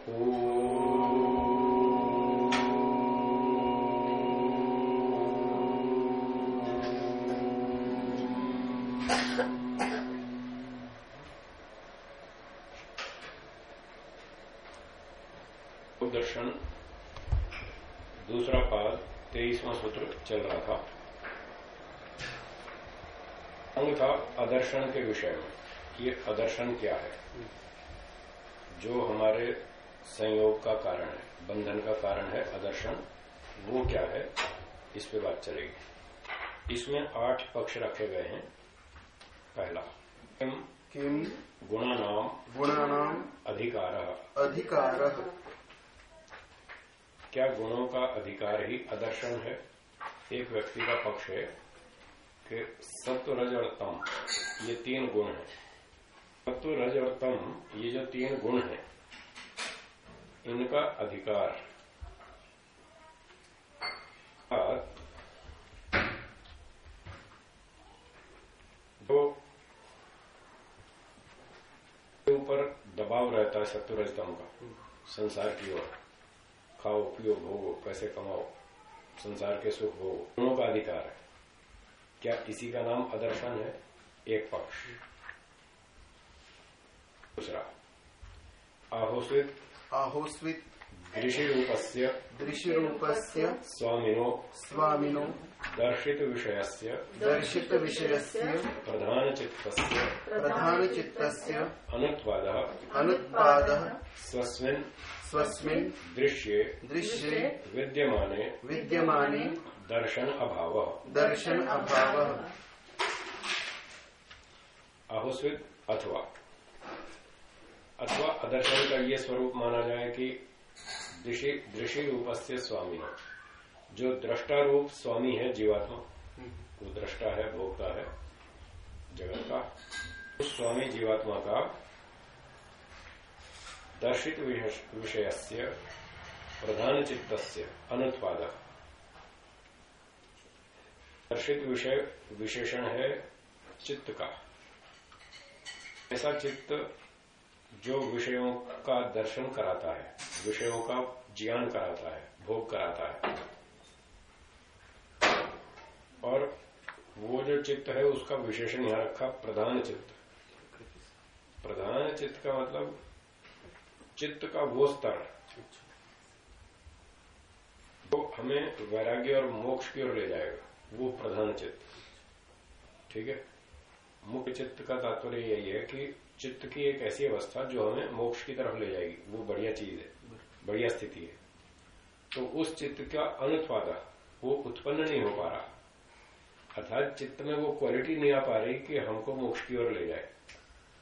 दर्शन दूसरा पाद, तेईसवां सूत्र चल रहा था। अंग था अदर्शन के विषय में ये अदर्शन क्या है? जो हमारे संयोग का कारण है बंधन का कारण है अदर्शन वो क्या है इस पे बात चलेगी। इसमें आठ पक्ष रखे गए हैं। पहला किम किम गुणा नाम गुणा नाम अधिकार। अधिकार। क्या गुणों का अधिकार ही अदर्शन है? एक व्यक्ति का पक्ष है कि सत्व रज और तम ये तीन गुण है। सत्व रज और तम ये जो तीन गुण हैं इनका अधिकार। जो ऊपर दबाव रहता है सत्व रजतम का संसार की ओर। खाओ, पियो, भोगो, पैसे कमाओ, संसार के सुख भोगो गुणों का अधिकार है। क्या इसी का नाम अदर्शन है? एक पक्ष। दूसरा आहोस्वित आहोस्वित दृश्य रूपस्य दृश्य रूपस्य स्वामिनो स्वामिनो दर्शित विषयस्य दर्शित विषयस्य प्रधान चित्तस्य प्रधान चित्तस्य अनुत्पादः अनुत्पादः स्वस्मिन् स्वस्मिन् दृश्ये दृश्ये विद्यमाने विद्यमाने दर्शन अभाव दर्शन अभावः आहोस्वित अथवा अथवा अदर्शन का ये स्वरूप माना जाए कि दृषि रूप से स्वामी जो दृष्टा रूप स्वामी है, जीवात्मा, वो दृष्टा है, भोक्ता है, जगत का। उस स्वामी जीवात्मा का दर्शित विषय से प्रधान चित्त अनुत्पादक दर्शित विषय, विशेषण है चित्त का। ऐसा चित्त जो विषयों का दर्शन कराता है, विषयों का ज्ञान कराता है, भोग कराता है। और वो जो चित्त है, उसका विशेषण यहाँ रखा, प्रधान चित्त। प्रधान चित्त का मतलब चित्त का वो स्तर। जो हमें वैराग्य और मोक्ष की ओर ले जाएगा, वो प्रधान चित्त। ठीक है? मुख्य चित्त का तात्पर्य यही है कि चित्त की एक ऐसी अवस्था जो हमें मोक्ष की तरफ़ ले जाएगी। वो बढ़िया चीज़ है। बढ़िया स्थिति है। तो उस चित्त का अनुत्पादक वो उत्पन्न नहीं हो पा रहा। अर्थात चित्त में वो क्वालिटी नहीं आ पा रही कि हमको मोक्ष की ओर ले जाए।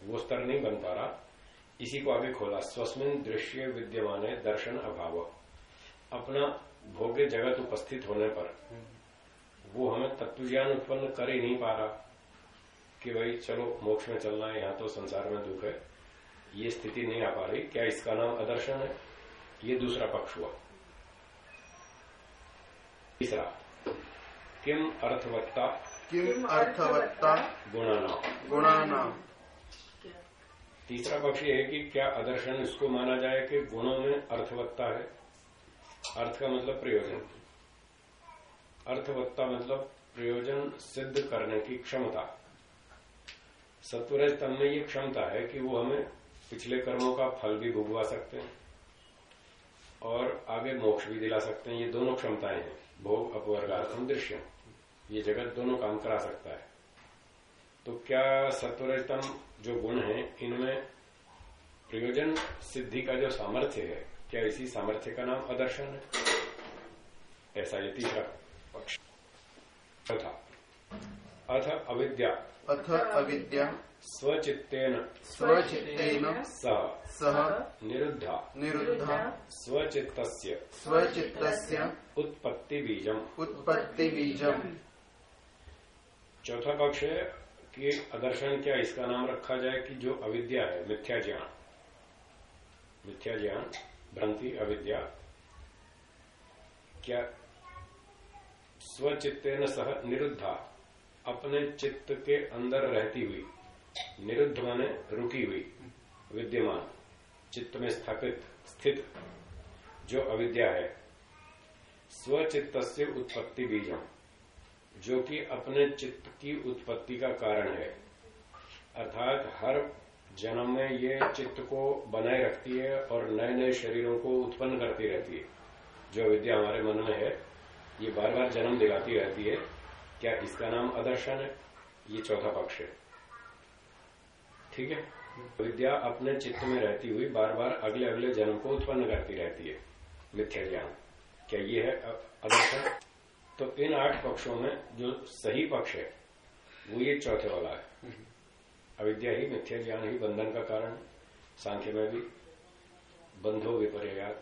वो स्तर नहीं बन पा रहा। इसी को आगे खोला। स्वस्मिन दृश्य विद्यमान दर्शन अभाव। अपना भोग्य जगत उपस्थित होने पर वो हमें तत्व ज्ञान उत्पन्न कर ही नहीं पा रहा। कि भाई चलो मोक्ष में चलना है यहाँ तो संसार में दुख है। ये स्थिति नहीं आ पा रही। क्या इसका नाम अदर्शन है? ये दूसरा पक्ष हुआ। तीसरा किम अर्थवत्ता? किम अर्थवत्ता? गुणाना गुणाना तीसरा पक्ष ये है कि क्या आदर्शन इसको माना जाए कि गुणों में अर्थवत्ता है? अर्थ का मतलब प्रयोजन। अर्थवत्ता मतलब प्रयोजन सिद्ध करने की क्षमता। सत्वरज तम में ये क्षमता है कि वो हमें पिछले कर्मों का फल भी भुगवा सकते हैं और आगे मोक्ष भी दिला सकते हैं। ये दोनों क्षमताएँ हैं। भोग अपवर्गार्थम दृश्य। ये जगत दोनों काम करा सकता है। तो क्या सत्वरजतम जो गुण है, इनमें प्रयोजन सिद्धि का जो सामर्थ्य है, क्या इसी सामर्थ्य का नाम अदर्शन है? ऐसा ये तीसरा पक्ष अथ अविद्या। अथ अविद्या स्वचित्तेन। स्वचित्तेन। सह सह निरुद्धा। निरुद्धा। स्वचित्तस्य। स्वचित्तस्य। उत्पत्ति बीजम उत्पत्ति बीजम चौथा पक्ष है कि अदर्शन क्या इसका नाम रखा जाए कि जो अविद्या है मिथ्या ज्ञान मिथ्या ज्ञान भ्रांति अविद्या। क्या? स्वचित्तेन सह निरुद्धा। अपने चित्त के अंदर रहती हुई, निरुद्ध माने रुकी हुई, विद्यमान, चित्त में स्थापित, स्थित, जो अविद्या है स्वचित्त से उत्पत्ति बीजम जो कि अपने चित्त की उत्पत्ति का कारण है। अर्थात हर जन्म में ये चित्त को बनाए रखती है और नए नए शरीरों को उत्पन्न करती रहती है। जो विद्या हमारे मन में है, ये बार बार जन्म दिलाती रहती है क्या इसका नाम अदर्शन है? ये चौथा पक्ष है। ठीक है? विद्या अपने चित्त में रहती हुई बार बार अगले अगले जन्म को उत्पन्न करती रहती है। मिथ्या ज्ञान। क्या ये है अदर्शन? तो इन आठ पक्षों में जो सही पक्ष है, वो ये चौथे वाला है। अविद्या ही मिथ्या ज्ञान ही बंधन का कारण है। सांख्य में भी बंधो विपर्य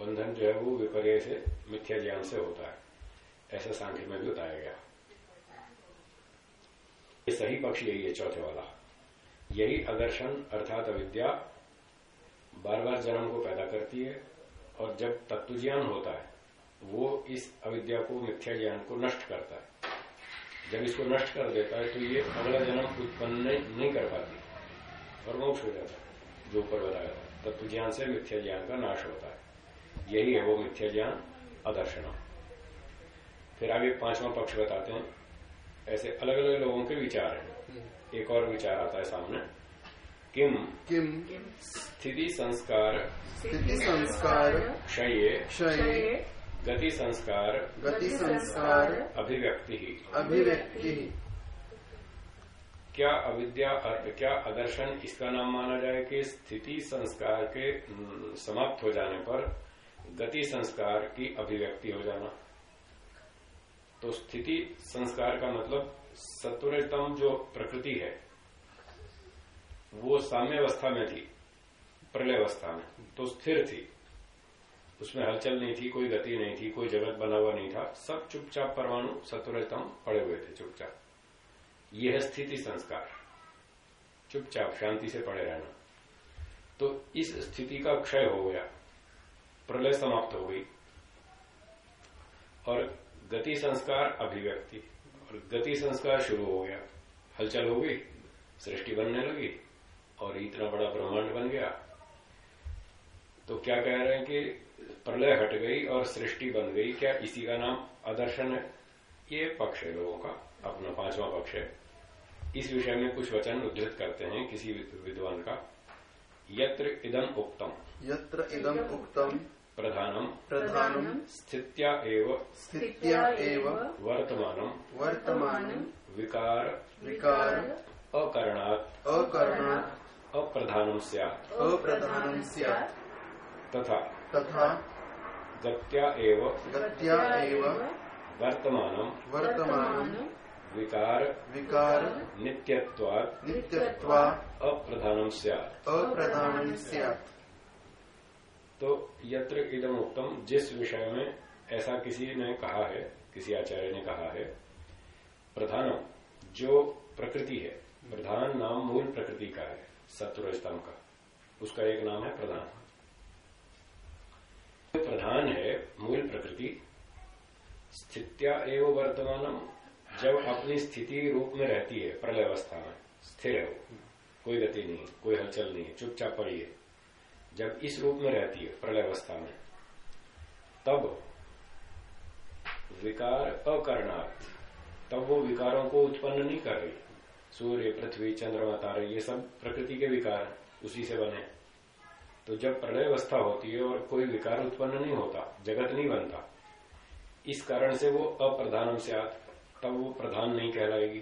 बंधन जो है वो विपर्य से मिथ्या ज्ञान से होता है। ऐसा सांख्य में भी बताया गया। ये सही पक्ष यही है चौथे वाला। यही अदर्शन अर्थात अविद्या बार बार जन्म को पैदा करती है और जब तत्व ज्ञान होता है, वो इस अविद्या को, मिथ्या ज्ञान को नष्ट करता है। जब इसको नष्ट कर देता है तो ये अगला जन्म उत्पन्न नहीं कर पाती और मोक्ष हो जाता है, जो ऊपर बताया था। तत्व ज्ञान से मिथ्या ज्ञान का नाश होता है। यही है वो मिथ्या ज्ञान अदर्शन फिर आगे पांचवा पक्ष बताते हैं। ऐसे अलग अलग लोगों के विचार हैं। एक और विचार आता है सामने। किम। किम। स्थिति संस्कार। स्थिति संस्कार। क्षय। क्षय। गति संस्कार। गति संस्कार। अभिव्यक्ति। ही अभिव्यक्ति। क्या अविद्या अर्थ क्या आदर्शन इसका नाम माना जाए कि स्थिति संस्कार के हम्म, समाप्त हो जाने पर गति संस्कार की अभिव्यक्ति हो जाना? तो स्थिति संस्कार का मतलब सत्वरतम जो प्रकृति है, वो साम्य अवस्था में थी, प्रलय अवस्था में तो स्थिर थी। उसमें हलचल नहीं थी, कोई गति नहीं थी, कोई जगत बना हुआ नहीं था, सब चुपचाप परमाणु सत्वरतम पड़े हुए थे, चुपचाप। यह है स्थिति संस्कार। चुपचाप, शांति से पड़े रहना। तो इस स्थिति का क्षय हो गया, प्रलय समाप्त हो गई। और गति संस्कार अभिव्यक्ति। और गति संस्कार शुरू हो गया। हलचल हो गई, सृष्टि बनने लगी, और इतना बड़ा ब्रह्मांड बन गया। तो क्या कह रहे हैं कि प्रलय हट गई और सृष्टि बन गई? क्या इसी का नाम आदर्शन है? ये पक्ष है लोगों का, अपना पांचवा पक्ष है। इस विषय में कुछ वचन उद्धृत करते हैं किसी विद्वान का। यत्र इदम उक्तम। यत्र इदम उक्तम। प्रधानम प्रधानम स्थित्या एव स्थित्या एव वर्तमानम वर्तमानम विकार विकार अकरणात् अकरणात् अप्रधानम स्यात् अप्रधानम स्यात् तथा तथा गत्या एव गत्या एव वर्तमानम वर्तमानम विकार विकार नित्यत्वात् नित्यत्वा अप्रधानम स्यात् अप्रधानम स्यात् तो यत्र इदम उत्तम जिस विषय में ऐसा किसी ने कहा है, किसी आचार्य ने कहा है, प्रधानम, जो प्रकृति है, प्रधान नाम मूल प्रकृति का है सत्वरजतम का। उसका एक नाम है प्रधान। प्रधान है मूल प्रकृति, स्थित्या एवं वर्तमानम, जब अपनी स्थिति रूप में रहती है, प्रलय अवस्था में, स्थिर है वो। कोई गति नहीं कोई हलचल नहीं है, चुपचाप पड़ी है। जब इस रूप में रहती है प्रलय अवस्था में, तब विकार अकरणार्थ तब वो विकारों को उत्पन्न नहीं कर रही। सूर्य, पृथ्वी चंद्रमा तारे ये सब प्रकृति के विकार उसी से बने। तो जब प्रलय अवस्था होती है और कोई विकार उत्पन्न नहीं होता, जगत नहीं बनता, इस कारण से वो अप्रधानम से आत तब वो प्रधान नहीं कहलाएगी।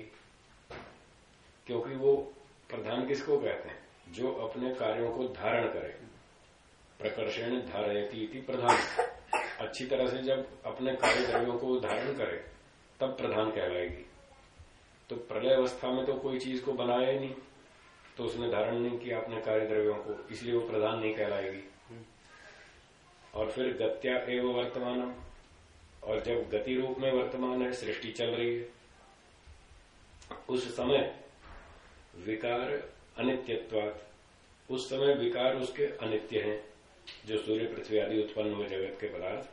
क्योंकि वो प्रधान किसको कहते हैं? जो अपने कार्यों को धारण करे। प्रकर्षण धारयती प्रधान। अच्छी तरह से जब अपने कार्य द्रव्यों को धारण करे, तब प्रधान कहलाएगी। तो प्रलय अवस्था में तो कोई चीज़ को बनाया नहीं तो उसने धारण नहीं किया अपने कार्य द्रव्यों को, इसलिए वो प्रधान नहीं कहलाएगी। और फिर गत्या एवं वर्तमानम। और जब गति रूप में वर्तमान है, सृष्टि चल रही है, उस समय विकार अनित्यत्वात, उस समय विकार उसके अनित्य हैं। जो सूर्य पृथ्वी आदि उत्पन्न हुए जगत के पदार्थ,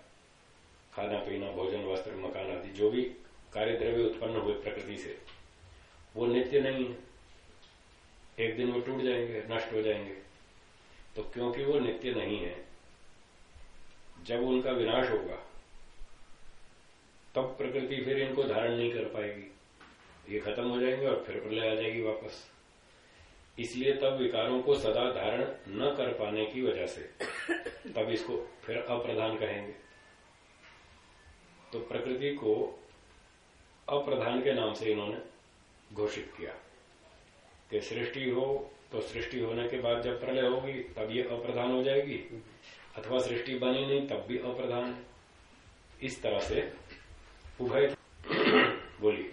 खाना, पीना, भोजन, वस्त्र, मकान आदि, जो भी कार्य द्रव्य उत्पन्न हुए प्रकृति से, वो नित्य नहीं है। एक दिन वो टूट जाएँगे, नष्ट हो जाएँगे। तो क्योंकि वो नित्य नहीं है, जब उनका विनाश होगा, तब प्रकृति फिर इनको धारण नहीं कर पाएगी। ये खत्म हो जाएँगे और फिर प्रलय आ जाएगी वापस। इसलिए तब विकारों को सदा धारण न कर पाने की वजह से तब इसको फिर अप्रधान कहेंगे। तो प्रकृति को अप्रधान के नाम से इन्होंने घोषित किया। कि सृष्टि हो तो सृष्टि होने के बाद जब प्रलय होगी, तब ये अप्रधान हो जाएगी। अथवा सृष्टि बनी नहीं, तब भी अप्रधान इस तरह से उभय बोलिए।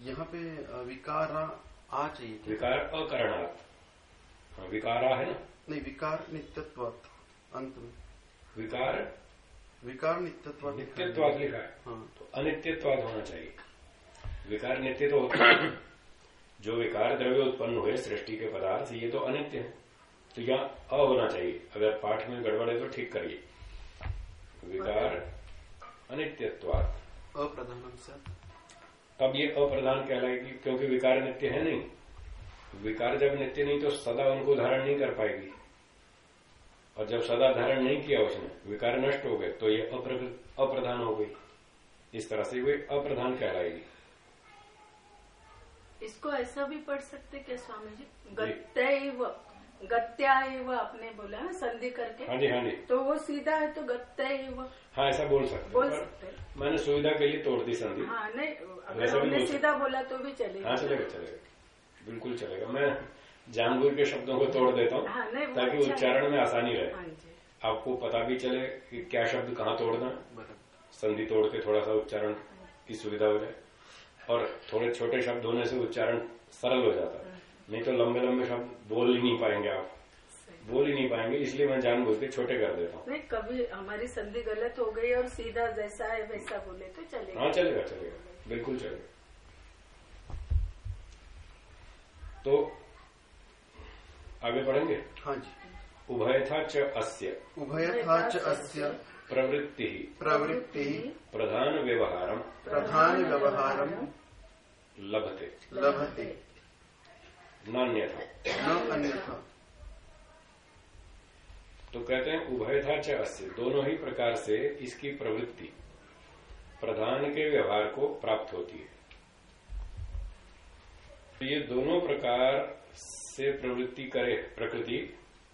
यहाँ पे विकार आ चाहिए विकार अकरणात् हाँ, विकारा है ना? नहीं विकार नित्यत्व अंत में। विकार? विकार नित्यत्व नित्यत्वाद लिखा है हाँ। तो अनित्यत्वाद होना चाहिए। विकार नित्य तो होता है। जो विकार द्रव्य उत्पन्न हुए सृष्टि के पदार्थ ये तो अनित्य है। तो यहाँ अ होना चाहिए। अगर पाठ में गड़बड़ है तो ठीक करिए। विकार अनित्यत्वाद अप्रधानम से तब ये अप्रधान कहलाएगी क्योंकि विकार नित्य है नहीं विकार जब नित्य नहीं तो सदा उनको धारण नहीं कर पाएगी। और जब सदा धारण नहीं किया उसने विकार नष्ट हो गए तो ये अप्रधान हो गई। इस तरह से वे अप्रधान कहलाएगी। इसको ऐसा भी पढ़ सकते क्या स्वामी जी। गत्तैव गत्याएव आपने बोला ना संधि करके। हाँ जी हाँ जी। तो वो सीधा है तो गत्तैव हाँ ऐसा बोल सकते बोल सकते मैंने सुविधा के लिए तोड़ दी संधि। हाँ नहीं अगर हमने सीधा बोला तो भी चलेगा। हाँ चलेगा चलेगा। बिल्कुल चलेगा। मैं जानबूझ के शब्दों को तोड़ देता हूँ हाँ ताकि अच्छा उच्चारण में आसानी रहे। हाँ आपको पता भी चले कि क्या शब्द कहाँ तोड़ना। है संधि तोड़ के थोड़ा सा उच्चारण की सुविधा हो जाए। और थोड़े छोटे शब्द होने से उच्चारण सरल हो जाता है। नहीं तो लंबे लंबे शब्द बोल ही नहीं पाएँगे आप। बोल ही नहीं पाएँगे इसलिए मैं जानबूझ के छोटे कर देता हूँ। नहीं कभी हमारी संधि गलत हो गई और सीधा जैसा है वैसा बोले तो चलेगा। हाँ चलेगा चलेगा। बिल्कुल चलेगा। तो आगे बढ़ेंगे हाँ जी। उभयथा च अस्य। उभयथा च अस्य। प्रवृत्ति प्रवृत्ति प्रधान व्यवहारम। प्रधान व्यवहारम। लभते। लभते। न अन्यथा तो कहते हैं उभयथा च अस्य दोनों ही प्रकार से इसकी प्रवृत्ति प्रधान के व्यवहार को प्राप्त होती है। तो ये दोनों प्रकार से प्रवृत्ति करे प्रकृति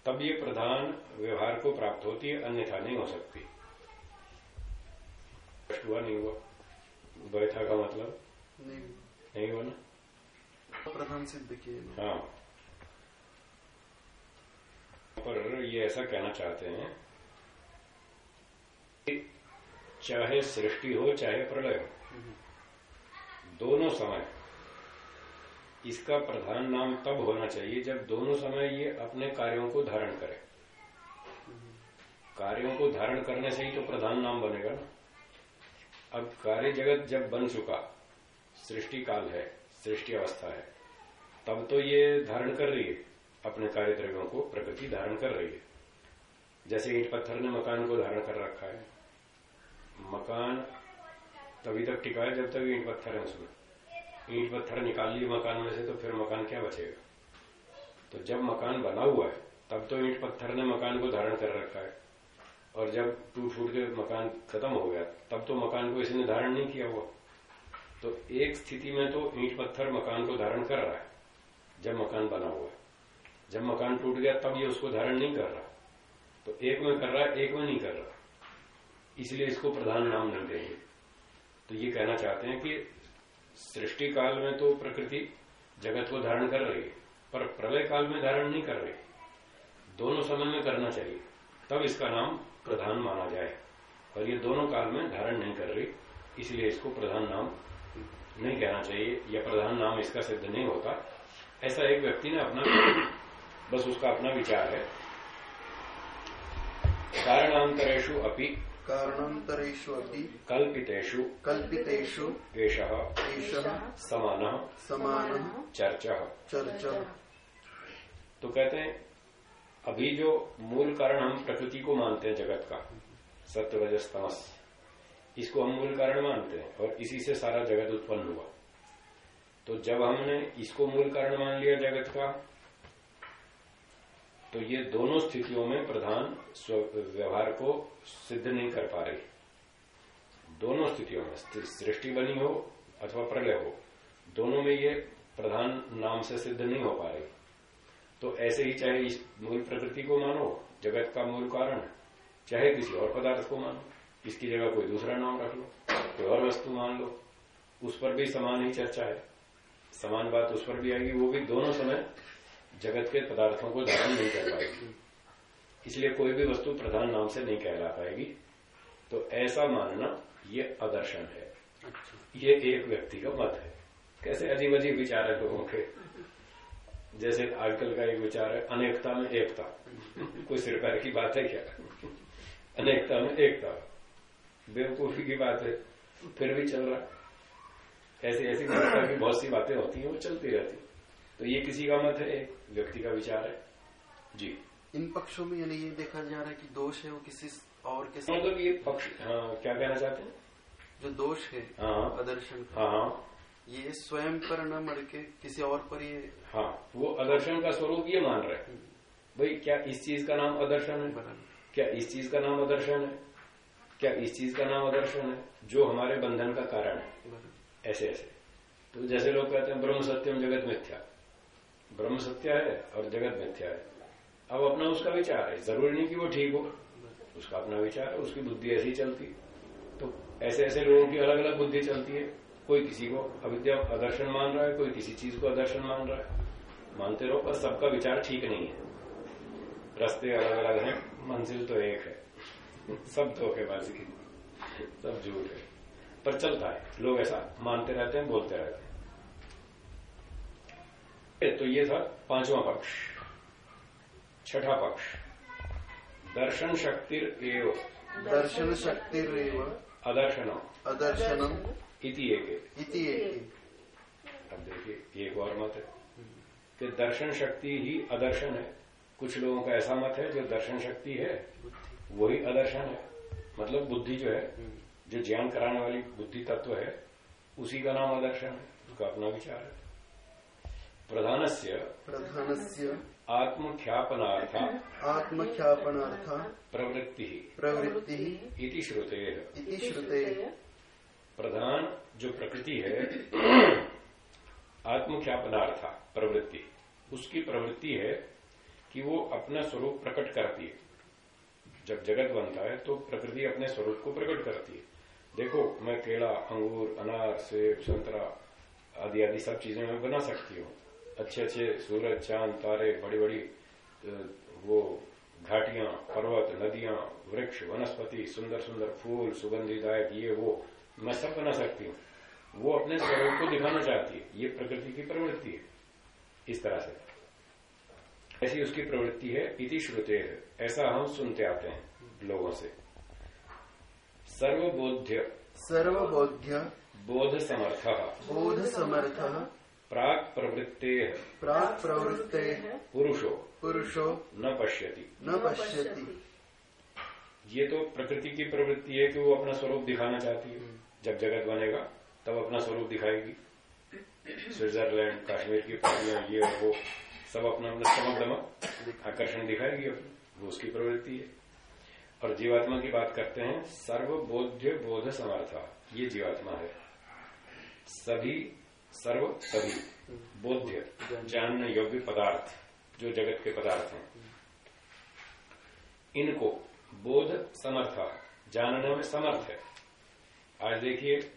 तब ये प्रधान व्यवहार को प्राप्त होती है अन्यथा नहीं हो सकती। स्पष्ट हुआ नहीं हुआ? उभयथा का मतलब? नहीं नहीं हुआ ना? प्रधान सिद्ध किए हाँ। पर ये ऐसा कहना चाहते हैं कि चाहे सृष्टि हो चाहे प्रलय हो दोनों समय इसका प्रधान नाम तब होना चाहिए जब दोनों समय ये अपने कार्यों को धारण करे। कार्यों को धारण करने से ही तो प्रधान नाम बनेगा ना। अब कार्य जगत जब बन चुका सृष्टि काल है सृष्टि अवस्था है तब तो ये धारण कर रही है, अपने कार्य द्रव्यों को, प्रकृति धारण कर रही है। जैसे ईट पत्थर ने मकान को धारण कर रखा है। मकान तभी तक टिका है जब तक ईट पत्थर है उसमें। ईट पत्थर निकाल लिए मकान में से तो फिर मकान क्या बचेगा? तो जब मकान बना हुआ है, तब तो ईट पत्थर ने मकान को धारण कर रखा है। और जब टूट फूट के मकान खत्म हो गया, तब तो मकान को इसने धारण नहीं किया हुआ। तो एक स्थिति में तो ईट पत्थर मकान को धारण कर रहा है। जब मकान बना हुआ है। जब मकान टूट गया, तब ये उसको धारण नहीं कर रहा। तो एक में कर रहा है, एक में नहीं कर रहा। इसलिए इसको प्रधान नाम नहीं देंगे तो ये कहना चाहते हैं कि सृष्टि काल में तो प्रकृति जगत को धारण कर रही है, पर प्रलय काल में धारण नहीं कर रही। दोनों समय में करना चाहिए, तब इसका नाम प्रधान माना जाए। और ये दोनों काल में धारण नहीं कर रही, इसलिए इसको प्रधान नाम नहीं कहना चाहिए, या प्रधान नाम इसका सिद्ध नहीं होता। ऐसा एक व्यक्ति ने अपना बस उसका अपना विचार है। कारणांतरेशु अपि कारणांतरेषु अपि कल्पितेषु कल्पितेषु एषः एषः समानः समानः चर्चा। चर्चा। तो कहते हैं अभी जो मूल कारण हम प्रकृति को मानते हैं जगत का सत्य रजस तमस इसको हम मूल कारण मानते हैं और इसी से सारा जगत उत्पन्न हुआ। तो जब हमने इसको मूल कारण मान लिया जगत का तो ये दोनों स्थितियों में प्रधान व्यवहार को सिद्ध नहीं कर पा रही। दोनों स्थितियों में सृष्टि बनी हो अथवा प्रलय हो, दोनों में ये प्रधान नाम से सिद्ध नहीं हो पा रही। तो ऐसे ही चाहे इस मूल प्रकृति को मानो, जगत का मूल कारण चाहे किसी और पदार्थ को मानो, इसकी जगह कोई दूसरा नाम रख लो, कोई और वस्तु मान लो, उस पर भी समान ही चर्चा है। समान बात उस पर भी आएगी वो भी दोनों समय जगत के पदार्थों को धारण नहीं कर पाएगी। इसलिए कोई भी वस्तु प्रधान नाम से नहीं कहला पाएगी। तो ऐसा मानना ये आदर्शन है। ये एक व्यक्ति का मत है। कैसे अजीब अजीब विचार है लोगों के? जैसे आजकल का एक विचार है अनेकता में एकता। कोई सिर पैर की बात है क्या? अनेकता में एकता। बेवकूफ़ी की बात है। फिर भी चल रहा ऐसी ऐसी व्यवस्था की बहुत सी बातें होती हैं वो चलती रहती तो ये किसी का मत है एक व्यक्ति का विचार है। जी। इन पक्षों में यानी ये देखा जा रहा है कि दोष है वो किसी और किसी मतलब ये पक्ष हाँ, क्या कहना चाहते हैं? जो दोष है हाँ आदर्शन हाँ हाँ। ये स्वयं पर न मर के किसी और पर ये हाँ वो अदर्शन का स्वरूप ये मान रहे हैं। भाई क्या इस चीज़ का नाम अदर्शन है? क्या इस चीज़ का नाम अदर्शन है? क्या इस चीज़ का नाम अदर्शन है जो हमारे बंधन का कारण है? ऐसे ऐसे। तो जैसे लोग कहते हैं, ब्रह्म सत्यम जगत मिथ्या। ब्रह्म सत्य है और जगत मिथ्या है। अब अपना उसका विचार है। ज़रूरी नहीं कि वो ठीक हो। उसका अपना विचार है, उसकी बुद्धि ऐसी चलती। तो ऐसे ऐसे लोगों की अलग अलग बुद्धि चलती है। कोई किसी को अविद्या आदर्शन मान रहा है, कोई किसी चीज़ को आदर्शन मान रहा है। मानते रहो पर सबका विचार ठीक नहीं है। रास्ते अलग अलग हैं, मंजिल तो एक है। सब धोखेबाजी सब झूठ है। पर चलता है। लोग ऐसा मानते रहते हैं बोलते रहते हैं। तो ये था पांचवा पक्ष। छठा पक्ष। दर्शन शक्ति एव। दर्शन शक्ति अदर्शनम। अदर्शनम। इति एक। इति एक। अब देखिए एक और मत है। कि दर्शन शक्ति ही अदर्शन है। कुछ लोगों का ऐसा मत है जो दर्शन शक्ति है वही अदर्शन है। मतलब बुद्धि जो है जो ज्ञान कराने वाली बुद्धि तत्व है उसी का नाम अदर्शन है उसका अपना विचार है। प्रधान से प्रधान से आत्मख्यापनार्थ। आत्मख्यापनार्थ। प्रवृत्ति। प्रवृत्ति इति श्रुते। इति श्रुते। प्रधान जो प्रकृति है आत्मख्यापनार्थ प्रवृत्ति। उसकी प्रवृत्ति है कि वो अपना स्वरूप प्रकट करती है। जब जगत बनता है तो प्रकृति अपने स्वरूप को प्रकट करती है। देखो, मैं केला, अंगूर, अनार, सेब, संतरा आदि आदि सब चीज़ें मैं बना सकती हूँ। अच्छे अच्छे सूरज, चाँद, तारे बड़ी बड़ी वो घाटियाँ, पर्वत, नदियाँ, वृक्ष, वनस्पति सुंदर सुंदर फूल, सुगंधिदायक ये, वो मैं सब बना सकती हूँ। वो अपने स्वरूप को दिखाना चाहती है। ये प्रकृति की प्रवृत्ति है, इस तरह से। ऐसी उसकी प्रवृत्ति है, इति श्रुते। ऐसा हम सुनते आते हैं लोगों से। सर्वबोध्य सर्वबोध्य बोध समर्थ बोध समर्थ प्राक प्रवृत्ते प्राक प्रवृत्ते पुरुषो पुरुषो न पश्यति। न पश्यति। ये तो प्रकृति की प्रवृत्ति है कि वो अपना स्वरूप दिखाना चाहती है। जब जगत बनेगा तब अपना स्वरूप दिखाएगी। स्विट्जरलैंड कश्मीर की पहाड़ियाँ ये वो सब अपना अपना चमक दमक आकर्षण दिखाएगी अपनी। वो उसकी प्रवृत्ति है। और जीवात्मा की बात करते हैं, सर्वबोध्य बोध समर्था। ये जीवात्मा है। सभी, सर्व, सभी, बोध्य, जानने योग्य पदार्थ, जो जगत के पदार्थ हैं। इनको बोध समर्थ, जानने में समर्थ है। आज देखिए,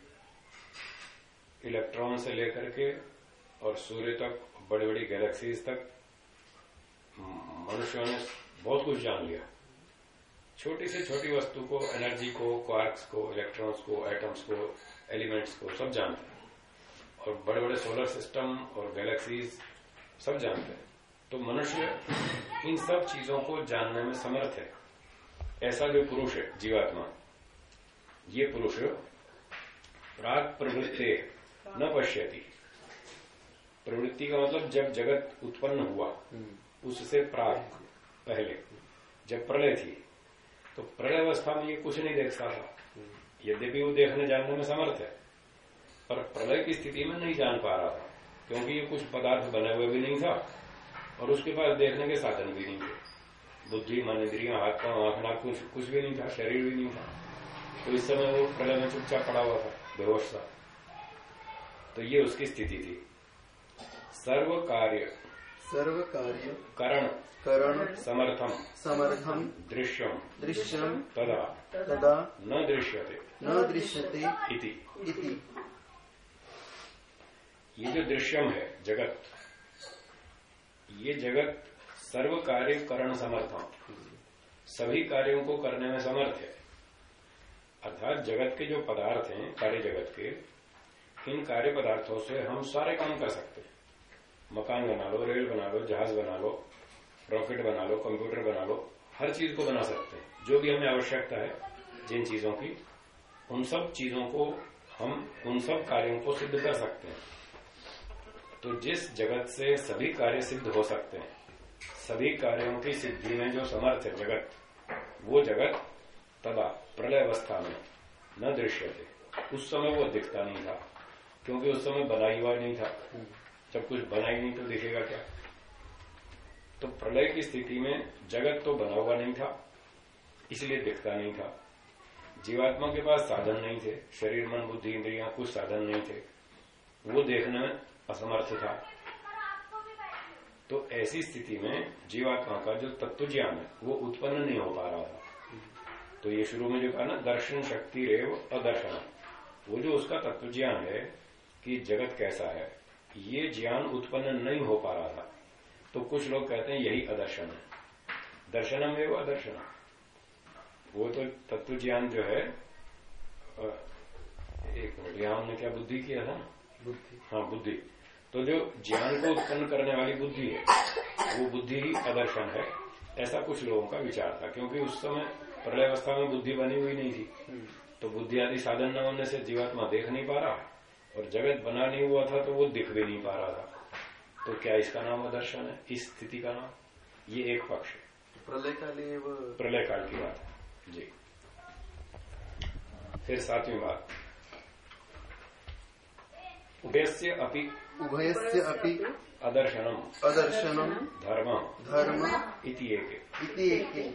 इलेक्ट्रॉन से लेकर के और सूर्य तक बड़ी बड़ी गैलेक्सीज तक मनुष्यों ने बहुत कुछ जान लिया। छोटी से छोटी वस्तु को एनर्जी को क्वार्क्स को इलेक्ट्रॉन्स को एटम्स को एलिमेंट्स को सब जानते हैं। और बड़े बड़े सोलर सिस्टम और गैलेक्सीज सब जानते हैं। तो मनुष्य इन सब चीज़ों को जानने में समर्थ है। ऐसा जो पुरुष है जीवात्मा। ये पुरुष प्राग प्रवृत्ति न पश्यति। प्रवृत्ति का मतलब जब जगत उत्पन्न हुआ उससे प्राग पहले। जब प्रलय थी तो प्रलय अवस्था में ये कुछ नहीं देख सकता था यद्यपि वो देखने जानने में समर्थ है पर प्रलय की स्थिति में नहीं जान पा रहा था क्योंकि ये कुछ पदार्थ बने हुए भी नहीं था और उसके पास देखने के साधन भी नहीं थे। बुद्धि मन इंद्रिया हाथ पाँव आँख नाक कुछ कुछ भी नहीं था शरीर भी नहीं था। तो इस समय वो प्रलय में चुपचाप पड़ा हुआ था बेहोश था। तो ये उसकी स्थिति थी। सर्व कार्य सर्व कार्य करण। करण समर्थम समर्थम दृश्यम दृश्यम तदा तदा न दृश्यते। न दृश्यते इति। इति। ये जो दृश्यम है जगत ये जगत सर्व कार्य करण समर्थम। सभी कार्यों को करने में समर्थ है। अर्थात जगत के जो पदार्थ हैं कार्य जगत के इन कार्य पदार्थों से हम सारे काम कर सकते हैं। मकान बना लो रेल बना लो जहाज़ बना लो रॉकेट बना लो कंप्यूटर बना लो, हर चीज़ को बना सकते हैं। जो भी हमें आवश्यकता है, जिन चीज़ों की, उन सब चीज़ों को हम, उन सब कार्यों को सिद्ध कर सकते हैं। तो जिस जगत से सभी कार्य सिद्ध हो सकते हैं, सभी कार्यों की सिद्धि में जो समर्थ है जगत, वो जगत तदा प्रलय अवस्था में न दृश्य थे उस समय वो दिखता नहीं था, क्योंकि उस समय बना हुआ नहीं था। जब कुछ बना ही नहीं तो दिखेगा क्या? तो प्रलय की स्थिति में जगत तो बना हुआ नहीं था, इसलिए दिखता नहीं था। जीवात्मा के पास साधन नहीं थे, शरीर, मन, बुद्धि, इंद्रिया कुछ साधन नहीं थे। वो देखने में असमर्थ था। तो ऐसी स्थिति में जीवात्मा का जो तत्व ज्ञान है, वो उत्पन्न नहीं हो पा रहा था। तो ये शुरू में जो कहा ना, दर्शन शक्ति रेव अदर्शन, वो जो उसका तत्व ज्ञान है कि जगत कैसा है, ये ज्ञान उत्पन्न नहीं हो पा रहा था। तो कुछ लोग कहते हैं यही अदर्शन है। दर्शनम वो अदर्शन वो तो तत्व ज्ञान जो है एक मिनट यहाँ हमने क्या बुद्धि किया था? बुद्धि। हाँ बुद्धि। तो जो ज्ञान को उत्पन्न करने वाली बुद्धि है वो बुद्धि ही अदर्शन है ऐसा कुछ लोगों का विचार था क्योंकि उस समय प्रलय अवस्था में बुद्धि बनी हुई नहीं थी। तो बुद्धि आदि साधन न होने से जीवात्मा देख नहीं पा रहा और जगत बना नहीं हुआ था तो वो दिख भी नहीं पा रहा था। तो क्या इसका नाम अदर्शन है इस स्थिति का नाम? ये एक पक्ष है। प्रलय काल एव प्रलय काल की बात है। जी। फिर सातवीं बात। उभयस्य अपि उभयस्य अपि अदर्शनम। अदर्शनम। धर्म धर्म इति एक। इति एके।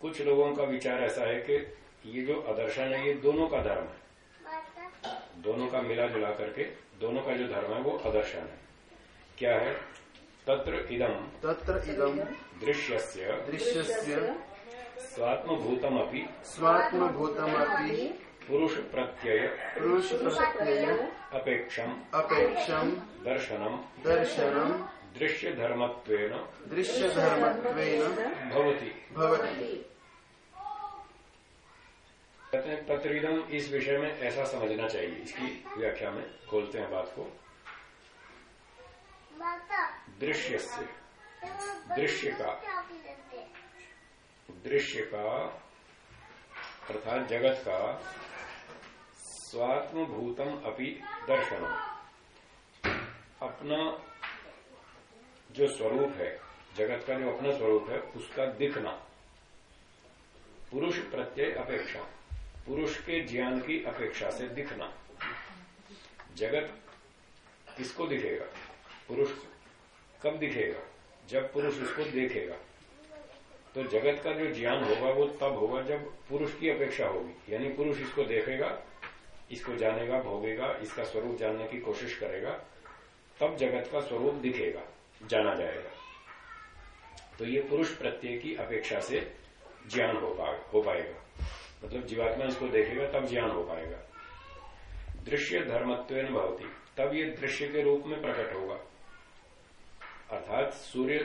कुछ लोगों का विचार ऐसा है कि ये जो अदर्शन है ये दोनों का धर्म है। दोनों का मिला जुला करके दोनों का जो धर्म है वो अदर्शन है। क्या है? तत्र इदम तत्र इदम दृश्यस्य। दृश्यस्य। स्वात्मभूतम अपि स्वात्मभूतमपि। पुरुष प्रत्यय पुरुष प्रत्यय अपेक्षम। अपेक्षम। दर्शनम। दर्शनम। दृश्य धर्मत्वेन दृश्यधर्मत्वेन। भवति। भवति। हैं तत्रिदम इस विषय में ऐसा समझना चाहिए। इसकी व्याख्या में खोलते हैं बात को। दृश्य से दृश्य का दृश्य का अर्थात जगत का स्वात्म भूतम अपि दर्शनम। अपना जो स्वरूप है, जगत का जो अपना स्वरूप है, उसका दिखना। पुरुष प्रत्यय अपेक्षा, पुरुष के ज्ञान की अपेक्षा से दिखना। जगत किसको दिखेगा? पुरुष कब दिखेगा? जब पुरुष उसको देखेगा। तो जगत का जो ज्ञान होगा वो तब होगा जब पुरुष की अपेक्षा होगी। यानी पुरुष इसको देखेगा इसको जानेगा भोगेगा इसका स्वरूप जानने की कोशिश करेगा तब जगत का स्वरूप दिखेगा जाना जाएगा। तो ये पुरुष प्रत्यय की अपेक्षा से ज्ञान हो, पा, हो पाएगा। मतलब जीवात्मा इसको देखेगा तब ज्ञान हो पाएगा। दृश्य धर्मत्व भवती। तब ये दृश्य के रूप में प्रकट होगा। अर्थात सूर्य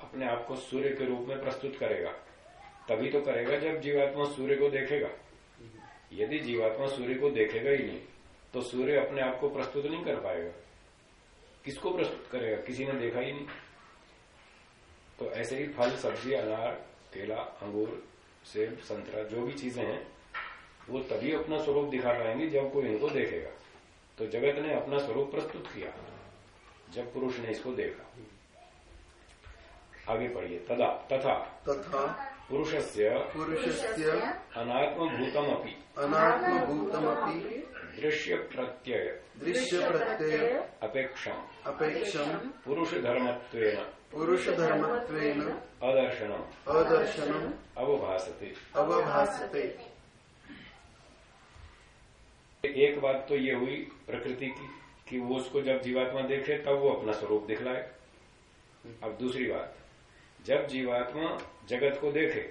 अपने आप को सूर्य के रूप में प्रस्तुत करेगा। तभी तो करेगा जब जीवात्मा सूर्य को देखेगा। यदि जीवात्मा सूर्य को देखेगा ही नहीं तो सूर्य अपने आप को प्रस्तुत नहीं कर पाएगा। किसको प्रस्तुत करेगा? किसी ने देखा ही नहीं। तो ऐसे ही फल, सब्ज़ी, अनार, केला, अंगूर, सेब, संतरा, जो भी चीज़ें हैं, वो तभी अपना स्वरूप दिखा पाएँगे जब कोई इनको देखेगा। तो जगत ने अपना स्वरूप प्रस्तुत किया, जब पुरुष ने इसको देखा। आगे पढ़िए तदा तथा तथा पुरुषस्य पुरुषस्य अनात्म भूतम अपनी अनात्मभूतमपि दृश्य प्रत्यय दृश्य प्रत्यय अपेक्षम। अपेक्षम। पुरुष धर्मत्वेन पुरुष धर्मत्वेन अदर्शनम। अदर्शनम। अवभासते। अवभासते। एक बात तो ये हुई प्रकृति की कि वो उसको जब जीवात्मा देखे तब वो अपना स्वरूप दिखलाए। अब दूसरी बात। जब जीवात्मा जगत को देखे,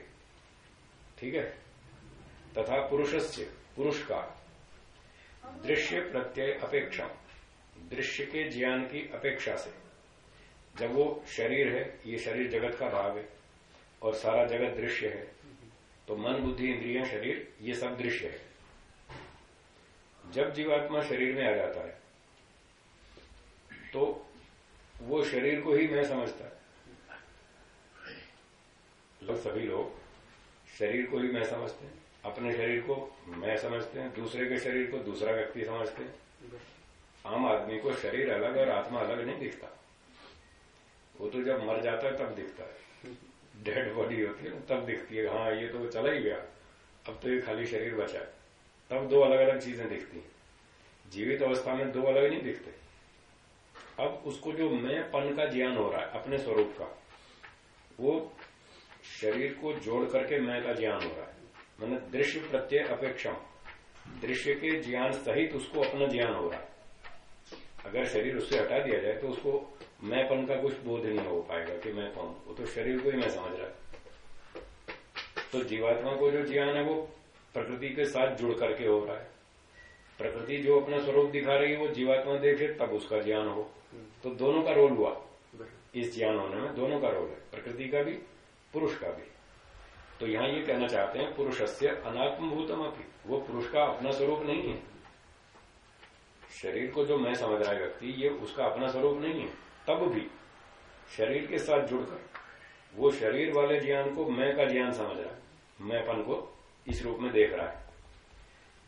ठीक है? तथा पुरुषस्य पुरुष का दृश्य प्रत्यय अपेक्षा, दृश्य के ज्ञान की अपेक्षा से। जब वो शरीर है, ये शरीर जगत का भाग है, और सारा जगत दृश्य है तो मन, बुद्धि, इंद्रिय, शरीर, ये सब दृश्य है। जब जीवात्मा शरीर में आ जाता है तो वो शरीर को ही मैं समझता है। लोग सभी लोग शरीर को ही मैं समझते हैं। अपने शरीर को मैं समझते हैं, दूसरे के शरीर को दूसरा व्यक्ति समझते हैं। आम आदमी को शरीर अलग और आत्मा अलग नहीं दिखता। वो तो जब मर जाता है, तब दिखता है। डेड बॉडी होती है तब दिखती है। हाँ ये तो चला ही गया। अब तो ये खाली शरीर बचा है। तब दो अलग अलग चीज़ें दिखती हैं। जीवित अवस्था में दो अलग नहीं दिखते। अब उसको जो मैं पन का ज्ञान हो रहा है, अपने स्वरूप का, वो शरीर को जोड़ करके मैं का ज्ञान हो रहा है। मैंने दृश्य प्रत्यय अपेक्षा दृश्य के ज्ञान सहित उसको अपना ज्ञान हो रहा है। अगर शरीर उससे हटा दिया जाए तो उसको मैंपन का कुछ बोध नहीं हो पाएगा कि मैं कौन वो तो शरीर को ही मैं समझ रहा है। तो जीवात्मा को जो ज्ञान है वो प्रकृति के साथ जुड़ करके हो रहा है। प्रकृति जो अपना स्वरूप दिखा रही है वो जीवात्मा देखे तब उसका ज्ञान हो। तो दोनों का रोल हुआ। इस ज्ञान होने में दोनों का रोल है। प्रकृति का भी पुरुष का भी। तो यहाँ ये कहना चाहते हैं पुरुष से अनात्मभूतम अपनी वो पुरुष का अपना स्वरूप नहीं है। शरीर को जो मैं समझ रहा है व्यक्ति, ये उसका अपना स्वरूप नहीं है। तब भी शरीर के साथ जुड़कर, वो शरीर वाले ज्ञान को मैं का ज्ञान समझ रहा है। मैंपन को इस रूप में देख रहा है।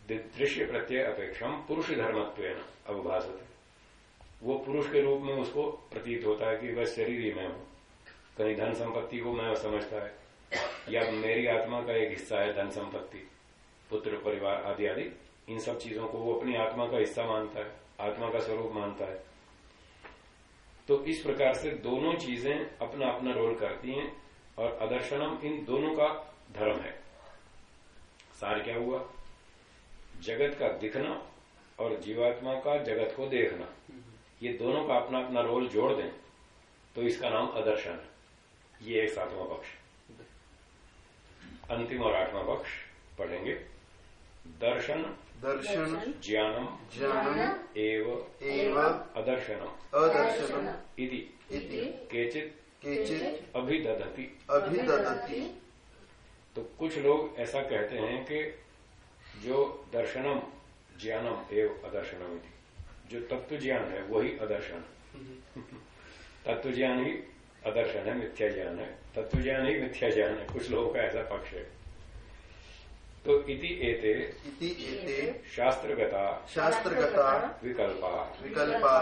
दृश्य प्रत्यय अपेक्षा पुरुष धर्मत्व अवभाषत वो पुरुष के रूप में उसको प्रतीत होता है कि वह शरीर ही मैं हूँ। कहीं धन संपत्ति को मैं समझता है। या मेरी आत्मा का एक हिस्सा है धन संपत्ति, पुत्र, परिवार आदि आदि। इन सब चीज़ों को वो अपनी आत्मा का हिस्सा मानता है, आत्मा का स्वरूप मानता है। तो इस प्रकार से दोनों चीज़ें अपना अपना रोल करती हैं और अदर्शनम इन दोनों का धर्म है। सार क्या हुआ? जगत का दिखना और जीवात्मा का जगत को देखना। ये दोनों का अपना अपना रोल जोड़ दें तो इसका नाम अदर्शन है। ये एक सातवां पक्ष अंतिम और आठवां पक्ष पढ़ेंगे दर्शन दर्शन ज्ञानम ज्ञानम एव एव अदर्शनम अदर्शनम इति इति केचित केचित अभिदधति अभिददति तो कुछ लोग ऐसा कहते हैं कि जो दर्शनम ज्ञानम एव अदर्शनम इति। जो तत्व ज्ञान है वही अदर्शन। तत्व ज्ञान ही अदर्शन है मिथ्या ज्ञान है तत्व ज्ञान ही मिथ्या ज्ञान है कुछ लोगों का ऐसा पक्ष है तो इति एते इति एते शास्त्रगता शास्त्रगता विकल्पा विकल्पा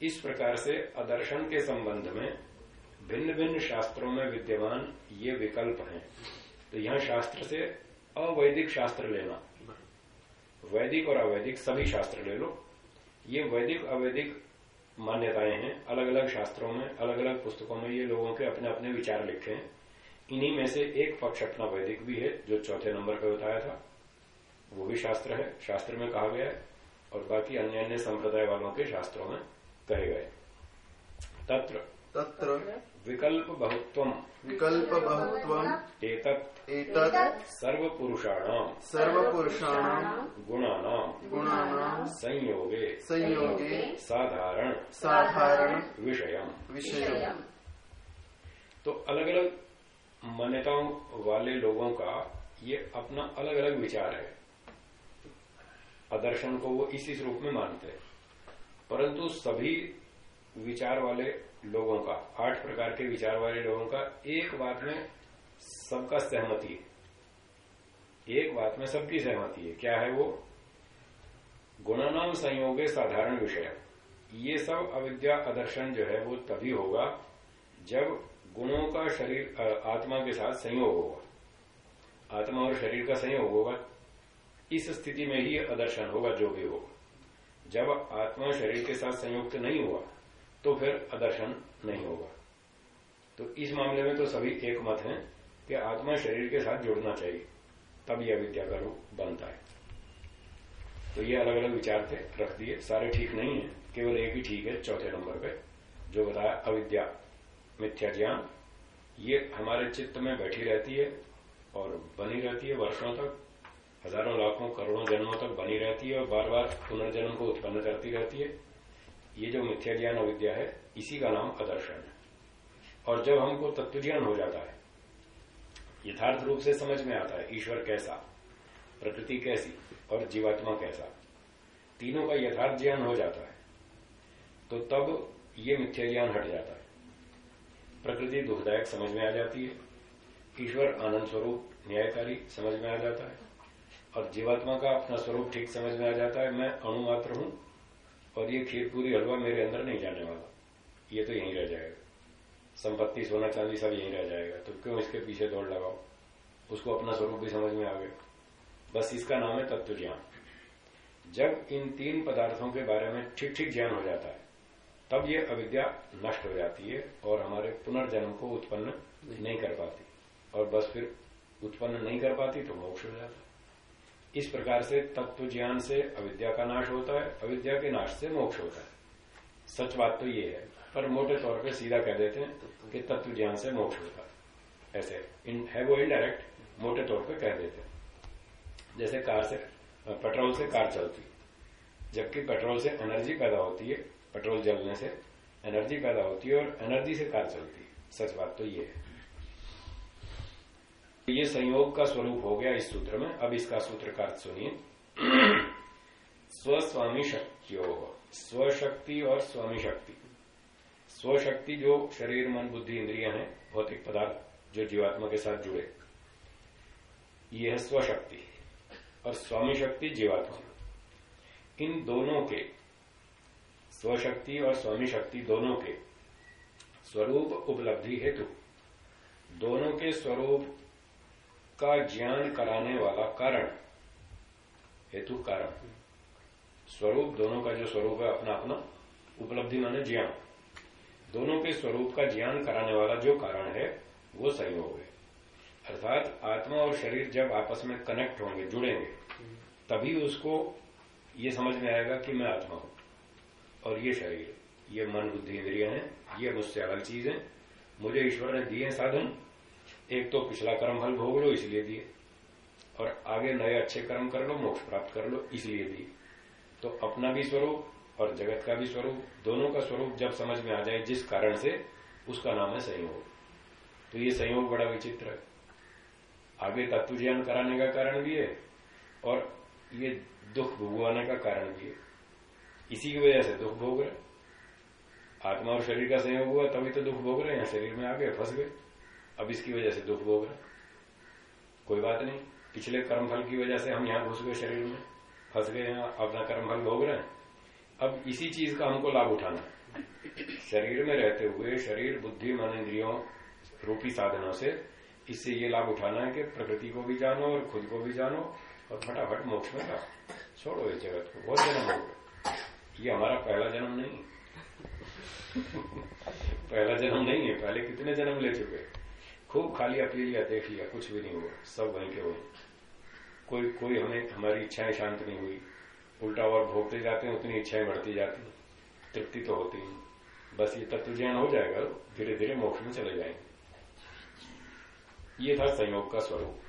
इस प्रकार से अदर्शन के संबंध में भिन्न भिन्न शास्त्रों में विद्यमान ये विकल्प हैं तो यहाँ शास्त्र से अवैदिक शास्त्र लेना वैदिक और अवैदिक सभी शास्त्र ले लो ये वैदिक अवैदिक मान्यताएँ हैं अलग अलग शास्त्रों में अलग अलग पुस्तकों में ये लोगों के अपने अपने विचार लिखे हैं। इन्हीं में से एक पक्ष अपना वैदिक भी है जो चौथे नंबर पर बताया था। वो भी शास्त्र है शास्त्र में कहा गया है और बाकी अन्य अन्य संप्रदाय वालों के शास्त्रों में कहे गए तत्र तत्र विकल्प बहुत्व विकल्प बहुत्वम् एतत् एतत् सर्वपुरुषाणाम सर्वपुरुषाणाम् गुणानाम गुणानाम् संयोगे संयोगे साधारण साधारण विषयम। विषयम्। तो अलग अलग मान्यताओं वाले लोगों का ये अपना अलग अलग विचार है। अदर्शन को वो इस इस रूप में मानते हैं। परंतु सभी विचार वाले लोगों का आठ प्रकार के विचार वाले लोगों का एक बात में सबका सहमति है। एक बात में सबकी सहमति है। क्या है वो? गुणानाम संयोग साधारण विषय। ये सब अविद्या अदर्शन जो है वो तभी होगा जब गुणों का शरीर आत्मा के साथ संयोग होगा। आत्मा और शरीर का संयोग होगा। इस स्थिति में ही अदर्शन होगा, जो भी होगा। जब आत्मा शरीर के साथ संयुक्त नहीं हुआ तो फिर अदर्शन नहीं होगा। तो इस मामले में तो सभी एक मत हैं। कि आत्मा शरीर के साथ जुड़ना चाहिए। तब यह विद्या का रूप बनता है। तो ये अलग अलग विचार थे, रख दिए। सारे ठीक नहीं है, केवल एक ही ठीक है, चौथे नंबर पे, जो बताया अविद्या, मिथ्या ज्ञान। ये हमारे चित्त में बैठी रहती है और बनी रहती है वर्षों तक, हज़ारों लाखों करोड़ों जन्मों तक बनी रहती है और बार बार पुनर्जन्म को उत्पन्न करती रहती है। ये जो मिथ्या ज्ञान अविद्या है, इसी का नाम अदर्शन है। और जब हमको तत्व ज्ञान हो जाता है यथार्थ रूप से समझ में आता है, ईश्वर कैसा, प्रकृति कैसी और जीवात्मा कैसा। तीनों का यथार्थ ज्ञान हो जाता है तो तब ये मिथ्या ज्ञान हट जाता है। प्रकृति दुखदायक समझ में आ जाती है, ईश्वर आनंद स्वरूप, न्यायकारी समझ में आ जाता है, और जीवात्मा का अपना स्वरूप ठीक समझ में आ जाता है, मैं अणुमात्र हूँ और ये खीर पूरी हलवा मेरे अंदर नहीं जाने वाला, ये तो यहीं रह जाएगा। संपत्ति सोना चांदी सब यहीं रह जाएगा। तो क्यों इसके पीछे दौड़ लगाओ? उसको अपना स्वरूप भी समझ में आ गया। बस इसका नाम है तत्व ज्ञान जब इन तीन पदार्थों के बारे में ठीक ठीक ज्ञान हो जाता है, तब ये अविद्या नष्ट हो जाती है और हमारे पुनर्जन्म को उत्पन्न नहीं कर पाती। और बस फिर उत्पन्न नहीं कर पाती तो मोक्ष हो जाता इस प्रकार से तत्व ज्ञान से अविद्या का नाश होता है, अविद्या के नाश से मोक्ष होता है। सच बात तो ये है पर मोटे तौर पे सीधा कह देते हैं कि तत्व ज्ञान से मोक्ष होता है। ऐसे इन, है वो इनडायरेक्ट मोटे तौर पे कह देते हैं। जैसे कार से पेट्रोल से कार चलती जबकि पेट्रोल से एनर्जी पैदा होती है पेट्रोल जलने से एनर्जी पैदा होती है और एनर्जी से कार चलती है। सच बात तो ये है। ये संयोग का स्वरूप हो गया इस सूत्र में। अब इसका सूत्र का अर्थ सुनिए। स्वस्वामी शक्तियों स्वशक्ति और स्वामी शक्ति स्वशक्ति जो शरीर, मन, बुद्धि, इंद्रिया है, भौतिक पदार्थ जो जीवात्मा के साथ जुड़े, ये है स्वशक्ति और स्वामी शक्ति जीवात्मा। इन दोनों के, स्वशक्ति और स्वामी शक्ति दोनों के स्वरूप उपलब्धि हेतु, दोनों के स्वरूप का ज्ञान कराने वाला कारण, हेतु कारण। स्वरूप दोनों का जो स्वरूप है अपना अपना उपलब्धि माने ज्ञान। दोनों के स्वरूप का ज्ञान कराने वाला जो कारण है, वो संयोग है। अर्थात आत्मा और शरीर जब आपस में कनेक्ट होंगे, जुड़ेंगे, तभी उसको ये समझ में आएगा कि मैं आत्मा हूँ और ये शरीर, ये मन, बुद्धि, इंद्रिय है, ये मुझसे अलग चीज़ है, मुझे ईश्वर ने दिए साधन, एक तो पिछला कर्म फल भोग लो, इसलिए दिए, और आगे नए अच्छे कर्म कर लो, मोक्ष प्राप्त कर लो, इसलिए दिए। तो अपना भी स्वरूप और जगत का भी स्वरूप, दोनों का स्वरूप जब समझ में आ जाए, जिस कारण से उसका नाम है संयोग। तो ये संयोग बड़ा विचित्र है। आगे तत्व ज्ञान कराने का कारण भी है और ये दुख भोगवाने का कारण भी है। इसी की वजह से दुख भोग रहे आत्मा और शरीर का संयोग हुआ, तभी तो दुख भोग रहे हैं। शरीर में आ गए, फंस गए। अब इसकी वजह से दुख भोग रहे कोई बात नहीं। पिछले कर्म फल की वजह से हम यहाँ घुस गए शरीर में। फंस गए हैं, अपना कर्म फल भोग रहे हैं। अब इसी चीज़ का हमको लाभ उठाना शरीर में रहते हुए शरीर, बुद्धि, मन, इंद्रियों, रूपी साधनों से इससे ये लाभ उठाना है कि प्रकृति को भी जानो और खुद को भी जानो और फटाफट मोक्ष में जाओ। छोड़ो इस जगत को, बहुत जन्म हो ये हमारा पहला जन्म नहीं पहला जन्म नहीं है, पहले कितने जन्म ले चुके खूब खाली पी लिया देख लिया, कुछ भी नहीं हुआ, सब वहीं के वहीं। कोई कोई हमें, हमारी इच्छाएँ शांत नहीं हुई उल्टा और भोगते जाते हैं उतनी इच्छाएँ बढ़ती जाती हैं। तृप्ति तो होती है। बस ये तत्व ज्ञान हो जाएगा धीरे धीरे मोक्ष में चले जाएँगे। ये था संयोग का स्वरूप।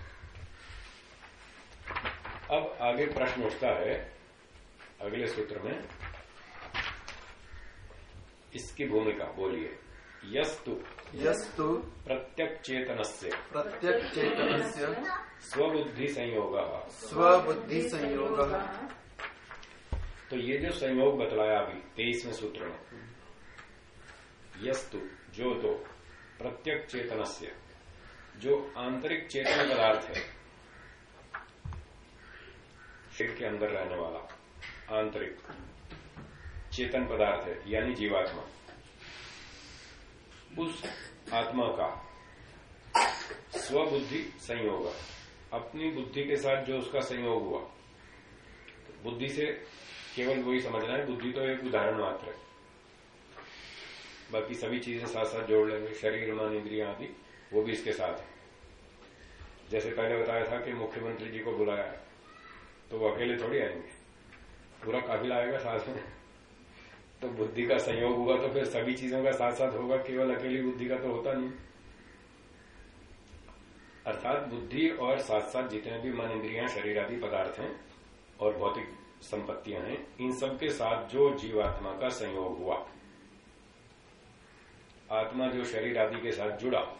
अब आगे प्रश्न उठता है अगले सूत्र में इसकी भूमिका बोलिए। यस्तु। यस्तु। प्रत्यक चेतन से प्रत्यक चेतन से स्वबुद्धि संयोग। स्वबुद्धि संयोग। तो ये जो संयोग बतलाया अभी, तेईसवें सूत्र में, यस्तु जो तो प्रत्यक चेतन जो आंतरिक चेतन पदार्थ है, शरीर के अंदर रहने वाला आंतरिक चेतन पदार्थ है, यानी जीवात्मा, उस आत्मा का स्वबुद्धि संयोग अपनी बुद्धि के साथ जो उसका संयोग हुआ, बुद्धि से केवल वही समझना है, बुद्धि तो एक उदाहरण मात्र है। बाकी सभी चीज़ें साथ साथ जोड़ लेंगे, शरीर, मन, इंद्रिया आदि, वो भी इसके साथ है। जैसे पहले बताया था कि मुख्यमंत्री जी को बुलाया तो वो अकेले थोड़ी आएँगे। पूरा काफिला आएगा साथ में। तो बुद्धि का संयोग हुआ तो फिर सभी चीज़ों का साथ साथ होगा, केवल अकेली बुद्धि का तो होता नहीं। अर्थात बुद्धि और साथ साथ जितने भी मन, इंद्रिया, शरीर आदि पदार्थ हैं, और भौतिक संपत्तियाँ हैं। इन सब के साथ जो जीवात्मा का संयोग हुआ आत्मा जो शरीर आदि के साथ जुड़ा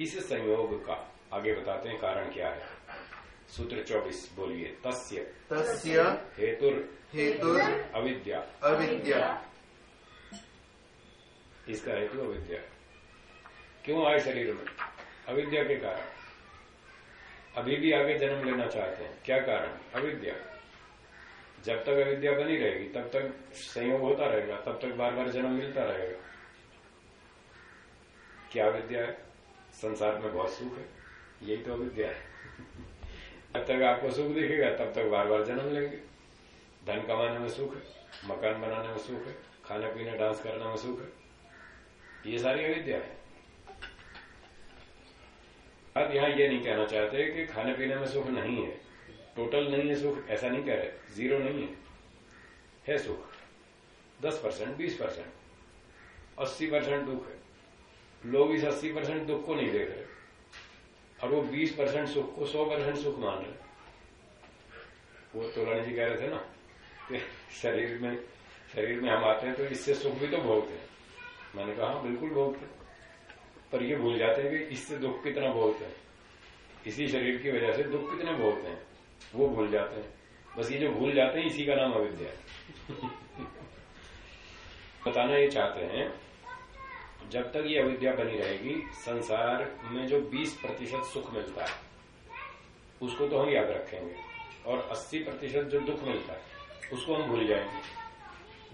इस संयोग का आगे बताते हैं कारण क्या है। सूत्र चौबीस बोलिए तस्य। तस्य हेतुर। हेतुर अविद्या। अविद्या। इसका हेतु अविद्या। क्यों आए शरीर में? अविद्या के कारण। अभी भी आगे जन्म लेना चाहते हैं। क्या कारण? अविद्या। जब तक अविद्या बनी रहेगी, तब तक संयोग होता रहेगा, तब तक बार बार जन्म मिलता रहेगा। क्या अविद्या है? संसार में बहुत सुख है। यही तो अविद्या है। जब तक आपको सुख दिखेगा, तब तक बार बार जन्म लेंगे। धन कमाने में सुख है, मकान बनाने में सुख है खाने पीने डांस करने में सुख है। ये सारी अविद्या है। अब यहाँ ये नहीं कहना चाहते कि खाने पीने में सुख नहीं है। टोटल नहीं है सुख, ऐसा नहीं कह रहे। ज़ीरो नहीं है। है सुख। दस परसेंट, बीस परसेंट। अस्सी परसेंट दुख है। लोग इस अस्सी परसेंट दुख को नहीं देख रहे। और वो बीस परसेंट सुख को सौ परसेंट सुख मान रहे। वो तोलानी जी कह रहे थे ना, कि शरीर में शरीर में हम आते हैं तो इससे सुख भी तो भोगते हैं। मैंने कहा हाँ बिल्कुल भोगते पर ये भूल जाते हैं कि इससे दुख कितना भोगते हैं। इसी शरीर की वजह से दुख कितने भोगते हैं। वो भूल जाते हैं। बस ये जो भूल जाते हैं, इसी का नाम अविद्या है। बताना ये चाहते हैं, जब तक ये अविद्या बनी रहेगी, संसार में जो 20 प्रतिशत सुख मिलता है, उसको तो हम याद रखेंगे। और 80 प्रतिशत जो दुख मिलता है, उसको हम भूल जाएँगे।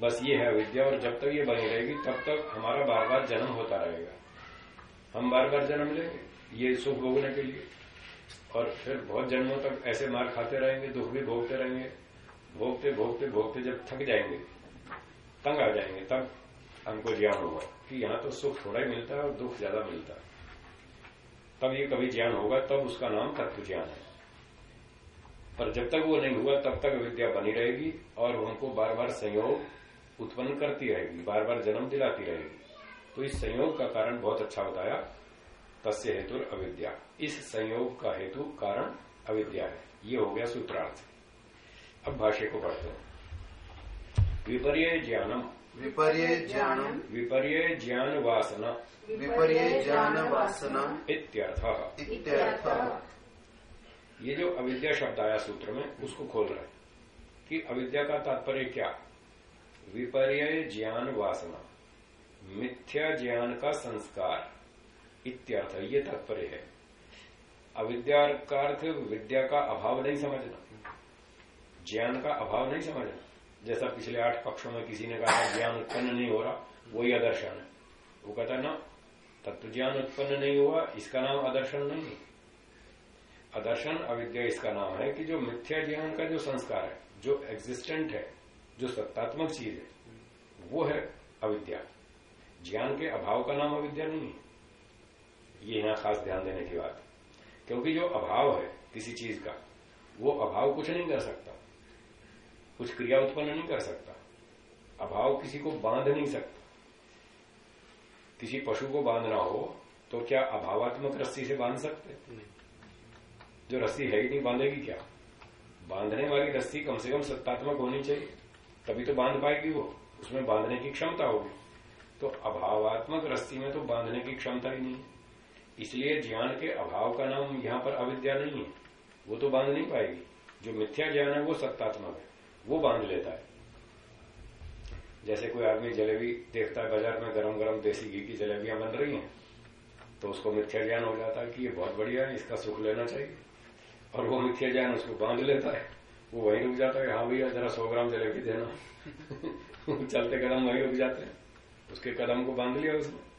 बस ये है अविद्या, और जब तक ये बनी रहेगी, तब तक हमारा बार बार जन्म होता रहेगा। हम बार बार जन्म लेंगे, ये सुख भोगने के लिए। और फिर बहुत जन्मों तक ऐसे मार खाते रहेंगे, दुख भी भोगते रहेंगे। भोगते भोगते भोगते जब थक जाएँगे, तंग आ जाएँगे, तब हमको ज्ञान होगा कि यहाँ तो सुख थोड़ा ही मिलता है और दुख ज़्यादा मिलता है। तब ये कभी ज्ञान होगा, तब उसका नाम तत्व ज्ञान है। पर जब तक वो नहीं हुआ, तब तक विद्या बनी रहेगी और उनको बार बार संयोग उत्पन्न करती रहेगी बार बार जन्म दिलाती रहेगी। तो इस संयोग का कारण बहुत अच्छा बताया, तस्य हेतु अविद्या। इस संयोग का हेतु कारण अविद्या है। ये हो गया सूत्रार्थ। अब भाष्य को पढ़ते हैं। विपर्य ज्ञानम। विपर्य ज्ञानम। विपर्य ज्ञान वासना। विपर्य ज्ञान वासना। इत्यर्थ। इत्यर्थ। ये जो अविद्या शब्द आया सूत्र में उसको खोल रहे हैं। कि अविद्या का तात्पर्य क्या? विपर्य ज्ञान वासना। मिथ्या ज्ञान का संस्कार। इत्यर्थ ये तात्पर्य है। अविद्या का अर्थ विद्या का अभाव नहीं समझना। ज्ञान का अभाव नहीं समझना। जैसा पिछले आठ पक्षों में किसी ने कहा, ज्ञान उत्पन्न नहीं हो रहा, वही आदर्शन है। वो कहता है, ना, तत्व ज्ञान उत्पन्न नहीं हुआ, इसका नाम आदर्शन नहीं है। अदर्शन अविद्या इसका नाम है कि जो मिथ्या ज्ञान का जो संस्कार है, जो एग्जिस्टेंट है, जो सत्तात्मक चीज़ है, वो है अविद्या। ज्ञान के अभाव का नाम अविद्या नहीं है। ये यहाँ खास ध्यान देने की बात है। क्योंकि जो अभाव है किसी चीज़ का, वो अभाव कुछ नहीं कर सकता। कुछ क्रिया उत्पन्न नहीं कर सकता। अभाव किसी को बाँध नहीं सकता। किसी पशु को बांधना हो तो क्या अभावात्मक रस्सी से बाँध सकते? जो रस्सी है ही नहीं, बांधेगी क्या? बांधने वाली रस्सी कम से कम सत्तात्मक होनी चाहिए। तभी तो बाँध पाएगी वो। उसमें बांधने की क्षमता होगी। तो अभावात्मक रस्सी में तो बांधने की क्षमता ही नहीं है। इसलिए ज्ञान के अभाव का नाम यहाँ पर अविद्या नहीं है। वो तो बाँध नहीं पाएगी। जो मिथ्या ज्ञान है, वो सत्तात्मक है। वो बाँध लेता है। जैसे कोई आदमी जलेबी देखता है, बाज़ार में गरम गरम देसी घी की जलेबियाँ बन रही हैं तो उसको मिथ्या ज्ञान हो जाता है कि ये बहुत बढ़िया है, इसका सुख लेना चाहिए। और वो मिथ्या ज्ञान उसको बाँध लेता है। वो वहीं रुक जाता है हाँ भैया, जरा सौ ग्राम जलेबी देना। चलते कदम वहीं रुक जाते हैं। उसके कदम को बाँध लिया उसने।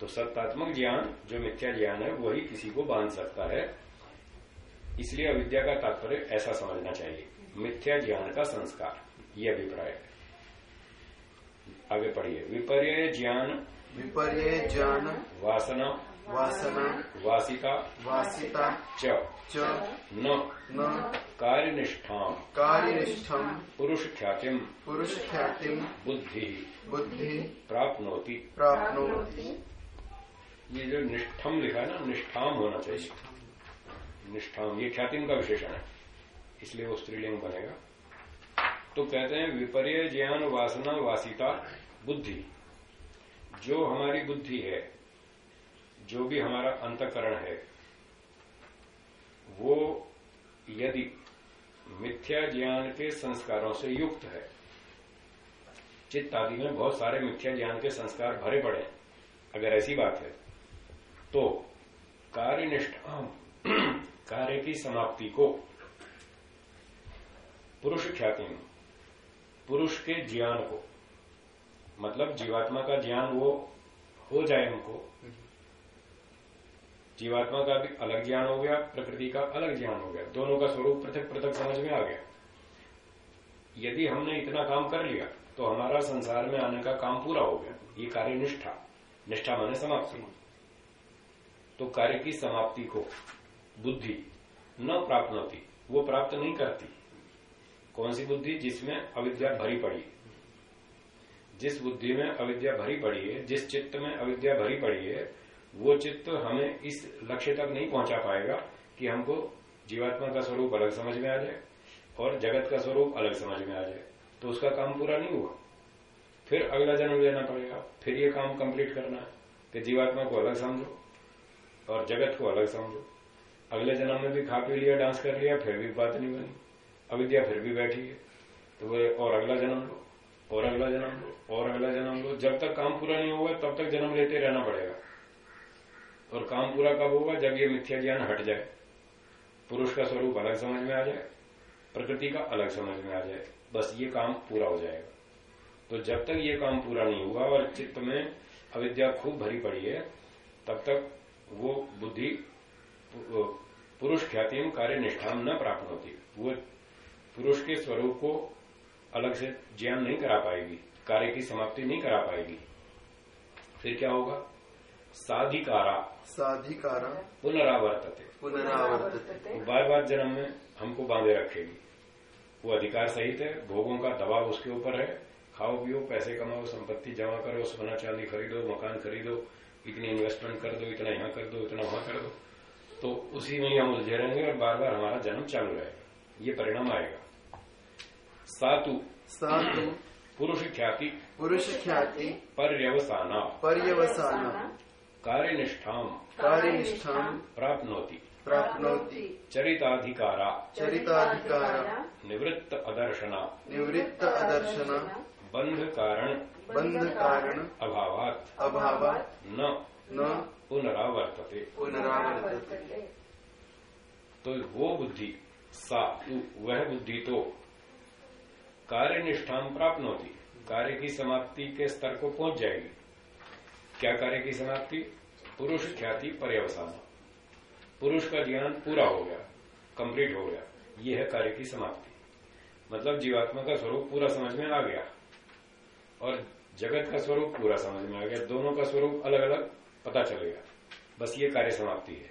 तो सत्तात्मक ज्ञान जो मिथ्या ज्ञान है वही किसी को बाँध सकता है। इसलिए अविद्या का तात्पर्य ऐसा समझना चाहिए। मिथ्या ज्ञान का संस्कार ये अभिप्राय है। आगे पढ़िए। विपर्य ज्ञान विपर्य ज्ञान वासना वासना वासिता वासिता च च न न कार्यनिष्ठा कार्यनिष्ठम पुरुष ख्यातिम पुरुष ख्यातिम बुद्धि बुद्धि प्राप्नोति। प्राप्नोति। ये जो निष्ठम लिखा है ना, निष्ठाम होना चाहिए। निष्ठाम, ये ख्याति का विशेषण है। इसलिए वो स्त्रीलिंग बनेगा। तो कहते हैं, विपर्य ज्ञान वासना वासिता बुद्धि। जो हमारी बुद्धि है, जो भी हमारा अंतकरण है, वो यदि मिथ्या ज्ञान के संस्कारों से युक्त है, चित्त आदि में बहुत सारे मिथ्या ज्ञान के संस्कार भरे पड़े अगर ऐसी बात है तो कार्य कार्यनिष्ठा, कार्य की समाप्ति को पुरुष ख्याति में, पुरुष के ज्ञान को मतलब जीवात्मा का ज्ञान वो हो जाए उनको। जीवात्मा का भी अलग ज्ञान हो गया, प्रकृति का अलग ज्ञान हो गया, दोनों का स्वरूप पृथक पृथक समझ में आ गया। यदि हमने इतना काम कर लिया तो हमारा संसार में आने का काम पूरा हो गया, ये कार्य निष्ठा निष्ठा माने समाप्ति। तो कार्य की समाप्ति को, बुद्धि न प्राप्त होती, वो प्राप्त नहीं करती। कौन सी बुद्धि? जिसमें अविद्या भरी पड़ी जिस बुद्धि में अविद्या भरी पड़ी है, जिस चित्त में अविद्या भरी पड़ी है, वो चित्त हमें इस लक्ष्य तक नहीं पहुँचा पाएगा कि हमको जीवात्मा का स्वरूप अलग समझ में आ जाए और जगत का स्वरूप अलग समझ में आ जाए। तो उसका काम पूरा नहीं हुआ। फिर अगला जन्म लेना पड़ेगा। फिर ये काम कंप्लीट करना है कि जीवात्मा को अलग समझो। और जगत को अलग समझो। अगले जन्म में भी खा पी लिया, डांस कर लिया, फिर भी बात नहीं बनी। अविद्या फिर भी बैठी है। तो वो और अगला जन्म लो, और अगला जन्म लो, और अगला जन्म लो। जब तक काम पूरा नहीं होगा, तब तक जन्म लेते रहना पड़ेगा। और काम पूरा कब होगा? जब ये मिथ्या ज्ञान हट जाए। पुरुष का स्वरूप अलग समझ में आ जाए, प्रकृति का अलग समझ में आ जाए। बस ये काम पूरा हो जाएगा। तो जब तक ये काम पूरा नहीं हुआ और चित्त में अविद्या खूब भरी पड़ी है, तब तक वो बुद्धि पुरुष ख्याति कार्य निष्ठान न प्राप्त होती। वो पुरुष के स्वरूप को अलग से ज्ञान नहीं करा पाएगी कार्य की समाप्ति नहीं करा पाएगी। फिर क्या होगा? साधिकारा। साधिकारा। पुनरावर्तते। पुनरावर्तते। बार बार जन्म में हमको बांधे रखेगी। वो अधिकार सहित है भोगों का दबाव उसके ऊपर है। खाओ पियो पैसे कमाओ संपत्ति जमा करो सोना चांदी खरीदो मकान खरीदो इतनी इन्वेस्टमेंट कर दो इतना यहाँ कर दो इतना वहाँ कर दो। तो उसी में हम उलझे रहेंगे और बार बार हमारा जन्म चालू रहेगा ये परिणाम आएगा। सातु। सातु। पुरुष ख्याति पुरुष ख्याति पर्यवसाना। पर्यवसाना। कार्यनिष्ठाम। कार्यनिष्ठाम। प्राप्नोति। प्राप्नोति। चरिताधिकारा। चरिताधिकारा। निवृत्त अदर्शना। निवृत्त अदर्शना। बंध कारण बंध कारण अभावात अभावात न न पुनरावर्तते। पुनरावर्तते। तो वो बुद्धि सा वह बुद्धि तो कार्य निष्ठान प्राप्त होती कार्य की समाप्ति के स्तर को पहुँच जाएगी। क्या कार्य की समाप्ति? पुरुष ख्याति पर्यवसान। पुरुष का ज्ञान पूरा हो गया कंप्लीट हो गया। ये है कार्य की समाप्ति। मतलब जीवात्मा का स्वरूप पूरा समझ में आ गया। और जगत का स्वरूप पूरा समझ में आ गया, दोनों का स्वरूप अलग अलग पता चलेगा। बस ये कार्य समाप्ति है।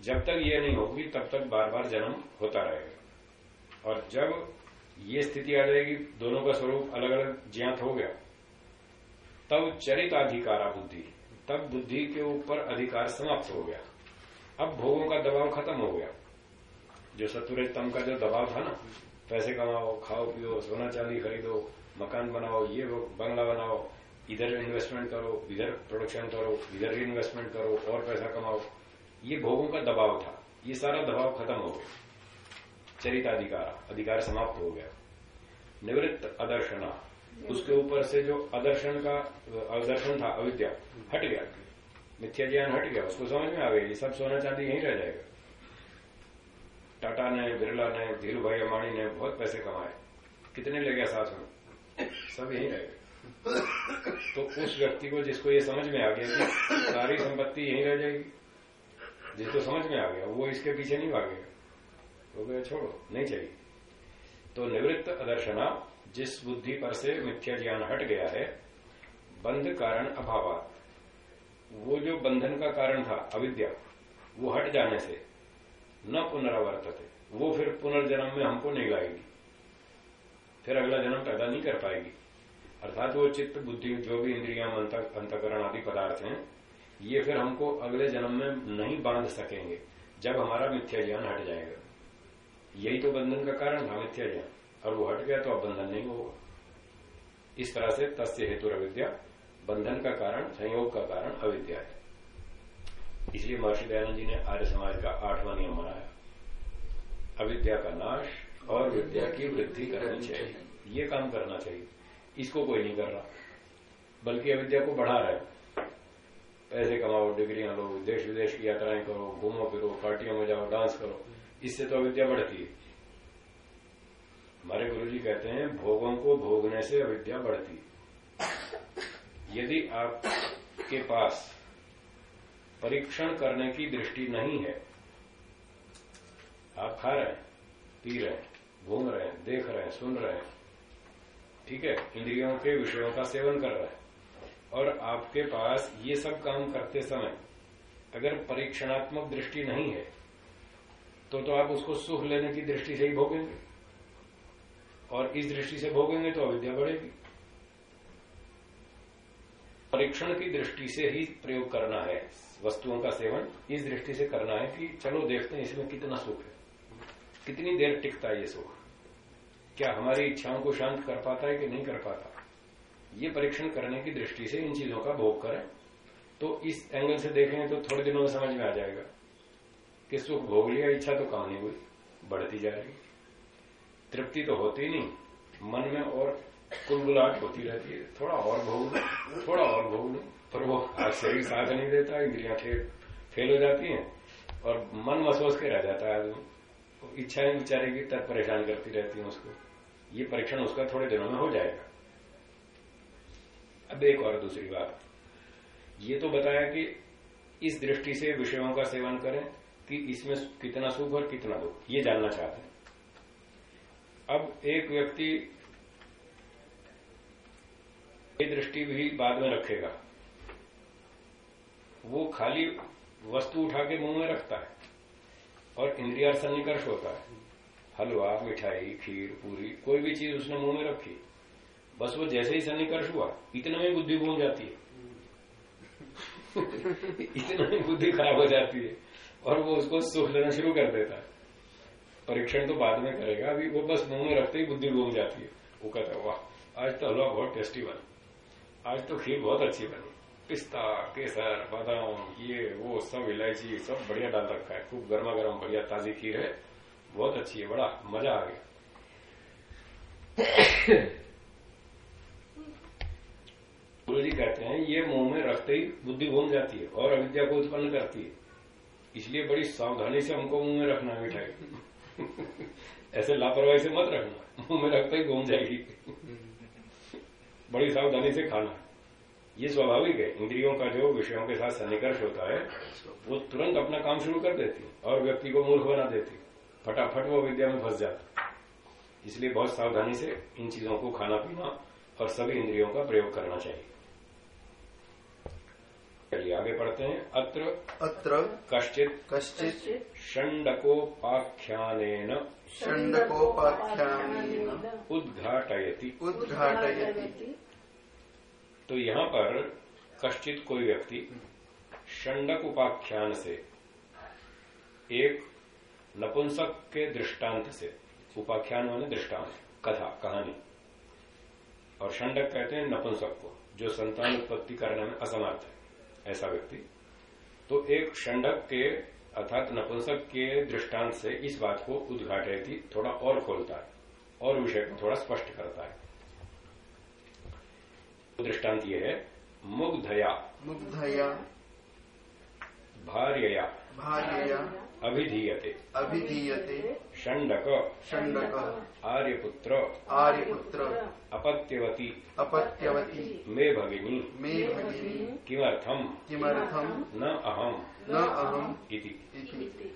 जब तक ये नहीं होगी, तब तक बार बार जन्म होता रहेगा। और जब ये स्थिति आ जाएगी, दोनों का स्वरूप अलग अलग ज्ञात हो गया, तब चरिताधिकारा बुद्धि। तब बुद्धि के ऊपर अधिकार समाप्त हो गया। अब भोगों का दबाव खत्म हो गया। जो सतुरतम का जो दबाव था ना, पैसे कमाओ, खाओ, पियो, सोना चांदी खरीदो मकान बनाओ, ये बंगला बनाओ, इधर इन्वेस्टमेंट करो, इधर प्रोडक्शन करो, इधर री इन्वेस्टमेंट करो, और पैसा कमाओ। ये भोगों का दबाव था। ये सारा दबाव खत्म हो गया। चरिताधिकार, अधिकार समाप्त हो गया। निवृत्त अदर्शना उसके ऊपर से जो अदर्शन का अदर्शन था, अविद्या, हट गया। मिथ्या ज्ञान हट गया। उसको समझ में आ गया। ये सब सोना चांदी यहीं रह जाएगा। टाटा ने, बिरला ने धीरू भाई अम्बानी ने बहुत पैसे कमाए। कितने ले गया साथ में? सब यही रह। गए तो उस व्यक्ति को जिसको ये समझ में आ गया कि सारी संपत्ति यहीं रह जाएगी, जिसको समझ में आ गया, वो इसके पीछे नहीं भागेगा। तो गया छोड़ो, नहीं चाहिए। तो निवृत्त अदर्शना, जिस बुद्धि पर से मिथ्या ज्ञान हट गया है, बंध कारण अभाव वो जो बंधन का कारण था, अविद्या, वो हट जाने से न पुनरावर्तते। वो फिर पुनर्जन्म में हमको नहीं लाएगी। फिर अगला जन्म पैदा नहीं कर पाएगी। अर्थात वो चित्त, बुद्धि जो भी इंद्रिया अंतकरण आदि पदार्थ हैं। ये फिर हमको अगले जन्म में नहीं बाँध सकेंगे, जब हमारा मिथ्या ज्ञान हट जाएगा। यही तो बंधन का कारण था, मिथ्या ज्ञान। और वो हट गया तो अब बंधन नहीं होगा। इस तरह से तस्य हेतु अविद्या, बंधन का कारण, संयोग का कारण अविद्या है। इसलिए महर्षि दयानंद जी ने आर्य समाज का आठवां नियम बनाया। अविद्या का नाश और विद्या की वृद्धि करनी चाहिए। ये काम करना चाहिए। इसको कोई नहीं कर रहा। बल्कि अविद्या को बढ़ा रहे पैसे कमाओ डिग्रियाँ लो देश विदेश की यात्राएँ करो घूमो फिरो पार्टियों में जाओ डांस करो। इससे तो अविद्या बढ़ती है। हमारे गुरु जी कहते हैं भोगों को भोगने से अविद्या बढ़ती है। यदि आपके पास परीक्षण करने की दृष्टि नहीं है आप खा रहे हैं पी रहे हैं घूम रहे हैं, देख रहे हैं, सुन रहे हैं। ठीक है? इंद्रियों के विषयों का सेवन कर रहे हैं। और आपके पास ये सब काम करते समय अगर परीक्षणात्मक दृष्टि नहीं है तो तो आप उसको सुख लेने की दृष्टि से ही भोगेंगे। और इस दृष्टि से भोगेंगे तो अविद्या बढ़ेगी। परीक्षण की दृष्टि से ही प्रयोग करना है, वस्तुओं का सेवन। इस दृष्टि से करना है कि चलो देखते हैं इसमें कितना सुख है। कितनी देर टिकता है ये सुख? क्या हमारी इच्छाओं को शांत कर पाता है कि नहीं कर पाता? ये परीक्षण करने की दृष्टि से इन चीज़ों का भोग करें। तो इस एंगल से देखेंगे तो थोड़े दिनों में समझ में आ जाएगा कि सुख भोग लिया, इच्छा तो कम नहीं हुई, बढ़ती जा रही। तृप्ति तो होती नहीं, मन में और कुलबुलाहट होती रहती है। थोड़ा और भोग लो, थोड़ा और भोग लो, पर वो शरीर साथ नहीं देता, इंद्रिया फेल हो जाती हैं और मन महसूस के रह जाता है आदमी। इच्छाएँ बेचारे की तक परेशान करती रहती हैं उसको। ये परीक्षण उसका थोड़े दिनों में हो जाएगा। अब एक और दूसरी बात। ये तो बताया कि इस दृष्टि से विषयों का सेवन करें कि इसमें कितना सुख और कितना दुख, ये जानना चाहते हैं। अब एक व्यक्ति ये दृष्टि भी बाद में रखेगा। वो खाली वस्तु उठा के मुँह में रखता है और इंद्रिया सन्निकर्ष होता है। हलवा, मिठाई, खीर, पूरी, कोई भी चीज़ उसने मुँह में रखी, बस वो जैसे ही सन्निकर्ष हुआ, इतना में बुद्धि घूम जाती है। इतना में बुद्धि खराब हो जाती है, और वो उसको सुख लेना शुरू कर देता है। परीक्षण तो बाद में करेगा, अभी वो बस मुँह में रखते ही बुद्धि घूम जाती है। वो कहता है, वाह, आज तो हलवा बहुत टेस्टी बना। आज तो खीर बहुत अच्छी बनी। पिस्ता, केसर, बादाम, ये, वो सब, इलायची, सब बढ़िया डाल रखा है। खूब गर्मा गर्म बढ़िया ताजी खीर है। बहुत अच्छी है, बड़ा मज़ा आ गया। गुरु जी कहते हैं, ये मुँह में रखते ही बुद्धि घूम जाती है और अविद्या को उत्पन्न करती है। इसलिए बड़ी सावधानी से हमको मुँह में रखना है, मिठाई। ऐसे लापरवाही से मत रखना, मुँह में रखते ही घूम जाएगी। बड़ी सावधानी से खाना। ये स्वाभाविक है, इंद्रियों का जो विषयों के साथ सन्निकर्ष होता है, वो तुरंत अपना काम शुरू कर देती है और व्यक्ति को मूर्ख बना देती फटाफट वो विद्या में फंस जाता। इसलिए बहुत सावधानी से इन चीज़ों को खाना पीना और सभी इंद्रियों का प्रयोग करना चाहिए। चलिए आगे पढ़ते हैं। अत्र अत्र कश्चित कश्चित षण्डकोपाख्यान षण्डकोपाख्यानेन उद्घाटयति। उद्घाटयति। तो यहाँ पर कश्चित कोई व्यक्ति षंडक उपाख्यान से एक नपुंसक के दृष्टांत से उपाख्यान माने दृष्टांत कथा कहानी। और षंडक कहते हैं नपुंसक को जो संतान उत्पत्ति करने में असमर्थ है ऐसा व्यक्ति। तो एक षंडक के अर्थात नपुंसक के दृष्टांत से इस बात को उद्घाटयती थोड़ा और खोलता है और विषय को थोड़ा स्पष्ट करता है। दृष्टांत ये है मुग्धया। मुग्धया। भार्यया। भार्यया। अभिधीयते। अभिधीयते। षण्डक। षण्डक। आर्यपुत्र। आर्यपुत्र। अपत्यवती। अपत्यवती। मे भगिनी। मे भगिनी। किमर्थम? किमर्थम? न अहम। न अहम। इति।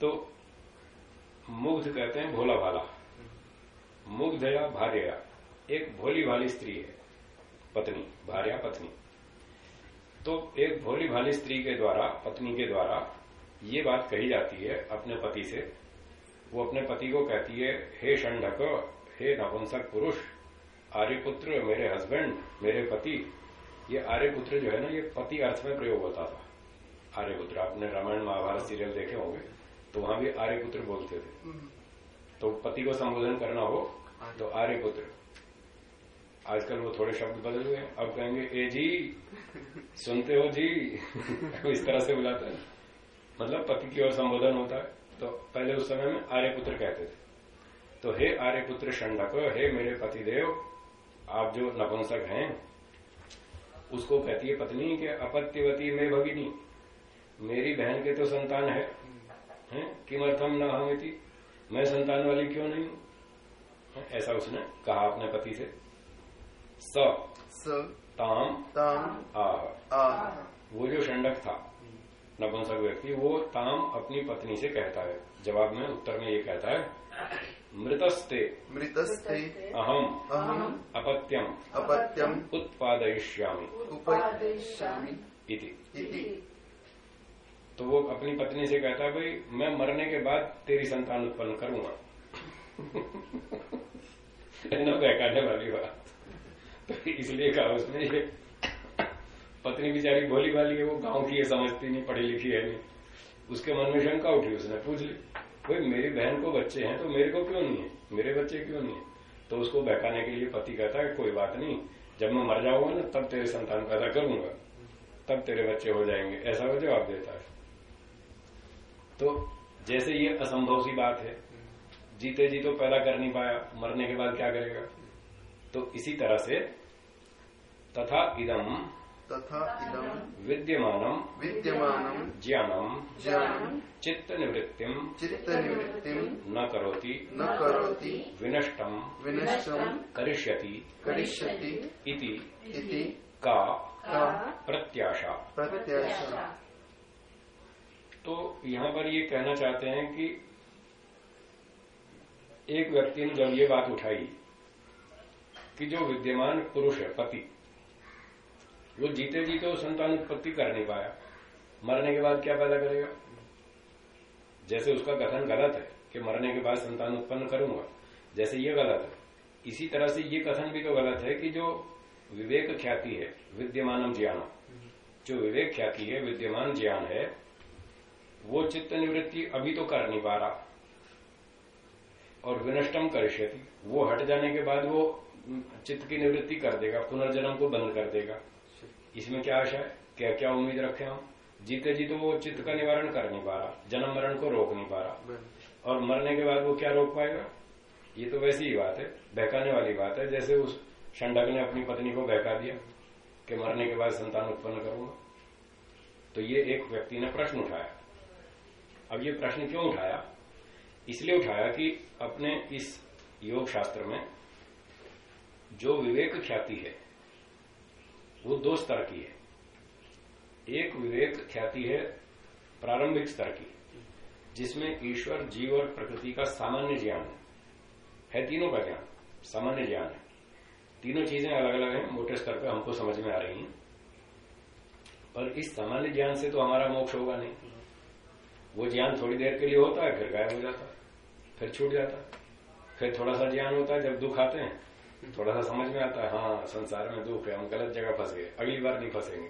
तो मुग्ध कहते हैं भोला भाला मुग्धया भार्या एक भोली भाली स्त्री है। पत्नी। भार्या पत्नी। तो एक भोली भाली स्त्री के द्वारा पत्नी के द्वारा ये बात कही जाती है अपने पति से। वो अपने पति को कहती है हे षंडक हे नपुंसक पुरुष आर्यपुत्र मेरे हस्बैंड मेरे पति ये आर्यपुत्र जो है ना ये पति अर्थ में प्रयोग होता था। आर्यपुत्र आपने रामायण महाभारत सीरियल देखे होंगे तो वहाँ भी आर्यपुत्र बोलते थे। तो पति को संबोधन करना हो तो आर्यपुत्र। आजकल वो थोड़े शब्द बदल गए अब कहेंगे ए जी सुनते हो जी? इस तरह से बुलाते हैं। मतलब पति की ओर संबोधन होता है तो पहले उस समय में आर्यपुत्र कहते थे। तो हे आर्यपुत्र षंडक हे मेरे पति देव आप जो नपुंसक हैं उसको कहती है पत्नी के अपत्यवती में भगिनी मेरी बहन के तो संतान है, है? किमर्थम न हमेती? मैं संतान वाली क्यों नहीं हूँ? ऐसा उसने कहा अपने पति से। स स ताम ताम आह आ। वो जो षंडक था नपुंसक व्यक्ति वो ताम अपनी पत्नी से कहता है। जवाब में उत्तर में ये कहता है मृतस्ते मृतस्थे अहम अहम अपत्यम अपत्यम उत्पादयिष्यामि। इति। इति। तो वो अपनी पत्नी से कहता है भाई मैं मरने के बाद तेरी संतान उत्पन्न करूँगा। न बहकाने वाली बात। तो इसलिए कहा उसने ये पत्नी बेचारी भोली भाली है, वो गाँव की है, समझती नहीं पढ़ी लिखी है नहीं। उसके मन में शंका उठी, उसने पूछ ली, भाई, मेरी बहन को बच्चे हैं तो मेरे को क्यों नहीं है? मेरे बच्चे क्यों नहीं है? तो उसको बहकाने के लिए पति कहता है, कोई बात नहीं, जब मैं मर जाऊँगा ना, तब तेरे संतान पैदा करूँगा। तब तेरे बच्चे हो जाएँगे। ऐसा वो जवाब देता है। तो जैसे ये असंभव सी बात है जीते जी तो पैदा कर नहीं पाया, मरने के बाद क्या करेगा? तो इसी तरह से तथा इदम तथा इदम विद्यमानम विद्यमानम ज्ञानम ज्ञानम चित्त निवृत्तिम चित्त निवृत्तिम न करोति न करोति विनष्टम विनष्टम करिष्यति करिष्यति इति इति का का प्रत्याशा। प्रत्याशा। तो यहाँ पर ये कहना चाहते हैं कि एक व्यक्ति ने जब ये बात उठाई कि जो विद्यमान पुरुष है पति वो जीते जी तो संतान उत्पत्ति कर नहीं पाया। मरने के बाद क्या पैदा करेगा? जैसे उसका कथन गलत है कि मरने के बाद संतान उत्पन्न करूँगा, जैसे ये गलत है। इसी तरह से ये कथन भी तो गलत है कि जो विवेक ख्याति है, विद्यमानम ज्ञान, जो विवेक ख्याति है, विद्यमान ज्ञान है, वो चित्त निवृत्ति अभी तो कर नहीं पा रहा। और विनष्टम करिष्यति, वो हट जाने के बाद वो चित्त की निवृत्ति कर देगा, पुनर्जन्म को बंद कर देगा। इसमें क्या आशा है? क्या क्या उम्मीद रखे हम? जीते जी तो वो चित्त का निवारण कर नहीं पा रहा। जन्म मरण को रोक नहीं पा रहा। और मरने के बाद वो क्या रोक पाएगा? ये तो वैसी ही बात है। बहकाने वाली बात है। जैसे उस षंडक ने अपनी पत्नी को बहका दिया कि मरने के बाद संतान उत्पन्न करूँगा। तो ये एक व्यक्ति ने प्रश्न उठाया। अब ये प्रश्न क्यों उठाया? इसलिए उठाया कि अपने इस योग शास्त्र में जो विवेक ख्याति है वो दो स्तर की है। एक विवेक ख्याति है, प्रारंभिक स्तर की, जिसमें ईश्वर, जीव और प्रकृति का सामान्य ज्ञान है। है तीनों का ज्ञान, सामान्य ज्ञान है। तीनों चीज़ें अलग अलग हैं, मोटे स्तर पर हमको समझ में आ रही हैं। पर इस सामान्य ज्ञान से तो हमारा मोक्ष होगा नहीं। वो ज्ञान थोड़ी देर के लिए होता है, फिर गायब हो जाता है, फिर छूट जाता है, फिर थोड़ा सा ज्ञान होता है, जब दुख आते हैं थोड़ा सा समझ में आता है हाँ संसार में दुख है हम गलत जगह फंस गए अगली बार नहीं फंसेंगे।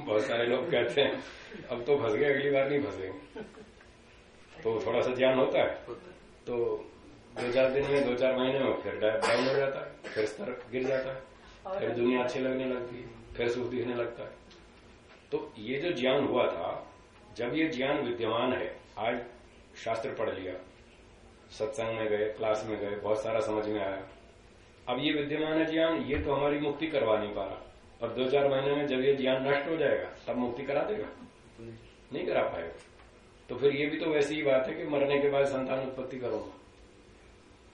बहुत सारे लोग कहते हैं अब तो फंस गए अगली बार नहीं फंसेंगे। तो थोड़ा सा ज्ञान होता है। तो दो चार दिन में दो चार महीने में फिर डाउन हो जाता है फिर स्तर गिर जाता है फिर दुनिया अच्छी लगने लगती है फिर सुख दिखने लगता है। तो ये जो ज्ञान हुआ था जब ये ज्ञान विद्यमान है आज शास्त्र पढ़ लिया सत्संग में गए क्लास में गए बहुत सारा समझ में आया। अब ये विद्यमान है ज्ञान ये तो हमारी मुक्ति करवा नहीं पा रहा। और दो चार महीने में जब ये ज्ञान नष्ट हो जाएगा तब मुक्ति करा देगा? नहीं करा पाएगा। तो फिर ये भी तो वैसी ही बात है कि मरने के बाद संतान उत्पत्ति करूँगा।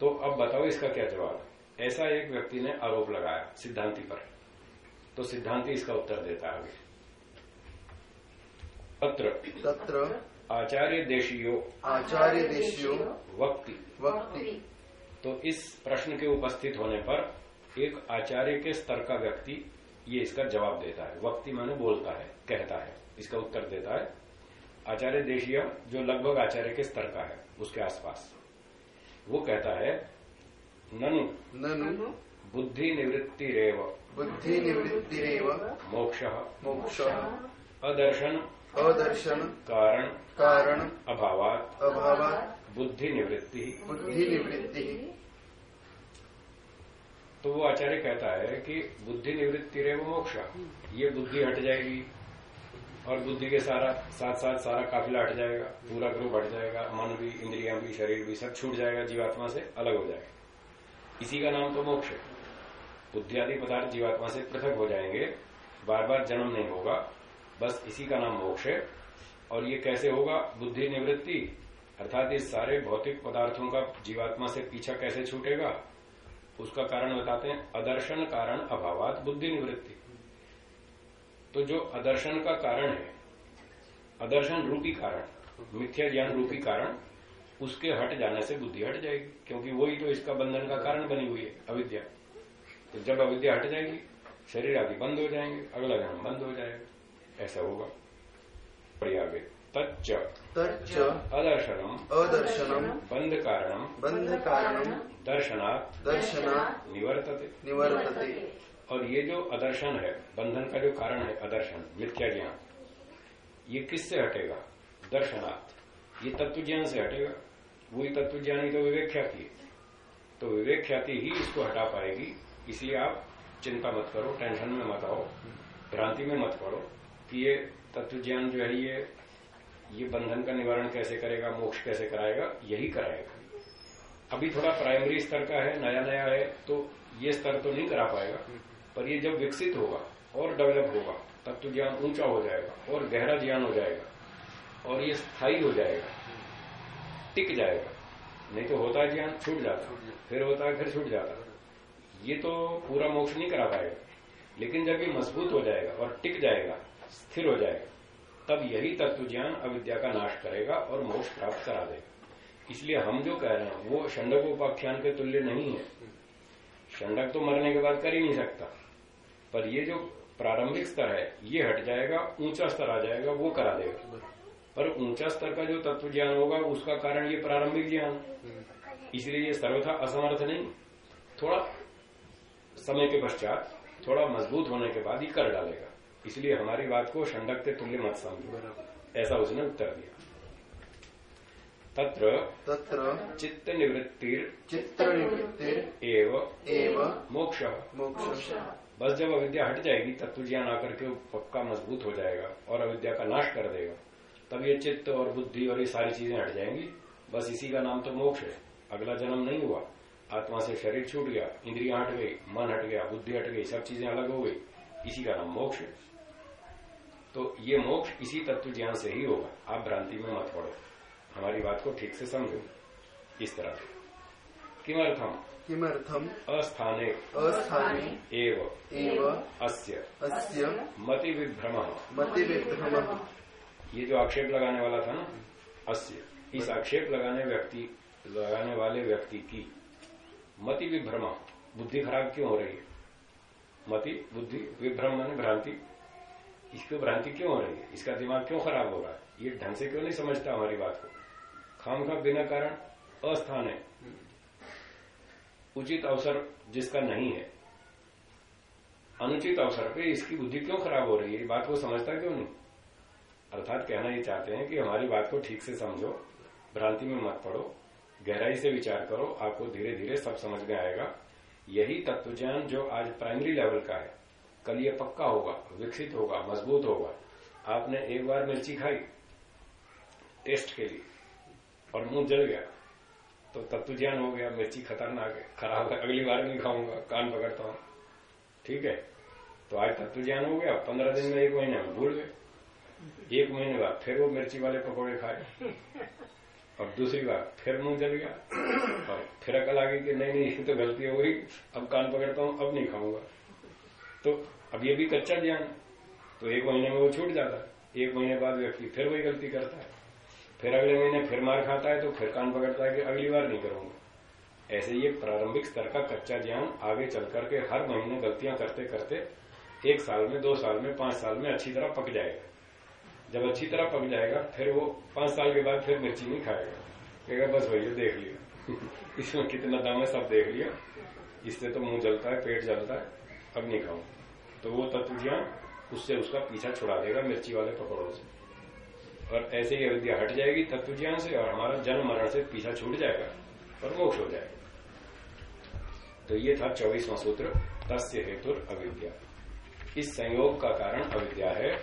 तो अब बताओ इसका क्या जवाब है? ऐसा एक व्यक्ति ने आरोप लगाया सिद्धांति पर। तो सिद्धांति इसका उत्तर देता है अत्र तत्र। आचार्य देशीयो। आचार्य देशियो। वक्ति। वक्ति। तो इस प्रश्न के उपस्थित होने पर एक आचार्य के स्तर का व्यक्ति ये इसका जवाब देता है। वक्ति माने बोलता है कहता है इसका उत्तर देता है। आचार्य देशीय जो लगभग आचार्य के स्तर का है उसके आसपास वो कहता है ननु ननु बुद्धि निवृत्ति रेव बुद्धि निवृत्ति रेव मोक्ष मोक्ष अदर्शन अदर्शन कारण कारण अभावात अभावात् बुद्धि निवृत्ति बुद्धि निवृत्ति तो वो आचार्य कहता है कि बुद्धि निवृत्ति रे वो मोक्ष। ये बुद्धि हट जाएगी और बुद्धि के सारा साथ साथ सारा काफिला हट जाएगा पूरा ग्रुप हट जाएगा मन भी इंद्रिया भी शरीर भी सब छूट जाएगा जीवात्मा से अलग हो जाएगा। इसी का नाम तो मोक्ष है। बुद्धि आदि पदार्थ जीवात्मा से पृथक हो जाएँगे बार बार जन्म नहीं होगा बस इसी का नाम मोक्ष है। और ये कैसे होगा? बुद्धि निवृत्ति अर्थात इस सारे भौतिक पदार्थों का जीवात्मा से पीछा कैसे छूटेगा? उसका कारण बताते हैं, अदर्शन कारण अभावात बुद्धि निवृत्ति तो जो अदर्शन का कारण है, अदर्शन रूपी कारण, मिथ्या ज्ञान रूपी कारण, उसके हट जाने से बुद्धि हट जाएगी, क्योंकि वही तो इसका बंधन का कारण बनी हुई है, अविद्या। तो जब अविद्या हट जाएगी, शरीर आदि बंद हो जाएँगे, अगला जन्म बंद हो जाएगा। ऐसा होगा। बढ़िया तच्च। तच्च। अदर्शनम। अदर्शनम। बंध कारणम बंध कारणम दर्शनात्। दर्शनात्। निवर्तते। निवर्तते। और ये जो अदर्शन है बंधन का जो कारण है अदर्शन मिथ्या ज्ञान ये किससे हटेगा? दर्शनात्। ये तत्व ज्ञान से हटेगा। वही तत्व ज्ञान ही तो विवेक ख्याति है। तो विवेक ख्याति ही इसको हटा पाएगी। इसलिए आप चिंता मत करो टेंशन में मत आओ भ्रांति में मत पड़ो कि ये तत्व ज्ञान जो है ये ये बंधन का निवारण कैसे करेगा, मोक्ष कैसे कराएगा, यही कराएगा। अभी थोड़ा प्राइमरी स्तर का है, नया नया है तो ये स्तर तो नहीं करा पाएगा। पर ये जब विकसित होगा और डेवलप होगा, तब तो ज्ञान ऊँचा हो जाएगा और गहरा ज्ञान हो जाएगा और ये स्थायी हो जाएगा, टिक जाएगा। नहीं तो होता है ज्ञान, छूट जाता, फिर होता है, फिर छूट जाता। ये तो पूरा मोक्ष नहीं करा पाएगा, लेकिन जब ये मज़बूत हो जाएगा और टिक जाएगा, स्थिर हो जाएगा तब यही तत्व ज्ञान अविद्या का नाश करेगा और मोक्ष प्राप्त करा देगा। इसलिए हम जो कह रहे हैं, वो षंडकोपाख्यान के तुल्य नहीं है। षंडक तो मरने के बाद कर ही नहीं सकता। पर ये जो प्रारंभिक स्तर है, ये हट जाएगा, ऊँचा स्तर आ जाएगा, वो करा देगा। पर ऊँचा स्तर का जो तत्व ज्ञान होगा, उसका कारण ये प्रारंभिक ज्ञान। इसलिए ये सर्वथा असमर्थ नहीं। थोड़ा समय के पश्चात, थोड़ा मज़बूत होने के बाद ही कर डालेगा। इसलिए हमारी बात को षंडक के तुल्य मत समझो। ऐसा उसने उत्तर दिया। तत्र तत्र चित्त निवृत्तिर चित्त निवृत्तिर एव एव मोक्ष। मोक्ष। बस जब अविद्या हट जाएगी तत्व ज्ञान आकर के वो पक्का मज़बूत हो जाएगा और अविद्या का नाश कर देगा। तब ये चित्त और बुद्धि और ये सारी चीज़ें हट जाएँगी। बस इसी का नाम तो मोक्ष है। अगला जन्म नहीं हुआ। आत्मा से शरीर छूट गया इंद्रिया हट गई मन हट गया बुद्धि हट गई सब चीज़ें अलग हो गई। इसी का नाम मोक्ष है। तो ये मोक्ष इसी तत्व ज्ञान से ही होगा। आप भ्रांति में मत पड़ो। हमारी बात को ठीक से समझो। इस तरह से। किमर्थम? किमर्थम? अस्थाने। अस्थाने। एव। एव। अस्य। अस्य। मति विभ्रम मति विभ्रमः ये जो आक्षेप लगाने वाला था ना? अस्य। इस आक्षेप लगाने व्यक्ति लगाने वाले व्यक्ति की मति विभ्रम बुद्धि खराब क्यों हो रही है? मति बुद्धि विभ्रम माने भ्रांति इसको भ्रांति क्यों हो रही है? इसका दिमाग क्यों खराब हो रहा है? ये ढंग से क्यों नहीं समझता हमारी बात को? खाम खा बिना कारण अस्थान है। उचित अवसर जिसका नहीं है, अनुचित अवसर पे इसकी बुद्धि क्यों खराब हो रही है? बात को समझता क्यों नहीं? अर्थात कहना ये चाहते हैं कि हमारी बात को ठीक से समझो, भ्रांति में मत पड़ो, गहराई से विचार करो, आपको धीरे धीरे सब समझ में आएगा। यही तत्वज्ञान जो आज प्राइमरी लेवल का है। कल ये पक्का होगा, विकसित होगा, मज़बूत होगा। आपने एक बार मिर्ची खाई, टेस्ट के लिए, और मुँह जल गया तो तत्व ज्ञान हो गया, मिर्ची खतरनाक है, खराब है, अगली बार नहीं खाऊँगा, कान पकड़ता हूँ। ठीक है? तो आज तत्व ज्ञान हो गया, पंद्रह दिन में एक महीने में भूल गए। एक महीने बाद फिर वो मिर्ची वाले पकौड़े खाए, और दूसरी बार फिर मुँह जल गया, और फिर अकल आ गई कि नहीं नहीं तो गलती हो गई, अब कान पकड़ता हूँ, अब नहीं खाऊँगा। तो अब ये भी कच्चा ज्ञान। तो एक महीने में वो छूट जाता। है एक महीने बाद व्यक्ति फिर वही गलती करता है। फिर अगले महीने फिर मार खाता है तो फिर कान पकड़ता है कि अगली बार नहीं करूँगा। ऐसे ये प्रारंभिक स्तर का कच्चा ज्ञान आगे चल करके हर महीने गलतियाँ करते करते एक साल में, दो साल में, पाँच साल में अच्छी तरह पक जाएगा। जब अच्छी तरह पक जाएगा, फिर वो पाँच साल के बाद फिर मिर्ची नहीं खाएगा। कहेगा, बस भैया देख लिया। इसमें कितना दाम है, सब देख लिया। इससे तो मुँह जलता है, पेट जलता है, अब नहीं खाऊ तो वो तत्व ज्ञान उससे उसका पीछा छुड़ा देगा मिर्ची वाले पकौड़ों से। और ऐसे ही अविद्या हट जाएगी तत्व ज्ञान से और हमारा जन्म मरण से पीछा छूट जाएगा और मोक्ष हो जाएगा। तो ये था चौबीसवा सूत्र, तस्य हेतु अविद्या। इस संयोग का कारण अविद्या है।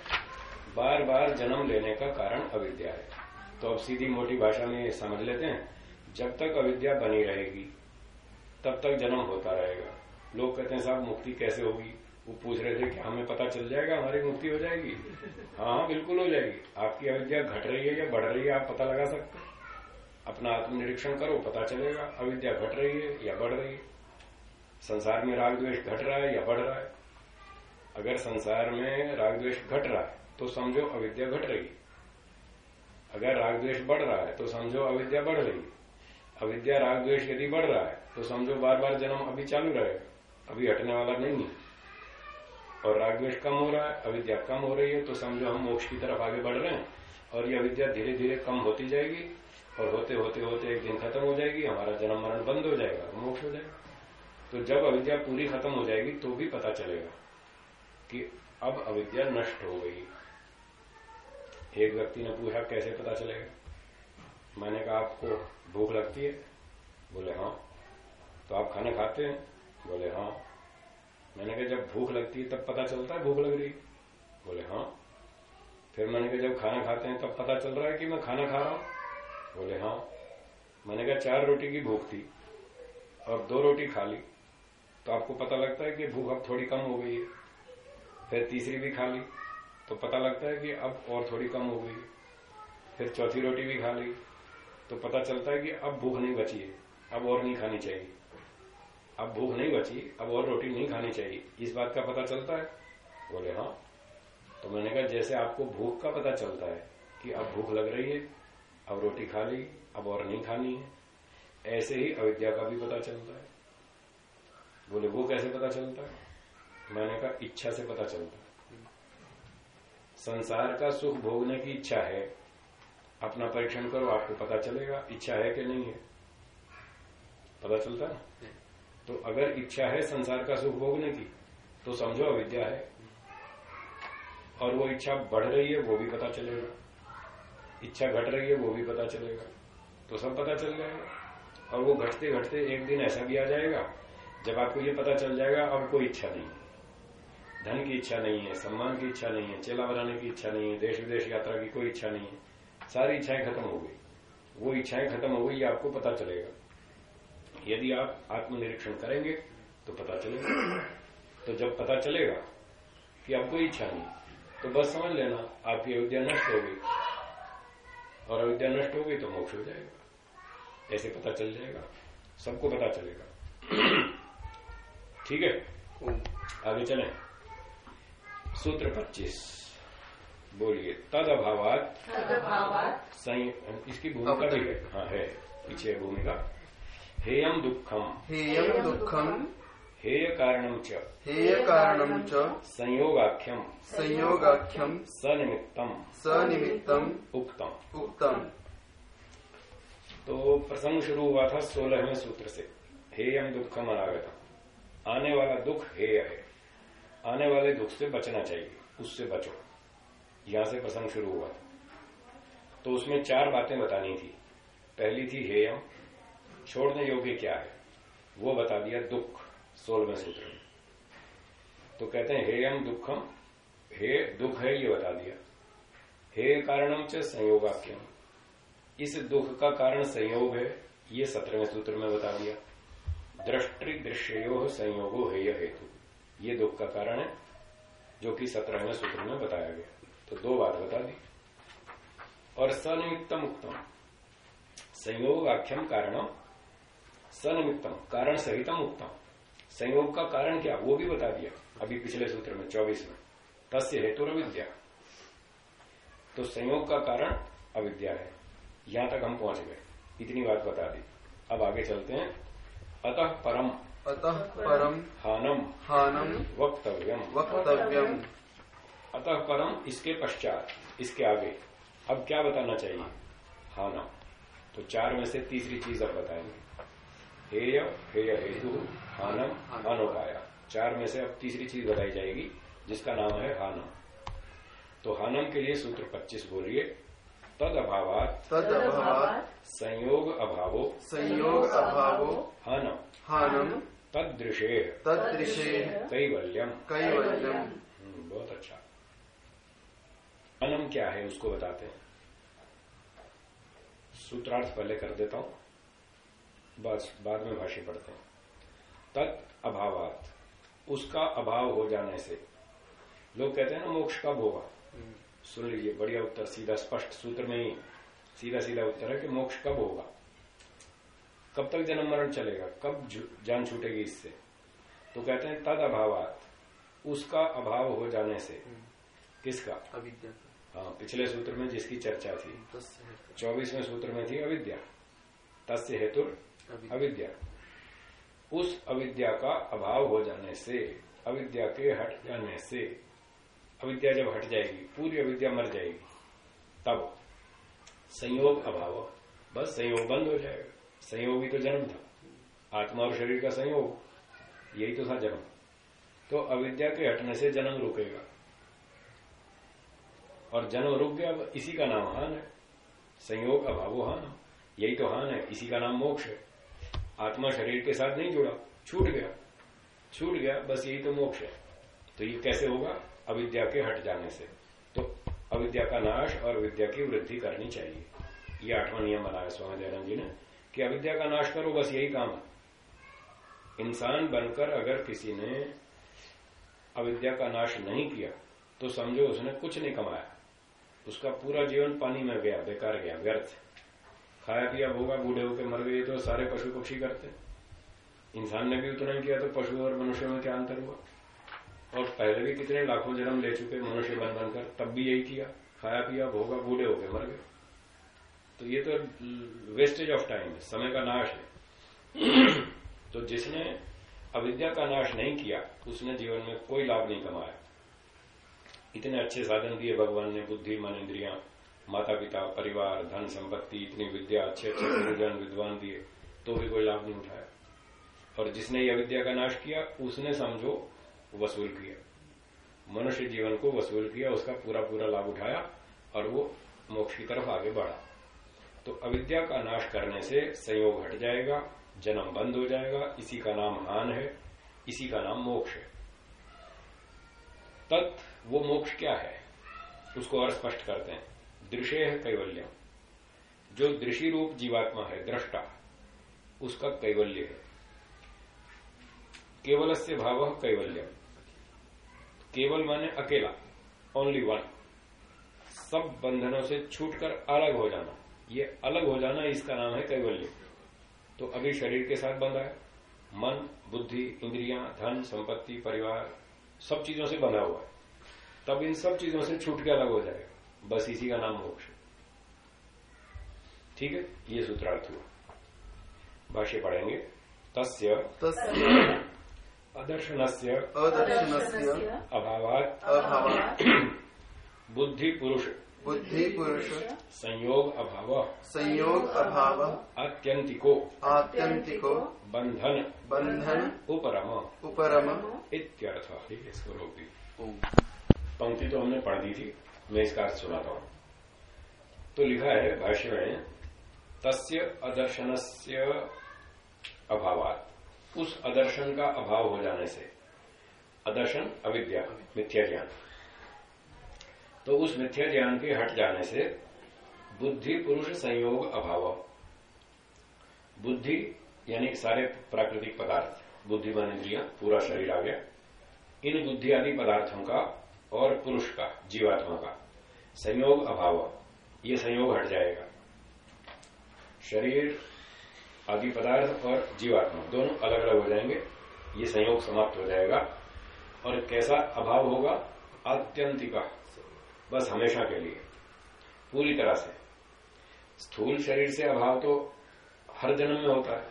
बार बार जन्म लेने का कारण अविद्या है। तो अब सीधी मोटी भाषा में समझ लेते हैं, जब तक अविद्या बनी रहेगी, तब तक जन्म होता रहेगा। लोग कहते हैं, साहब, मुक्ति कैसे होगी? वो पूछ रहे थे कि हमें पता चल जाएगा, हमारी मुक्ति हो जाएगी? हाँ हाँ बिल्कुल हो जाएगी। आपकी अविद्या घट रही है या बढ़ रही है, आप पता लगा सकते अपना आत्मनिरीक्षण करो, पता चलेगा, अविद्या घट रही है या बढ़ रही है। संसार में राग द्वेष घट रहा है या बढ़ रहा है? अगर संसार में राग द्वेष घट रहा है तो समझो अविद्या घट रही अगर राग द्वेष बढ़ रहा है तो समझो अविद्या बढ़ रही अविद्या राग द्वेष यदि बढ़ रहा है तो समझो बार बार जन्म अभी चालू रहेगा अभी हटने वाला नहीं है। और राग द्वेष कम हो रहा है, अविद्या कम हो रही है तो समझो हम मोक्ष की तरफ़ आगे बढ़ रहे हैं और ये अविद्या धीरे धीरे कम होती जाएगी और होते होते होते एक दिन खत्म हो जाएगी, हमारा जन्म मरण बंद हो जाएगा, मोक्ष हो जाएगा। तो जब अविद्या पूरी खत्म हो जाएगी तो भी पता चलेगा कि अब अविद्या नष्ट हो गई। एक व्यक्ति ने पूछा, कैसे पता चलेगा? मैंने कहा, आपको भूख लगती है? बोले हाँ। तो आप खाना खाते हैं? बोले हाँ। मैंने कहा, जब भूख लगती है तब पता चलता है भूख लग रही। बोले हाँ। फिर मैंने कहा, जब खाना खाते हैं तब पता चल रहा है कि मैं खाना खा रहा हूँ। बोले हाँ। मैंने कहा, चार रोटी की भूख थी और दो रोटी खा ली। तो आपको पता लगता है कि भूख अब थोड़ी कम हो गई है। फिर तीसरी भी खा ली। तो पता लगता है कि अब और थोड़ी कम हो गई फिर चौथी रोटी भी खा ली। तो पता चलता है कि अब भूख नहीं बची है। अब और नहीं खानी चाहिए। अब भूख नहीं बची, अब और रोटी नहीं खानी चाहिए। इस बात का पता चलता है? बोले हाँ। तो मैंने कहा, जैसे आपको भूख का पता चलता है कि अब भूख लग रही है, अब रोटी खा ली, अब और नहीं खानी है, ऐसे ही अविद्या का भी पता चलता है। बोले, वो कैसे पता चलता है? मैंने कहा, इच्छा से पता चलता है। संसार का सुख भोगने की इच्छा है, अपना परीक्षण करो, आपको पता चलेगा, इच्छा है कि नहीं है। पता चलता ना तो अगर इच्छा है, संसार का सुख भोगने की तो समझो अविद्या है। और वो इच्छा बढ़ रही है, वो भी पता चलेगा। इच्छा घट रही है, वो भी पता चलेगा। तो सब पता चल जाएगा। और वो घटते घटते एक दिन ऐसा भी आ जाएगा, जब आपको ये पता चल जाएगा, अब कोई इच्छा नहीं धन की इच्छा नहीं है, सम्मान की इच्छा नहीं है, चेला बनाने की इच्छा नहीं है देश विदेश यात्रा की कोई इच्छा नहीं है। सारी इच्छाएँ खत्म हो गई। वो इच्छाएँ खत्म हो गई आपको पता चलेगा। यदि आप आत्मनिरीक्षण करेंगे तो पता चलेगा। तो जब पता चलेगा कि अब कोई इच्छा नहीं तो बस समझ लेना आपकी अविद्या नष्ट हो गई और अविद्या नष्ट हो गई तो मोक्ष हो जाएगा। ऐसे पता चल जाएगा। सबको पता चलेगा। ठीक है? आगे चले। सूत्र 25 बोलिए तद अभावात इसकी भूमिका भी है। हाँ है। पीछे भूमिका। हेयम दुखम हेयम दुखम हेय कारणम च। हेय कारणम च। संयोगाख्यम संयोगाख्यम सनिमित्तम। सनिमित्तम। उक्तम। उक्तम। तो प्रसंग शुरू हुआ था सोलहवें सूत्र से। हेयम दुखम अनागतम। आने वाला दुख हेय है। आने वाले दुख से बचना चाहिए। उससे बचो। यहाँ से प्रसंग शुरू हुआ। तो उसमें चार बातें बतानी थी। पहली थी हेयम छोड़ने योग्य क्या है? वो बता दिया दुख, सोलहवें सूत्र में। तो कहते हैं हे हेयम दुखम हे दुख है, ये बता दिया। हे कारणम च संयोगाख्यम इस दुख का कारण संयोग है, ये सत्रहवें सूत्र में बता दिया। दृष्टि दृश्यो संयोगो हेय हेतु। ये दुख का कारण है, जो कि सत्रहवें सूत्र में बताया गया। तो दो बात बता दी। और सनिमित्तम उत्तम संयोग आख्यम कारणम सनिमित्तम कारण सहितम उत्तम संयोग का कारण क्या वो भी बता दिया अभी पिछले सूत्र में चौबीस में। तस्य हेतु अविद्या। तो संयोग का कारण अविद्या है। यहाँ तक हम पहुँच गए। इतनी बात बता दी। अब आगे चलते हैं। अतः परम। अतः परम। हानम। हानम। वक्तव्यम। वक्तव्यम। अतः परम इसके पश्चात इसके आगे। अब क्या बताना चाहिए? हानम। तो चार में से तीसरी चीज़ अब बताएँगे। हेय हेय हेतु हानम हानोपाया। चार में से अब तीसरी चीज़ बताई जाएगी जिसका नाम है हानम। तो हानम के लिए सूत्र 25 बोलिए। तद अभावात तद अभावात संयोग अभावो। संयोग अभावो। हानम। हानम। तदृशे। तदृशे। कैवल्यम। कैवल्यम। हम्म, बहुत अच्छा। हानम क्या है उसको बताते हैं। सूत्रार्थ पहले कर देता हूँ। बस बाद में भाष्य पढ़ते हैं। तत् अभावात। उसका अभाव हो जाने से। लोग कहते हैं ना मोक्ष कब होगा? सुन लीजिए बढ़िया उत्तर सीधा स्पष्ट सूत्र में ही। सीधा सीधा उत्तर है कि मोक्ष कब होगा? कब तक जन्म मरण चलेगा? कब जान छूटेगी इससे? तो कहते हैं तद अभावात। उसका अभाव हो जाने से। किसका? अविद्या हाँ पिछले सूत्र में जिसकी चर्चा थी। चौबीसवें सूत्र में थी अविद्या। तस्य हेतु अविद्या। उस अविद्या का अभाव हो जाने से, अविद्या के हट जाने से, अविद्या जब हट जाएगी, पूरी अविद्या मर जाएगी, तब संयोग अभाव, बस संयोग बंद हो जाएगा। संयोग ही तो जन्म था। आत्मा और शरीर का संयोग, यही तो था जन्म। तो अविद्या के हटने से जन्म रुकेगा। और जन्म रुक गया, इसी का नाम हान है। संयोग अभाव हान। यही तो हान है, इसी का नाम मोक्ष है। आत्मा शरीर के साथ नहीं जुड़ा, छूट गया। छूट गया, बस यही तो मोक्ष है। तो ये कैसे होगा? अविद्या के हट जाने से। तो अविद्या का नाश और विद्या की वृद्धि करनी चाहिए। ये आठवां नियम बनाया स्वामी दयानंद जी ने, कि अविद्या का नाश करो, बस यही काम है। इंसान बनकर अगर किसी ने अविद्या का नाश नहीं किया तो समझो उसने कुछ नहीं कमाया। उसका पूरा जीवन पानी में गया, बेकार गया, व्यर्थ। खाया पिया भोगा बूढ़े होकर मर गए तो सारे पशु पक्षी करते इंसान ने भी उतना ही किया तो पशु और मनुष्य में क्या अंतर हुआ? और पहले भी कितने लाखों जन्म ले चुके मनुष्य बन बनकर, तब भी यही किया, खाया पिया भोगा बूढ़े हो गए मर गए। तो ये तो वेस्टेज ऑफ़ टाइम है, समय का नाश है। तो जिसने अविद्या का नाश नहीं किया, उसने जीवन में कोई लाभ नहीं कमाया। इतने अच्छे साधन दिए भगवान ने, बुद्धि, मन, इंद्रिया। माता पिता परिवार धन संपत्ति इतनी विद्या अच्छे अच्छे गुरुजन विद्वान दिए तो भी कोई लाभ नहीं उठाया। और जिसने ये अविद्या का नाश किया, उसने समझो, वसूल किया। मनुष्य जीवन को वसूल किया, उसका पूरा पूरा लाभ उठाया, और वो मोक्ष की तरफ़ आगे बढ़ा। तो अविद्या का नाश करने से संयोग हट जाएगा, जन्म बंद हो जाएगा, इसी का नाम हान है, इसी का नाम मोक्ष है। तत् वो मोक्ष क्या है? उसको और स्पष्ट करते हैं। दृश्य है कैवल्यम। जो दृषि रूप जीवात्मा है, दृष्टा, उसका कैवल्य है। केवल से भाव कैवल्यम। केवल माने अकेला ओनली वन सब बंधनों से छूटकर अलग हो जाना। ये अलग हो जाना इसका नाम है कैवल्य। तो अभी शरीर के साथ बंधा है। मन, बुद्धि, इंद्रियाँ, धन, संपत्ति, परिवार, सब चीज़ों से बंधा हुआ है। तब इन सब चीज़ों से छूट के अलग हो जाएगा। बस इसी का नाम मोक्ष। ठीक है? ये सूत्रार्थ हुआ। भाष्य पढ़ेंगे। तस्य तस्य अदर्शनस्य अदर्शनस्य अभावात अभावात् बुद्धि पुरुष बुद्धि पुरुष संयोग अभाव संयोग अभाव आत्यंतिको आत्यंतिको बंधन बंधन उपरम उपरम इत्यर्थ। ठीक है इसको रोक दी पंक्ति तो हमने पढ़ दी थी। मैं इसका अर्थ सुनाता हूँ। तो लिखा है, भाष्य में, तस्य अदर्शनस्य अभावात। उस अदर्शन का अभाव हो जाने से, अदर्शन अविद्या, मिथ्या ज्ञान। तो उस मिथ्या ज्ञान के हट जाने से, बुद्धि पुरुष संयोग अभाव। बुद्धि, यानी सारे प्राकृतिक पदार्थ, बुद्धिमान इंद्रिया, पूरा शरीर आ गया। इन बुद्धि आदि पदार्थों का और पुरुष का, जीवात्मा का। संयोग अभाव। ये संयोग हट जाएगा। शरीर, आदि पदार्थ और जीवात्मा, दोनों अलग अलग हो जाएँगे। ये संयोग समाप्त हो जाएगा। और कैसा अभाव होगा? आत्यंतिका। बस हमेशा के लिए। पूरी तरह से। स्थूल शरीर से अभाव तो हर जन्म में होता है।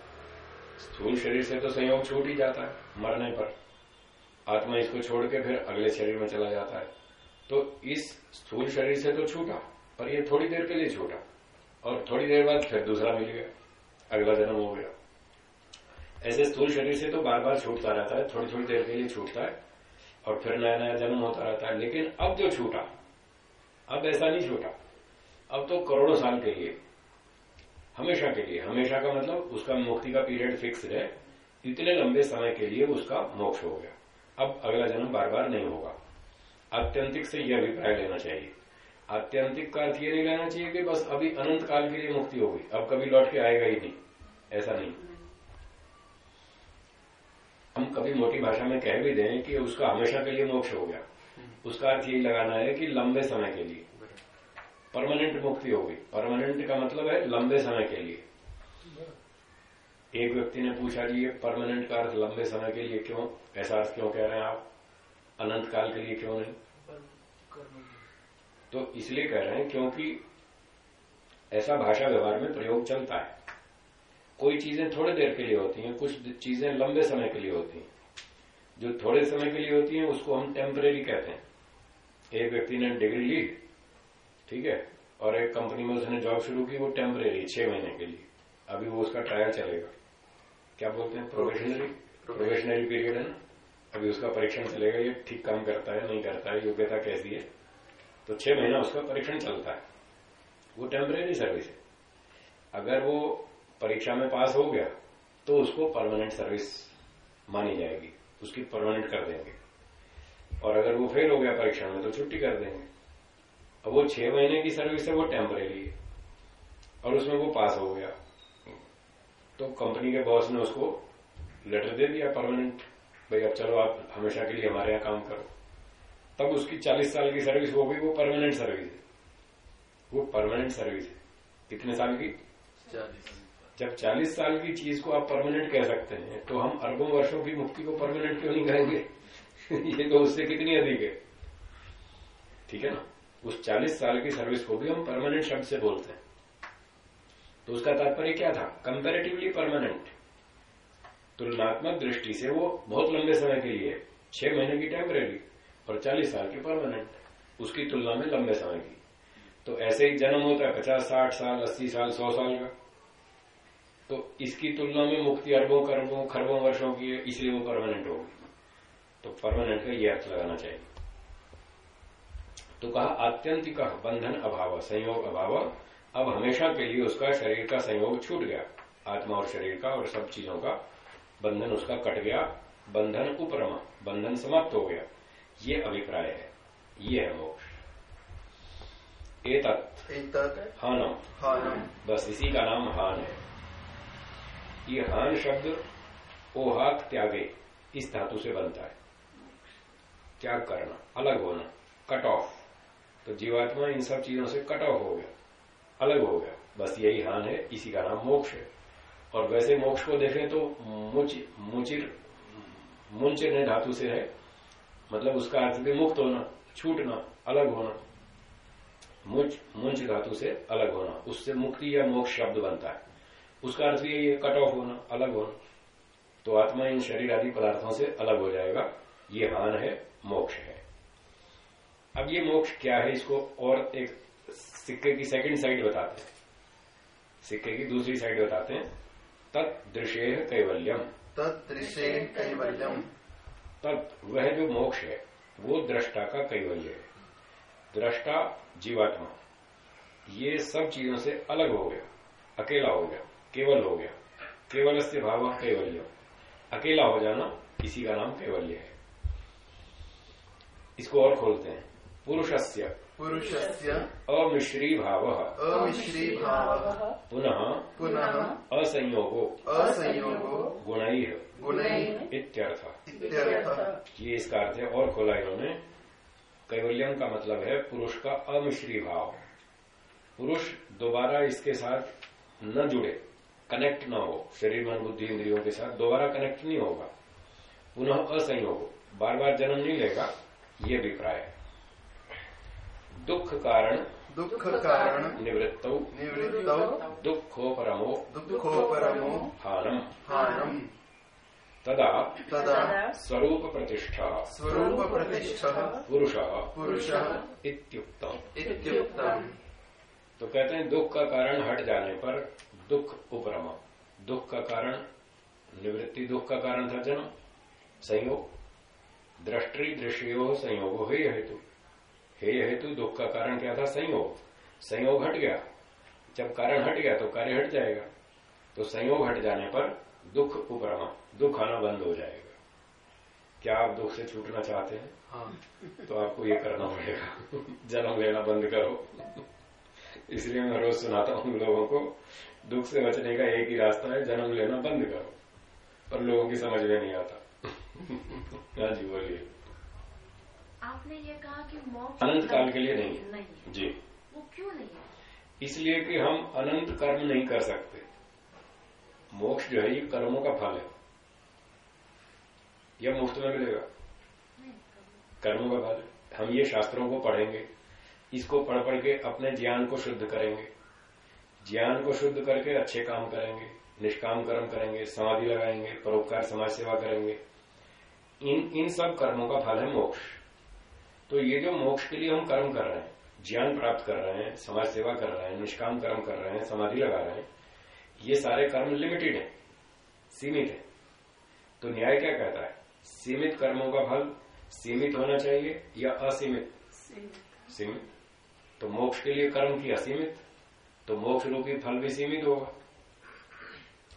स्थूल शरीर से तो संयोग छूट ही जाता है, मरने पर। आत्मा इसको छोड़ के फिर अगले शरीर में चला जाता है। तो इस स्थूल शरीर से तो छूटा, पर ये थोड़ी देर के लिए छूटा, और थोड़ी देर बाद फिर दूसरा मिल गया, अगला जन्म हो गया। ऐसे स्थूल शरीर से तो बार बार छूटता रहता है थोड़ी थोड़ी देर के लिए छूटता है, और फिर नया नया जन्म होता रहता है। लेकिन अब जो छूटा, अब ऐसा नहीं छूटा। अब तो करोड़ों साल के लिए, हमेशा के लिए, हमेशा का मतलब उसका मुक्ति का पीरियड फिक्स है, इतने लंबे समय के लिए उसका मोक्ष हो गया। अब अगला जन्म बार बार नहीं होगा। आत्यंतिक से यह अभिप्राय लेना चाहिए। आत्यंतिक का अर्थ ये नहीं लेना चाहिए कि बस अभी अनंत काल के लिए मुक्ति होगी अब कभी लौट के आएगा ही नहीं। ऐसा नहीं। हम कभी मोटी भाषा में कह भी दें कि उसका हमेशा के लिए मोक्ष हो गया। उसका अर्थ यही लगाना है कि लंबे समय के लिए। परमानेंट मुक्ति होगी परमानेंट का मतलब है लंबे समय के लिए। एक व्यक्ति ने पूछा, जी, ये परमानेंट का अर्थ लंबे समय के लिए क्यों ऐसा अर्थ क्यों कह रहे हैं आप? अनंत काल के लिए क्यों नहीं? तो इसलिए कह रहे हैं क्योंकि ऐसा भाषा व्यवहार में प्रयोग चलता है। कोई चीज़ें थोड़े देर के लिए होती हैं, कुछ चीज़ें लंबे समय के लिए होती हैं। जो थोड़े समय के लिए होती हैं, उसको हम टेम्परेरी कहते हैं। एक व्यक्ति ने डिग्री ली, ठीक है, और एक कंपनी में उसने जॉब शुरू की, वो टेम्परेरी छह महीने के लिए। अभी वो उसका ट्रायल चलेगा। क्या बोलते हैं? प्रोफेशनरी प्रोफेशनरी पीरियड है ना? अभी उसका परीक्षण चलेगा ये ठीक काम करता है नहीं करता है योग्यता कैसी है? तो छह महीना उसका परीक्षण चलता है। वो टेम्परेरी सर्विस है। अगर वो परीक्षा में पास हो गया तो उसको परमानेंट सर्विस मानी जाएगी। उसकी परमानेंट कर देंगे। और अगर वो फेल हो गया परीक्षा में तो छुट्टी कर देंगे। अब वो छह महीने की सर्विस है वो टेम्परेरी है। और उसमें वो पास हो गया। तो कंपनी के बॉस ने उसको लेटर दे दिया परमानेंट भाई अब चलो आप हमेशा के लिए हमारे यहाँ काम करो। तब उसकी 40 साल की सर्विस हो गई वो परमानेंट सर्विस है। वो परमानेंट सर्विस है। कितने साल की? चालीस। जब 40 साल की चीज़ को आप परमानेंट कह सकते हैं तो हम अरबों वर्षों की मुक्ति को परमानेंट क्यों नहीं कहेंगे ये तो उससे कितनी अधिक है? ठीक है ना? उस 40 साल की सर्विस को भी हम परमानेंट शब्द से बोलते हैं। तो उसका तात्पर्य क्या था? कंपेरेटिवली परमानेंट तुलनात्मक दृष्टि से वो बहुत लंबे समय के लिए छह महीने की टेम्परेरी और 40 साल की परमानेंट उसकी तुलना में लंबे समय की। तो ऐसे ही जन्म होता है पचास, साठ साल, अस्सी साल, सौ साल का। तो इसकी तुलना में मुक्ति अरबों करबों खरबों वर्षों की है, इसलिए वो परमानेंट होगी। तो परमानेंट का ये अर्थ लगाना चाहिए। तो कहा, आत्यंतिक बंधन अभाव, संयोग अभाव। अब हमेशा के लिए उसका शरीर का संयोग छूट गया। आत्मा और शरीर का और सब चीज़ों का बंधन उसका कट गया। बंधन उपरमा बंधन समाप्त हो गया। ये अभिप्राय है। ये है मोक्ष। एतत्। एतत्? हानम। हानम। बस इसी का नाम हान है। ये हान शब्द ओहाक त्यागे इस धातु से बनता है। त्याग करना अलग होना कट ऑफ़ तो जीवात्मा इन सब चीज़ों से कट ऑफ़ हो गया। अलग हो गया। बस यही हान है, इसी का नाम मोक्ष है। और वैसे मोक्ष को देखें तो मुच, मुचिर मुंचने धातु से है। मतलब उसका अर्थ भी मुक्त होना, छूटना, अलग होना। मुच, मुंच धातु से अलग होना, उससे मुक्ति या मोक्ष शब्द बनता है। उसका अर्थ यही है कट ऑफ़ होना, अलग होना। तो आत्मा इन शरीर आदि पदार्थों से अलग हो जाएगा। ये हान है, मोक्ष है। अब ये मोक्ष क्या है इसको और एक सिक्के की सेकंड साइड बताते हैं। सिक्के की दूसरी साइड बताते हैं। तत् तत्दृशे कैवल्यम। तदृशे कैवल्यम। तत् वह जो मोक्ष है वो दृष्टा का कैवल्य है। दृष्टा जीवात्मा। ये सब चीज़ों से अलग हो गया। अकेला हो गया। केवल हो गया। केवल से भाव कैवल्य अकेला हो जाना इसी का नाम कैवल्य है। इसको और खोलते हैं। पुरुषस्य पुरुषस्य अमिश्री भाव अमिश्री भाव पुनः पुनः असंयोगो। असंयोगो। गुणै। गुणैः। इत्यर्थ। इत्यर्थः। ये इसका अर्थ है और खोला इन्होंने। कैवल्यम का मतलब है पुरुष का अमिश्री भाव पुरुष दोबारा इसके साथ न जुड़े कनेक्ट न हो। शरीर मन बुद्धि इंद्रियों के साथ दोबारा कनेक्ट नहीं होगा। पुनः असंयोग। बार बार जन्म नहीं लेगा ये अभिप्राय है। दुख कारण दुख कारण निवृत्त। निवृत्तौ। दुखो परमो दुखो परमो हानम हानम तदा तदा स्वरूप प्रतिष्ठा स्वरूप प्रतिष्ठा पुरुष पुरुष इत्युक्तम। इत्युक्तम। तो कहते हैं दुख का कारण हट जाने पर दुख उपरमा। दुख का कारण निवृत्ति दुख का कारण था जन्म। संयोग। दृष्टि दृश्यो संयोग हे हेतु। हे हेतु दुख का कारण क्या था? संयोग। संयोग हट गया। जब कारण हट गया तो कार्य हट जाएगा। तो संयोग हट जाने पर दुख उपरमा दुख आना बंद हो जाएगा। क्या आप दुख से छूटना चाहते हैं? हाँ। तो आपको ये करना पड़ेगा। जन्म लेना बंद करो। इसलिए मैं रोज सुनाता हूँ लोगों को दुख से बचने का एक ही रास्ता है जन्म लेना बंद करो। पर लोगों की समझ में नहीं आता। हाँ जी बोलिए। आपने ये कहा कि मोक्ष अनंत काल के लिए नहीं है नहीं है। जी। वो क्यों नहीं है? इसलिए कि हम अनंत कर्म नहीं कर सकते। मोक्ष जो है ये कर्मों का फल है। यह मुफ़्त में मिलेगा। नहीं, कर्मों का फल। है। हम ये शास्त्रों को पढ़ेंगे। इसको पढ़ पढ़ के अपने ज्ञान को शुद्ध करेंगे। ज्ञान को शुद्ध करके अच्छे काम करेंगे निष्काम कर्म करेंगे समाधि लगाएँगे परोपकार समाज सेवा करेंगे। इन इन सब कर्मों का फल है मोक्ष। तो ये जो मोक्ष के लिए हम कर्म कर रहे हैं ज्ञान प्राप्त कर रहे हैं समाज सेवा कर रहे हैं निष्काम कर्म कर रहे हैं समाधि लगा रहे हैं ये सारे कर्म लिमिटेड है सीमित है। तो न्याय क्या कहता है? सीमित कर्मों का फल सीमित होना चाहिए या असीमित? सीमित। तो मोक्ष के लिए कर्म की असीमित तो मोक्ष रूपी फल भी सीमित होगा।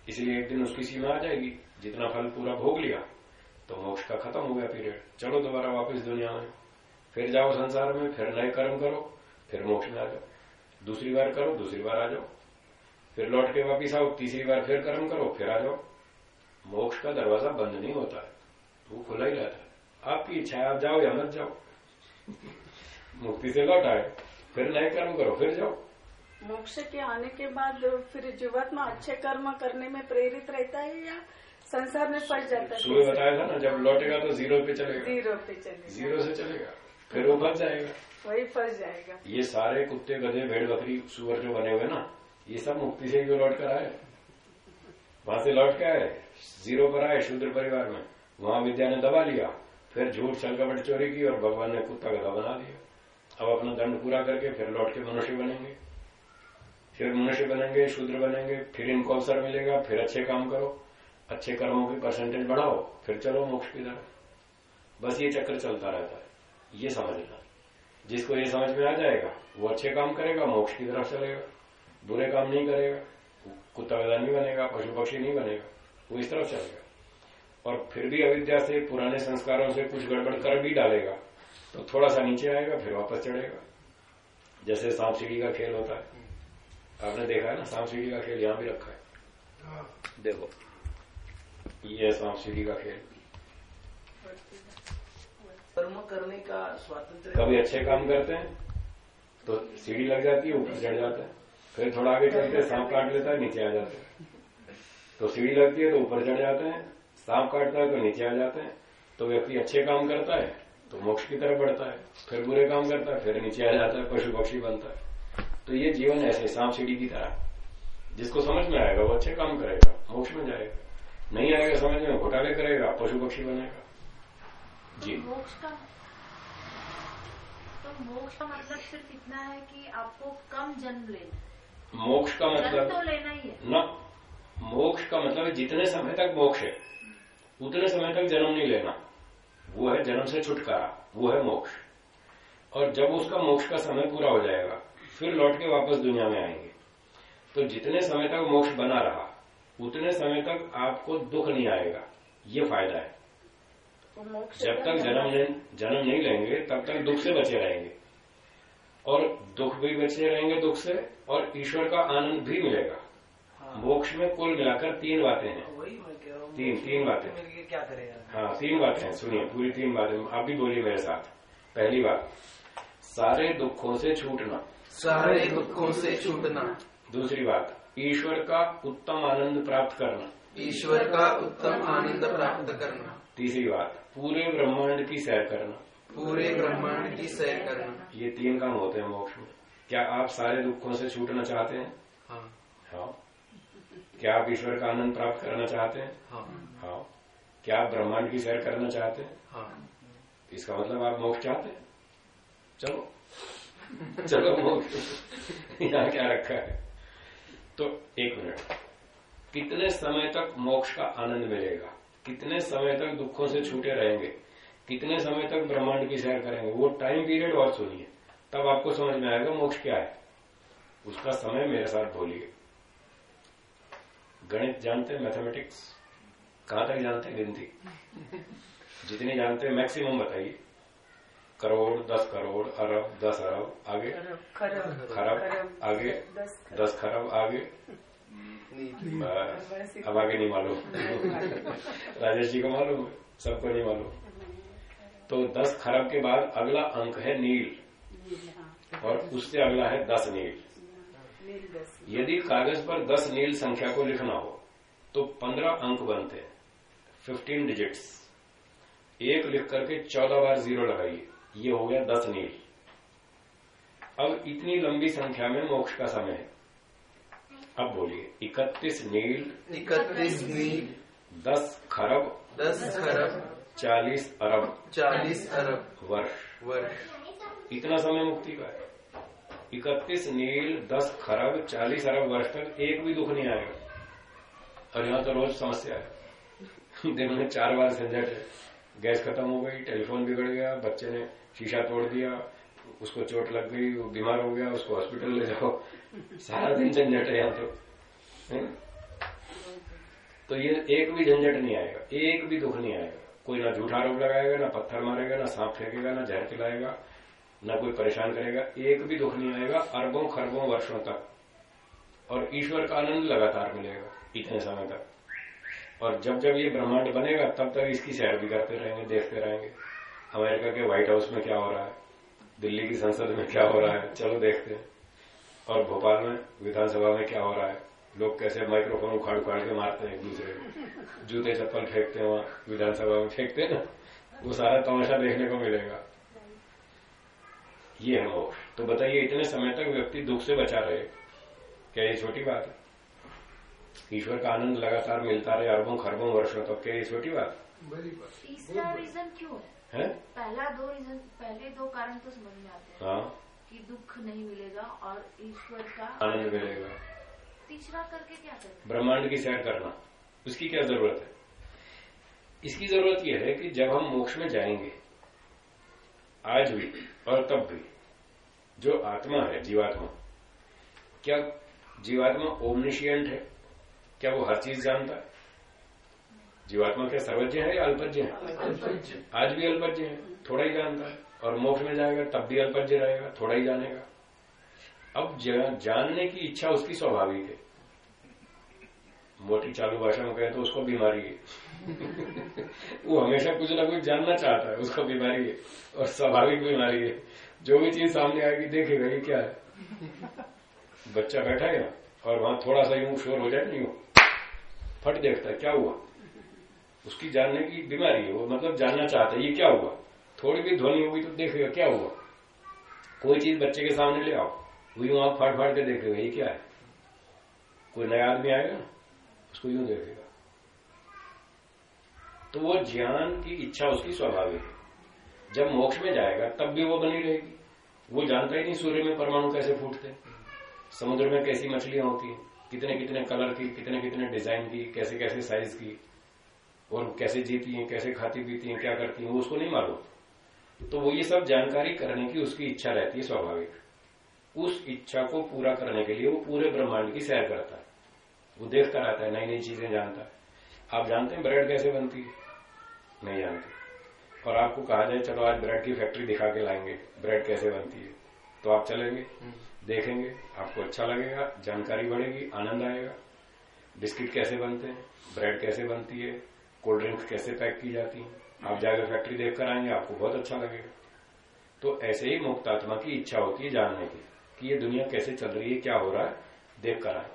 इसलिए एक दिन उसकी सीमा आ जाएगी। जितना फल पूरा भोग लिया तो मोक्ष का खत्म हो गया पीरियड। चलो दोबारा वापस दुनिया में। फिर जाओ संसार में फिर नए कर्म करो फिर मोक्ष में आ जाओ। दूसरी बार करो दूसरी बार आ जाओ। फिर लौट के वापिस आओ तीसरी बार फिर कर्म करो फिर आ जाओ। मोक्ष का दरवाज़ा बंद नहीं होता है। वो खुला ही रहता है। आपकी इच्छा है आप जाओ या मत जाओ। मुक्ति से लौट आए फिर नए कर्म करो फिर जाओ। मोक्ष के आने के बाद फिर जीवात्मा अच्छे कर्म करने में प्रेरित रहता है या संसार में फंस जाता है? सुबह बताया था ना जब लौटेगा तो ज़ीरो पे चलेगा। ज़ीरो पे चले ज़ीरो से चलेगा। फिर वो बच जाएगा। वही फंस जाएगा। ये सारे कुत्ते गधे भेड़ बकरी सुअर जो बने हुए ना ये सब मुक्ति से ही लौट कर आए? वहाँ से लौट के आए ज़ीरो पर आए शूद्र परिवार में। वहाँ विद्या ने दबा लिया फिर झूठ छल कपट चोरी की और भगवान ने कुत्ता गधा बना दिया। अब अपना दंड पूरा करके फिर लौट के मनुष्य बनेंगे। फिर मनुष्य बनेंगे शूद्र बनेंगे फिर इनको अवसर मिलेगा फिर अच्छे काम करो अच्छे कर्मों की परसेंटेज बढ़ाओ फिर चलो मोक्ष की तरफ़। बस ये चक्कर चलता रहता है। ये समझना जिसको ये समझ में आ जाएगा वो अच्छे काम करेगा मोक्ष की तरफ़ चलेगा। बुरे काम नहीं करेगा कुत्ता गधा नहीं बनेगा पशु पक्षी नहीं बनेगा वो इस तरफ़ चलेगा। और फिर भी अविद्या से पुराने संस्कारों से कुछ गड़बड़ कर भी डालेगा तो थोड़ा सा नीचे आएगा फिर वापस चढ़ेगा। जैसे सांप सीढ़ी का खेल होता है। आपने देखा है ना सांप सीढ़ी का खेल यहाँ भी रखा है। देखो। ये है सांप सीढ़ी का खेल। कर्म करने का स्वातंत्र कभी अच्छे काम करते हैं तो सीढ़ी लग जाती है ऊपर चढ़ जाते हैं। फिर थोड़ा आगे चलते सांप काट लेता है नीचे आ जाते हैं। तो सीढ़ी लगती है तो ऊपर चढ़ जाते हैं सांप काटता है तो नीचे आ जाते हैं। तो व्यक्ति अच्छे काम करता है तो मोक्ष की तरफ़ बढ़ता है फिर बुरे काम करता है फिर नीचे आ जाता है पशु पक्षी बनता है। तो ये जीवन ऐसे सांप सीढ़ी की तरह। जिसको समझ में आएगा वो अच्छे काम करेगा मोक्ष में जाएगा। नहीं आएगा समझ में घोटाले करेगा पशु पक्षी बनेगा। जी। तो मोक्ष का तो मोक्ष का मतलब सिर्फ़ इतना है कि आपको कम जन्म लेना मोक्ष का मतलब तो लेना ही है। न मोक्ष का मतलब है जितने समय तक मोक्ष है उतने समय तक जन्म नहीं लेना। वो है जन्म से छुटकारा वो है मोक्ष। और जब उसका मोक्ष का समय पूरा हो जाएगा फिर लौट के वापस दुनिया में आएँगे। तो जितने समय तक मोक्ष बना रहा उतने समय तक आपको दुख नहीं आएगा। ये फ़ायदा है। जब तक जन्म जन्म नहीं लेंगे तब तक दुख से बचे रहेंगे। और दुख भी बचे रहेंगे दुख से और ईश्वर का आनंद भी मिलेगा। हाँ। मोक्ष में कुल मिलाकर तीन बातें हैं। हूँ तीन तीन बातें। क्या करेगा? हाँ तीन बातें हैं सुनिए पूरी तीन बातें। आप भी बोलिए मेरे साथ। पहली बात सारे दुखों से छूटना। सारे दुखों से छूटना। दूसरी बात ईश्वर का उत्तम आनंद प्राप्त करना। ईश्वर का उत्तम आनंद प्राप्त करना। तीसरी बात पूरे ब्रह्मांड की सैर करना। पूरे ब्रह्मांड की सैर करना। ये तीन काम होते हैं मोक्ष में। क्या आप सारे दुखों से छूटना चाहते हैं? हाँ। हाँ। क्या आप ईश्वर का आनंद प्राप्त करना चाहते हैं? हाँ। हाँ। क्या आप ब्रह्मांड की सैर करना चाहते हैं? हाँ। इसका मतलब आप मोक्ष चाहते हैं? चलो। चलो मोक्ष। यहाँ क्या रखा है? तो एक मिनट। कितने समय तक मोक्ष का आनंद मिलेगा? कितने समय तक दुखों से छूटे रहेंगे? कितने समय तक ब्रह्मांड की सैर करेंगे? वो टाइम पीरियड और सुनिए। तब आपको समझ में आएगा मोक्ष क्या है। उसका समय मेरे साथ बोलिए। गणित जानते हैं मैथमेटिक्स कहाँ तक जानते हैं? गिनती। जितनी जानते हैं मैक्सिमम बताइए। करोड़ दस करोड़ अरब दस अरब आगे। खरब खरब आगे। दस खरब आगे। बस, अब आगे नहीं मालूम राजेश जी को मालूम सबको नहीं मालूम तो दस खरब के बाद अगला अंक है नील और उससे अगला है दस नील नील यदि कागज़ पर दस नील संख्या को लिखना हो तो पंद्रह अंक बनते हैं फिफ्टीन डिजिट्स एक लिख करके चौदह बार ज़ीरो लगाइए ये हो गया दस नील अब इतनी लंबी संख्या में मोक्ष का समय है अब बोलिए। इकतीस नील इकतीस नील दस खरब दस खरब चालीस अरब चालीस अरब वर्ष। वर्ष। इतना समय मुक्ति का है। इकतीस नील दस खरब चालीस अरब वर्ष तक एक भी दुख नहीं आएगा। और यहाँ तो रोज समस्या है। दिन में चार बार झंझट है गैस खत्म हो गई टेलीफोन बिगड़ गया बच्चे ने शीशा तोड़ दिया उसको चोट लग गई, वो बीमार हो गया, उसको हॉस्पिटल ले जाओ। सारा दिन झंझट है यहाँ तो? तो ये एक भी झंझट नहीं आएगा, एक भी दुख नहीं आएगा। कोई ना झूठा आरोप लगाएगा, ना पत्थर मारेगा, ना सांप फेंकेगा, ना जहर खिलाएगा, ना कोई परेशान करेगा। एक भी दुख नहीं आएगा, अरबों खरबों वर्षों तक। और ईश्वर का आनंद लगातार मिलेगा इतने समय तक। और जब जब ये ब्रह्मांड बनेगा, तब तक इसकी सैर भी करते रहेंगे, देखते रहेंगे। अमेरिका के व्हाइट हाउस में क्या हो रहा है? दिल्ली की संसद में क्या हो रहा है? चलो देखते हैं। और भोपाल में विधानसभा में क्या हो रहा है? लोग कैसे माइक्रोफोन उखाड़ उखाड़ के मारते हैं एक दूसरे को? जूते चप्पल फेंकते हैं वहाँ विधानसभा में फेंकते हैं ना? वो सारा तमाशा देखने को मिलेगा। ये है मोक्ष तो बताइए इतने समय तक व्यक्ति दुख से बचा रहे? क्या ये छोटी बात है? ईश्वर का आनंद लगातार मिलता रहे अरबों खरबों वर्षों तक। क्या ये छोटी बात तीसरा रीजन क्यों है? है? पहला दो रीजन पहले दो कारण तो समझ में आते हैं हाँ। कि दुख नहीं मिलेगा और ईश्वर का आनंद मिलेगा। तीसरा करके क्या करें ब्रह्मांड की सैर करना उसकी क्या ज़रूरत है? इसकी ज़रूरत यह है कि जब हम मोक्ष में जाएँगे आज भी और तब भी जो आत्मा है जीवात्मा क्या जीवात्मा ओमनिशियंट है? क्या वो हर चीज़ जानता है? जीवात्मा क्या सर्वज्ञ है या अल्पज्ञ है? आज भी अल्पज्ञ है, थोड़ा ही जानता है। और मोक्ष में जाएगा, तब भी अल्पज्ञ रहेगा, थोड़ा ही जानेगा। अब जानने की इच्छा उसकी स्वाभाविक है। मोटी चालू भाषा में कहें तो उसको बीमारी है। वो हमेशा कुछ ना कुछ जानना चाहता है, उसको बीमारी है। और स्वाभाविक बीमारी है। जो भी चीज़ सामने आएगी, देखेगा ये क्या है। बच्चा बैठा है और वहाँ थोड़ा सा यूँ शोर हो जाए, नहीं हो। फट देखता है, क्या हुआ? उसकी जानने की बीमारी है, वो मतलब जानना चाहता है, ये क्या हुआ? थोड़ी भी ध्वनि होगी तो देखेगा, क्या हुआ? कोई चीज़ बच्चे के सामने ले आओ, वो यूँ आँख फाड़ फाड़ के देखेगा, ये क्या है? कोई नया आदमी आएगा ना उसको यूँ देखेगा। तो वो ज्ञान की इच्छा उसकी स्वाभाविक है। जब मोक्ष में जाएगा, तब भी वो बनी रहेगी। वो जानता ही नहीं सूर्य में परमाणु कैसे फूटते, समुद्र में कैसी मछलियाँ होती कितने कितने कलर की कितने कितने डिज़ाइन की कैसे कैसे साइज़ की। और कैसे जीती हैं कैसे खाती पीती हैं क्या करती हैं वो उसको नहीं मालूम। तो वो ये सब जानकारी करने की उसकी इच्छा रहती है स्वाभाविक। उस इच्छा को पूरा करने के लिए वो पूरे ब्रह्मांड की सैर करता है। वो देखता रहता है नई नई चीज़ें जानता है। आप जानते हैं ब्रेड कैसे बनती है? नहीं जानते। और आपको कहा जाए चलो आज ब्रेड की फैक्ट्री दिखा के लाएँगे ब्रेड कैसे बनती है। तो आप चलेंगे देखेंगे आपको अच्छा लगेगा जानकारी बढ़ेगी आनंद आएगा। बिस्किट कैसे बनते हैं? ब्रेड कैसे बनती है? कोल्ड ड्रिंक्स कैसे पैक की जाती है? आप जाकर फैक्ट्री देख कर आएँगे आपको बहुत अच्छा लगेगा। तो ऐसे ही मुक्त आत्मा की इच्छा होती है जानने की कि ये दुनिया कैसे चल रही है क्या हो रहा है देख कर आए।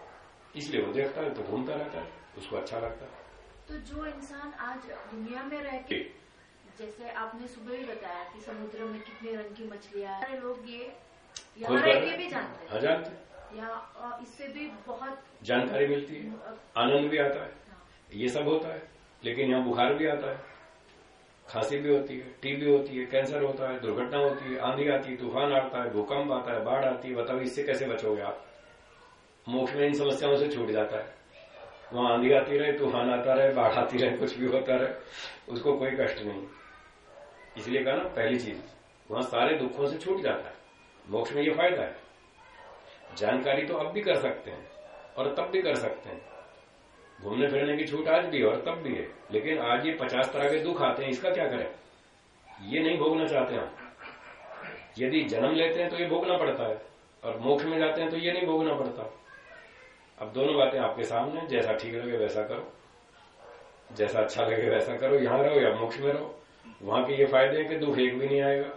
इसलिए वो देखता है तो घूमता रहता है उसको अच्छा लगता है। तो जो इंसान आज दुनिया में रह के जैसे आपने सुबह ही बताया कि समुद्र में कितने रंग की मछलियाँ हैं। सारे लोग ये यहाँ रह के भी जानते हाँ। जानते हैं। हैं या इससे भी बहुत जानकारी मिलती है आनंद भी आता है। ये सब होता है। लेकिन यहाँ बुखार भी आता है, खांसी भी होती है, टीबी होती है, कैंसर होता है, दुर्घटना होती है, आंधी आती है, तूफ़ान आता है, भूकंप आता है, बाढ़ आती है, बताओ इससे कैसे बचोगे आप? मोक्ष में इन समस्याओं से छूट जाता है। वहाँ आंधी आती रहे, तूफ़ान आता रहे, बाढ़ आती रहे, कुछ भी होता रहे, उसको कोई कष्ट नहीं। इसलिए कहा ना, पहली चीज़, वहाँ सारे दुखों से छूट जाता है। मोक्ष में ये फ़ायदा है। जानकारी तो अब भी कर सकते हैं और तब भी कर सकते हैं। घूमने फिरने की छूट आज भी है और तब भी है। लेकिन आज ये पचास तरह के दुख आते हैं, इसका क्या करें? ये नहीं भोगना चाहते हम। यदि जन्म लेते हैं तो ये भोगना पड़ता है, और मोक्ष में जाते हैं तो ये नहीं भोगना पड़ता। अब दोनों बातें आपके सामने जैसा ठीक लगे वैसा करो। जैसा अच्छा लगे वैसा करो, यहाँ रहो या मोक्ष में रहो। वहाँ के ये फ़ायदे हैं कि दुख एक भी नहीं आएगा।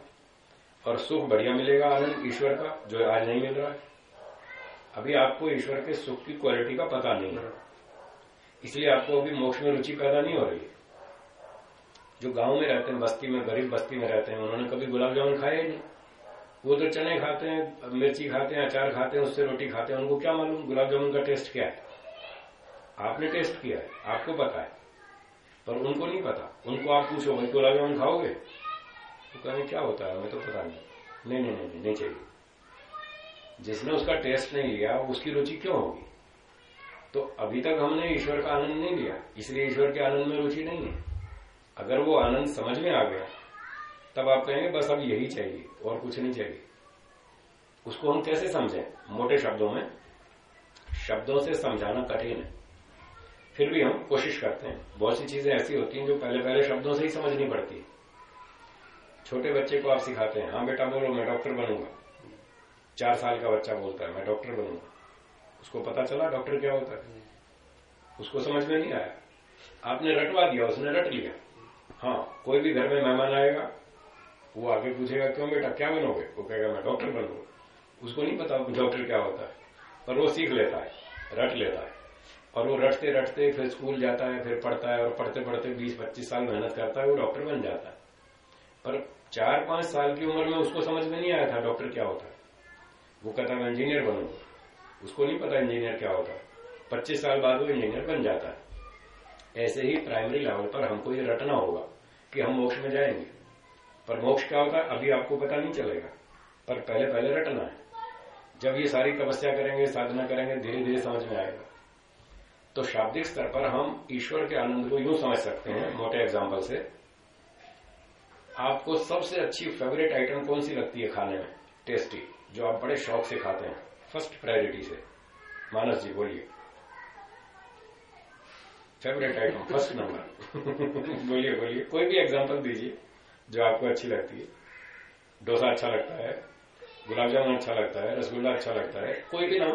और सुख बढ़िया मिलेगा आनंद ईश्वर का, जो आज नहीं मिल रहा है। अभी आपको ईश्वर के सुख की क्वालिटी का पता नहीं है। इसलिए आपको अभी मोक्ष में रुचि पैदा नहीं हो रही। है जो गाँव में रहते हैं बस्ती में गरीब बस्ती में रहते हैं उन्होंने कभी गुलाब जामुन खाया ही नहीं। वो तो चने खाते हैं मिर्ची खाते हैं अचार खाते हैं उससे रोटी खाते हैं उनको क्या मालूम गुलाब जामुन का टेस्ट क्या है? आपने टेस्ट किया है आपको पता है। पर उनको नहीं पता। उनको आप पूछो भाई गुलाब जामुन खाओगे? तो कहें क्या होता है? हमें तो पता नहीं। नहीं नहीं नहीं, नहीं, नहीं चाहिए। जिसने उसका टेस्ट नहीं लिया उसकी रुचि क्यों होगी? तो अभी तक हमने ईश्वर का आनंद नहीं लिया, इसलिए ईश्वर के आनंद में रुचि नहीं है। अगर वो आनंद समझ में आ गया, तब आप कहेंगे, बस अब यही चाहिए, और कुछ नहीं चाहिए। उसको हम कैसे समझें? मोटे शब्दों में, शब्दों से समझाना कठिन है। फिर भी हम कोशिश करते हैं। बहुत सी चीज़ें ऐसी होती हैं जो पहले पहले शब्दों से ही समझनी पड़ती है। छोटे बच्चे को आप सिखाते हैं हाँ बेटा बोलो, मैं डॉक्टर बनूँगा। चार साल का बच्चा बोलता है, मैं डॉक्टर बनूँगा। उसको पता चला, डॉक्टर क्या होता है? उसको समझ में नहीं आया। आपने रटवा दिया, उसने रट लिया। हाँ कोई भी घर में मेहमान आएगा, वो आगे पूछेगा, क्यों बेटा, क्या बनोगे? वो कहेगा, मैं डॉक्टर बनूँगा। उसको नहीं पता डॉक्टर क्या होता है, पर वो सीख लेता है, रट लेता है। और वो रटते रटते फिर स्कूल जाता है, फिर पढ़ता है, और पढ़ते पढ़ते बीस, पच्चीस साल मेहनत करता है, वो डॉक्टर बन जाता है। पर चार, पाँच साल की उम्र में उसको समझ में नहीं आया था डॉक्टर क्या होता है। वो कहता, मैं इंजीनियर बनूँगा। उसको नहीं पता इंजीनियर क्या होता है। पच्चीस साल बाद वो इंजीनियर बन जाता है। ऐसे ही प्राइमरी लेवल पर हमको ये रटना होगा कि हम मोक्ष में जाएँगे। पर मोक्ष क्या होता है, अभी आपको पता नहीं चलेगा। पर पहले पहले रटना है। जब ये सारी तपस्या करेंगे, साधना करेंगे, धीरे धीरे समझ में आएगा। तो शाब्दिक स्तर पर हम ईश्वर के आनंद को यूँ समझ सकते हैं, मोटे एग्ज़ाम्पल से। आपको सबसे अच्छी फेवरेट आइटम कौन सी लगती है खाने में? टेस्टी जो आप बड़े शौक से खाते हैं। फ़र्स्ट प्रायोरिटी से। मानस जी बोलिए। Favourite item first number. बोलिए बोलिए। कोई भी एग्जांपल दीजिए जो आपको अच्छी लगती है। डोसा अच्छा लगता है गुलाब जामुन अच्छा लगता है रसगुल्ला अच्छा लगता है कोई भी नाम।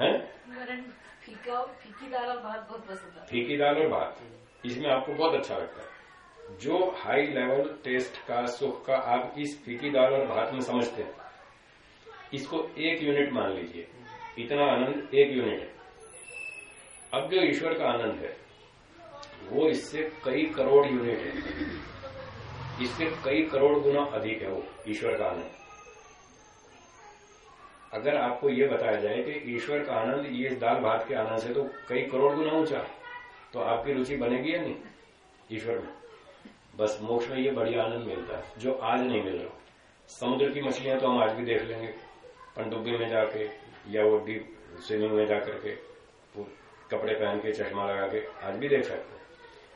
है? फीकी दाल और भात बहुत पसंद है। फीकी दाल और भात इसमें आपको बहुत अच्छा लगता है। जो हाई लेवल टेस्ट का सुख का आप इस फीकी दाल और भात में समझते हैं इसको एक यूनिट मान लीजिए। इतना आनंद एक यूनिट है। अब जो ईश्वर का आनंद है। वो इससे कई करोड़ यूनिट है। इससे कई करोड़ गुना अधिक है वो ईश्वर का आनंद। अगर आपको ये बताया जाए कि ईश्वर का आनंद ये दाल भात के आनंद से तो कई करोड़ गुना ऊँचा तो आपकी रुचि बनेगी या नहीं ईश्वर में? बस मोक्ष में ये बढ़िया आनंद मिलता है, जो आज नहीं मिल रहा। समुद्र की मछलियाँ तो हम आज भी देख लेंगे। पनडुब्बी में जाके या वो डीप स्विमिंग में जाकर के वो कपड़े पहन के चश्मा लगा के आज भी देख सकते हैं।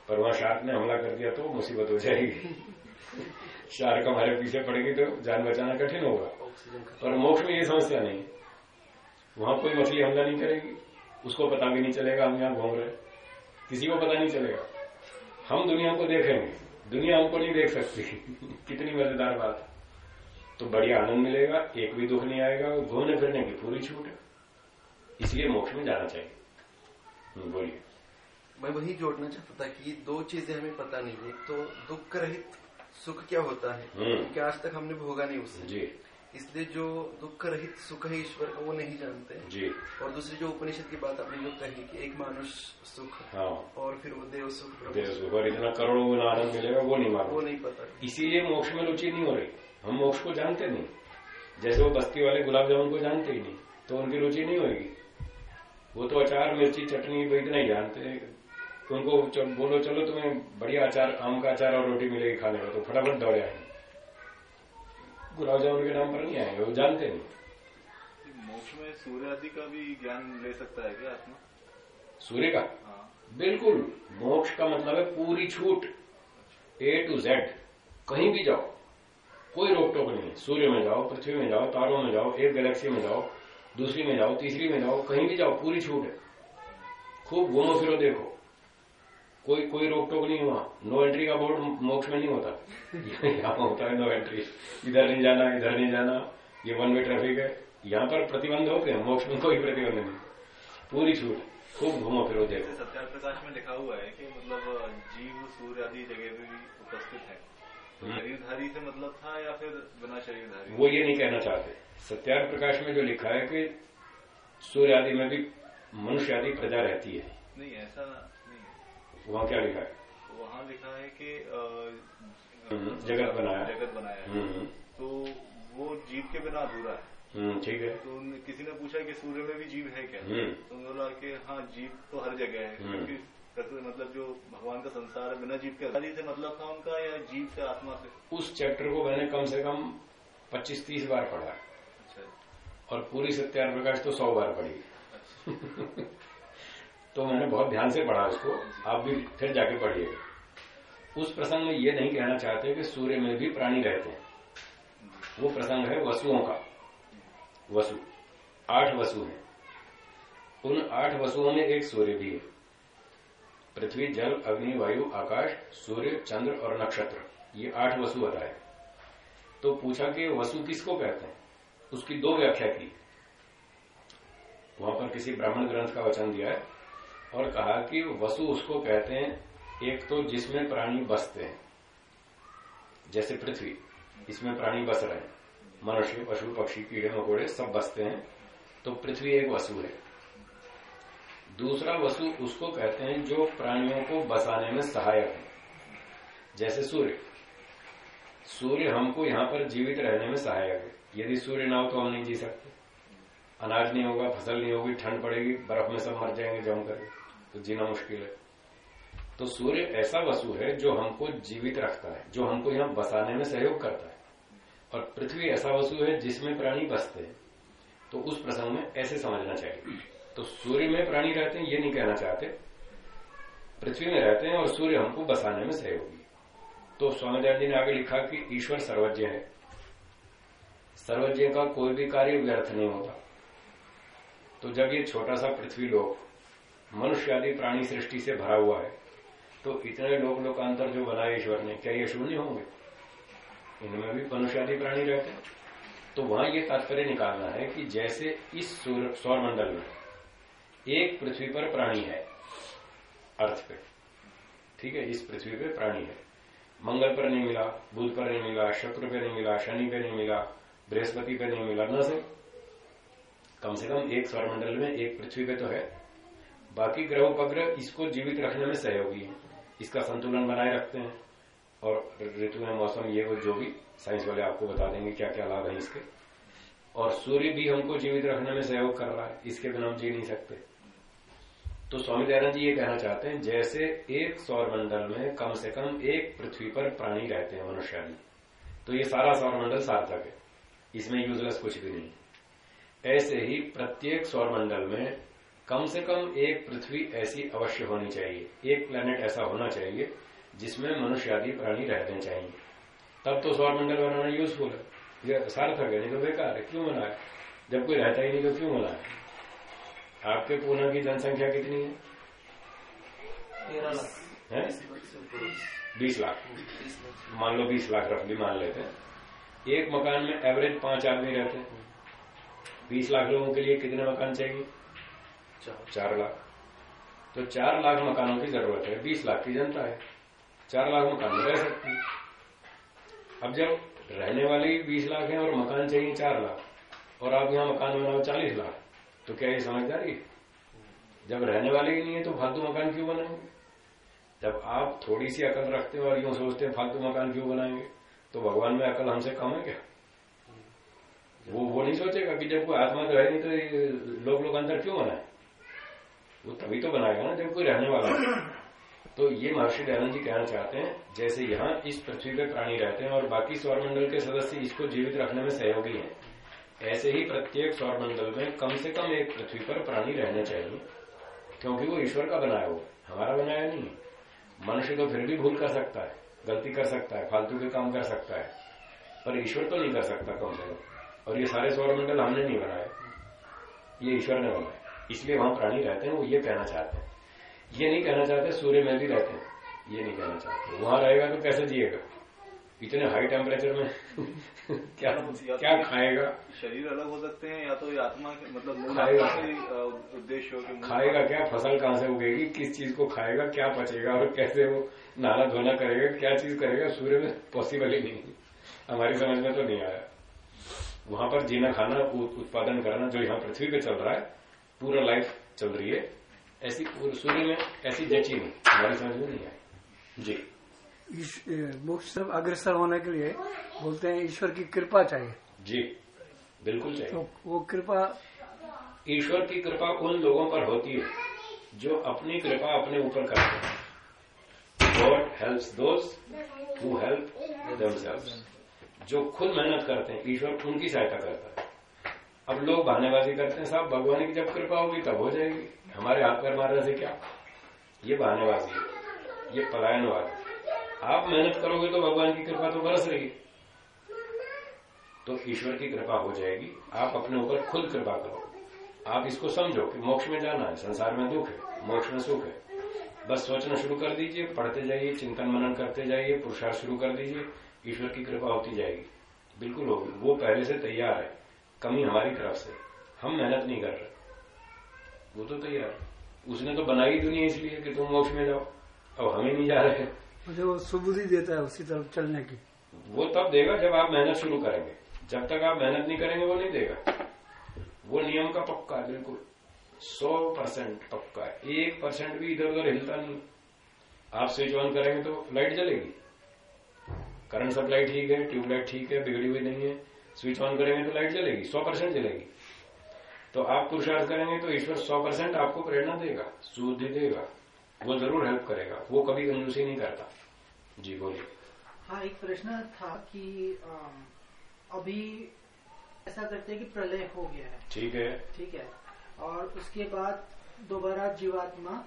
पर वहाँ शार्क ने हमला कर दिया तो मुसीबत हो जाएगी। शार्क हमारे पीछे पड़ेगी तो जान बचाना कठिन होगा। पर मोक्ष में ये समस्या नहीं। वहाँ कोई मछली हमला नहीं करेगी। उसको पता भी नहीं चलेगा हम यहाँ घूम रहे किसी को पता नहीं चलेगा। हम दुनिया को देखेंगे। दुनिया हमको नहीं देख सकती। कितनी मज़ेदार बात। है तो बढ़िया आनंद मिलेगा एक भी दुख नहीं आएगा घूमने फिरने की पूरी छूट है। इसलिए मोक्ष में जाना चाहिए। हम्म, बोलिए। मैं वही जोड़ना चाहता था कि दो चीज़ें हमें पता नहीं है तो दुख रहित सुख क्या होता है? हम्म। क्योंकि आज तक हमने भोगा नहीं उसे। जी। इसलिए जो दुख रहित सुख है ईश्वर का वो नहीं जानते। जी। और दूसरी जो उपनिषद की बात आपने जो कही कि एक मानुष सुख हाँ। और फिर वो देव सुख देव सुख, और इतना करोड़ों आनंद मिलेगा वो नहीं वो नहीं पता। इसीलिए मोक्ष में रुचि नहीं हो रही। हम मोक्ष को जानते नहीं। जैसे वो बस्ती वाले गुलाब जामुन को जानते ही नहीं तो उनकी रुचि नहीं होगी। वो तो अचार मिर्ची चटनी इतना ही जानते हैं तो उनको चल, बोलो चलो तुम्हें बढ़िया अचार आम का अचार और रोटी मिलेगी खाने को तो फटाफट दौड़े आएँगे। गुलाब जामुन के नाम पर नहीं आएँगे वो जानते नहीं। मोक्ष में सूर्य आदि का भी ज्ञान ले सकता है क्या आत्मा? सूर्य का? हाँ। बिल्कुल। मोक्ष का मतलब है पूरी छूट ए टू जेड कहीं भी जाओ। कोई रोक टोक नहीं। सूर्य में जाओ, पृथ्वी में जाओ, तारों में जाओ, एक गैलेक्सी में जाओ, दूसरी में जाओ, तीसरी में जाओ, कहीं भी जाओ, पूरी छूट है। खूब घूमो फिरो, देखो। कोई कोई रोक टोक नहीं हुआ। नो एंट्री का बोर्ड मोक्ष में नहीं होता। यहाँ होता है नो एंट्री इधर नहीं जाना, इधर नहीं जाना। ये वन वे ट्रैफ़िक है। यहाँ पर प्रतिबंध होते हैं मोक्ष में कोई प्रतिबंध नहीं। पूरी छूट। खूब घूमो फिरो, देखो। सत्यार प्रकाश में लिखा हुआ है कि मतलब जीव, सूर्य आदि जगह भी उपस्थित है। तो हम्म। शरीरधारी से मतलब था या फिर बिना शरीरधारी वो ये नहीं कहना चाहते। सत्यार प्रकाश में जो लिखा है कि सूर्य आदि में भी मनुष्य आदि प्रजा रहती है। नहीं ऐसा नहीं है। वहाँ क्या लिखा है? वहाँ लिखा है कि हम्म, जगत बनाया। जगत बनाया। है हम्म, तो वो जीव के बिना अधूरा है। हम्म, ठीक है। तो किसी ने पूछा कि सूर्य में भी जीव है क्या? हम्म। तो उन्होंने बोला कि हाँ जीव तो हर जगह है हम्म। क्योंकि प्रकृति- मतलब जो भगवान का संसार है बिना जीव के से मतलब था उनका या जीव से आत्मा से? उस चैप्टर को मैंने कम से कम 25-30 बार पढ़ा। अच्छा। और पूरी सत्यार प्रकाश तो सौ बार पढ़ी। तो मैंने बहुत ध्यान से पढ़ा उसको। आप भी फिर जाके पढ़िएगा उस प्रसंग में ये नहीं कहना चाहते कि सूर्य में भी प्राणी रहते हैं। वो प्रसंग है वसुओं का। वसु। आठ वसु हैं। उन आठ वसुओं में एक सूर्य भी है। पृथ्वी, जल, अग्नि, वायु, आकाश, सूर्य, चंद्र और नक्षत्र। ये आठ वसु बताए। तो पूछा कि वसु किसको कहते हैं? उसकी दो व्याख्या की। वहाँ पर किसी ब्राह्मण ग्रंथ का वचन दिया है और कहा कि वसु उसको कहते हैं, एक तो जिसमें प्राणी बसते हैं, जैसे पृथ्वी, इसमें प्राणी बस रहे हैं, मनुष्य, पशु, पक्षी, कीड़े, मकोड़े सब बसते हैं तो पृथ्वी एक वसु है। दूसरा वसु उसको कहते हैं जो प्राणियों को बसाने में सहायक है। जैसे सूर्य। सूर्य हमको यहाँ पर जीवित रहने में सहायक है। यदि सूर्य ना हो तो हम नहीं जी सकते। अनाज नहीं होगा, फ़सल नहीं होगी, ठंड पड़ेगी, बर्फ़ में सब मर जाएँगे, जम करके तो जीना मुश्किल है। तो सूर्य ऐसा वसु है जो हमको जीवित रखता है, जो हमको यहाँ बसाने में सहयोग करता है। और पृथ्वी ऐसा वसु है जिसमें प्राणी बसते हैं। तो उस प्रसंग में ऐसे समझना चाहिए। तो सूर्य में प्राणी रहते हैं, ये नहीं कहना चाहते। पृथ्वी में रहते हैं और सूर्य हमको बसाने में सहयोगी तो स्वामी जी ने आगे लिखा कि ईश्वर सर्वज्ञ है। सर्वज्ञ का कोई भी कार्य व्यर्थ नहीं होता। तो जब ये छोटा सा पृथ्वी लोक, मनुष्य आदि प्राणी सृष्टि से भरा हुआ है तो इतने लोक लोकांतर जो बनाए ईश्वर ने, क्या ये शून्य होंगे? इनमें भी मनुष्य आदि प्राणी रहते हैं। तो वहाँ ये तात्पर्य निकालना है कि जैसे इस सौर मंडल में एक पृथ्वी पर प्राणी है, अर्थ पे। ठीक है, इस पृथ्वी पे प्राणी है। मंगल पर नहीं मिला, बुध पर नहीं मिला, शुक्र पे नहीं मिला, शनि पे नहीं मिला, बृहस्पति पे नहीं मिला, न से। कम से कम एक सौरमंडल में एक पृथ्वी पे तो है। बाकी ग्रह उपग्रह इसको जीवित रखने में सहयोगी है। इसका संतुलन बनाए रखते हैं। और ऋतु में मौसम, ये वो जो भी साइंस वाले आपको बता देंगे क्या क्या लाभ है इसके। और सूर्य भी हमको जीवित रखने में सहयोग कर रहा है। इसके बिना हम जी नहीं सकते। तो स्वामी दयानंद जी ये कहना चाहते हैं, जैसे एक सौर मंडल में कम से कम एक पृथ्वी पर प्राणी रहते हैं मनुष्य तो ये सारा सौर मंडल सार्थक है। इसमें यूजलेस कुछ भी नहीं। ऐसे ही प्रत्येक सौर मंडल में कम से कम एक पृथ्वी ऐसी अवश्य होनी चाहिए, एक प्लेनेट ऐसा होना चाहिए, जिसमें मनुष्य आदि प्राणी रहने चाहिए। तब तो सौर मंडल बनाना यूजफुल है। सार्थक है, नहीं तो बेकार है, क्यों बनाए जब कोई रहता ही नहीं तो क्यों बनाए आपके पूना की जनसंख्या कितनी है? तेरह लाख। है? बीस लाख। मान लो बीस लाख रफली मान लेते हैं। एक मकान में एवरेज पाँच आदमी रहते हैं। बीस लाख लोगों के लिए कितने मकान चाहिए? चार। लाख। तो चार लाख मकानों की ज़रूरत है। बीस लाख की जनता है। चार लाख मकान में रह सकती है। अब जब रहने वाले बीस लाख हैं और मकान चाहिए चार लाख और आप यहाँ मकान बनाओ चालीस लाख तो क्या ये समझदारी जब रहने वाले ही नहीं है तो फालतू मकान क्यों बनाएँगे? जब आप थोड़ी सी अकल रखते हो और यूँ सोचते हैं फालतू मकान क्यों बनाएँगे? तो भगवान में अकल हमसे कम है क्या? वो वो नहीं सोचेगा कि जब कोई आत्मा तो है नहीं तो लोग लोग अंदर क्यों बनाए? वो तभी तो बनाएगा ना जब कोई रहने वाला है। तो ये महर्षि दयानंद जी कहना चाहते हैं, जैसे यहाँ इस पृथ्वी पे प्राणी रहते हैं और बाकी सौरमंडल के सदस्य इसको जीवित रखने में सहयोगी हैं। ऐसे ही प्रत्येक सौर मंडल में कम से कम एक पृथ्वी पर प्राणी रहने चाहिए, क्योंकि वो ईश्वर का बनाया हुआ हमारा बनाया नहीं? मनुष्य तो फिर भी भूल कर सकता है, गलती कर सकता है, फालतू के काम कर सकता है, पर ईश्वर तो नहीं कर सकता कम से कम। और ये सारे सौर मंडल हमने नहीं बनाए, ये ईश्वर ने बनाए। इसलिए वहाँ प्राणी रहते हैं, वो ये कहना चाहते हैं। ये नहीं कहना चाहते, सूर्य में भी रहते हैं। ये नहीं कहना चाहते। वहाँ रहेगा तो कैसे जिएगा? इतने हाई टेम्परेचर में क्या क्या खाएगा? शरीर अलग हो सकते हैं या तो आत्मा के मतलब खाएगा। उद्देश्य हो खाएगा क्या? फ़सल कहाँ से उगेगी? किस चीज़ को खाएगा? क्या पचेगा? और कैसे वो नहाना धोना करेगा? क्या चीज़ करेगा? सूर्य में पॉसिबल ही नहीं। हमारी समझ में तो नहीं आया। वहाँ पर जीना खाना उत्पादन करना जो यहाँ पृथ्वी पे चल रहा है पूरा लाइफ चल रही है ऐसी सूर्य में ऐसी जची नहीं। हमारी समझ में नहीं आई जी। मोक्ष तरफ़ अग्रसर होने के लिए बोलते हैं ईश्वर की कृपा चाहिए। जी बिल्कुल चाहिए। तो वो कृपा ईश्वर की कृपा उन लोगों पर होती है जो अपनी कृपा अपने ऊपर करते हैं। God helps those who help themselves जो खुद मेहनत करते हैं ईश्वर उनकी सहायता करता है। अब लोग बहानेबाजी करते हैं साहब भगवान की जब कृपा होगी तब हो जाएगी। हमारे हाथ पैर मारने से क्या? ये बहानेबाजी है ये पलायनवाद है। आप मेहनत करोगे तो भगवान की कृपा तो बरस रही। तो ईश्वर की कृपा हो जाएगी। आप अपने ऊपर खुद कृपा करो। आप इसको समझो कि मोक्ष में जाना है, संसार में दुख है, मोक्ष में सुख है। बस सोचना शुरू कर दीजिए, पढ़ते जाइए, चिंतन मनन करते जाइए, पुरुषार्थ शुरू कर दीजिए, ईश्वर की कृपा होती जाएगी। बिल्कुल होगी वो पहले से तैयार है। कमी हमारी तरफ़ से। हम मेहनत नहीं कर रहे। वो तो तैयार है। उसने तो बनाई दुनिया इसलिए कि तुम मोक्ष में जाओ। अब हमें नहीं जा रहे। वो सुबुद्धि देता है उसी तरफ़ चलने की। वो तब देगा जब आप मेहनत शुरू करेंगे। जब तक आप मेहनत नहीं करेंगे, वो नहीं देगा। वो नियम का पक्का है, बिल्कुल। सौ परसेंट पक्का है। एक परसेंट भी इधर उधर हिलता नहीं। आप स्विच ऑन करेंगे तो लाइट जलेगी। करंट सप्लाई ठीक है, ट्यूबलाइट ठीक है, बिगड़ी हुई नहीं है। स्विच ऑन करेंगे तो लाइट जलेगी, सौ परसेंट जलेगी। तो आप पुरुषार्थ करेंगे तो ईश्वर सौ परसेंट आपको प्रेरणा देगा, सुबुद्धि देगा। वो ज़रूर हेल्प करेगा। वो कभी कंजूसी नहीं करता। जी बोलिए। हाँ एक प्रश्न था कि अभी ऐसा करते हैं कि प्रलय हो गया है। ठीक है। ठीक है। और उसके बाद दोबारा जीवात्मा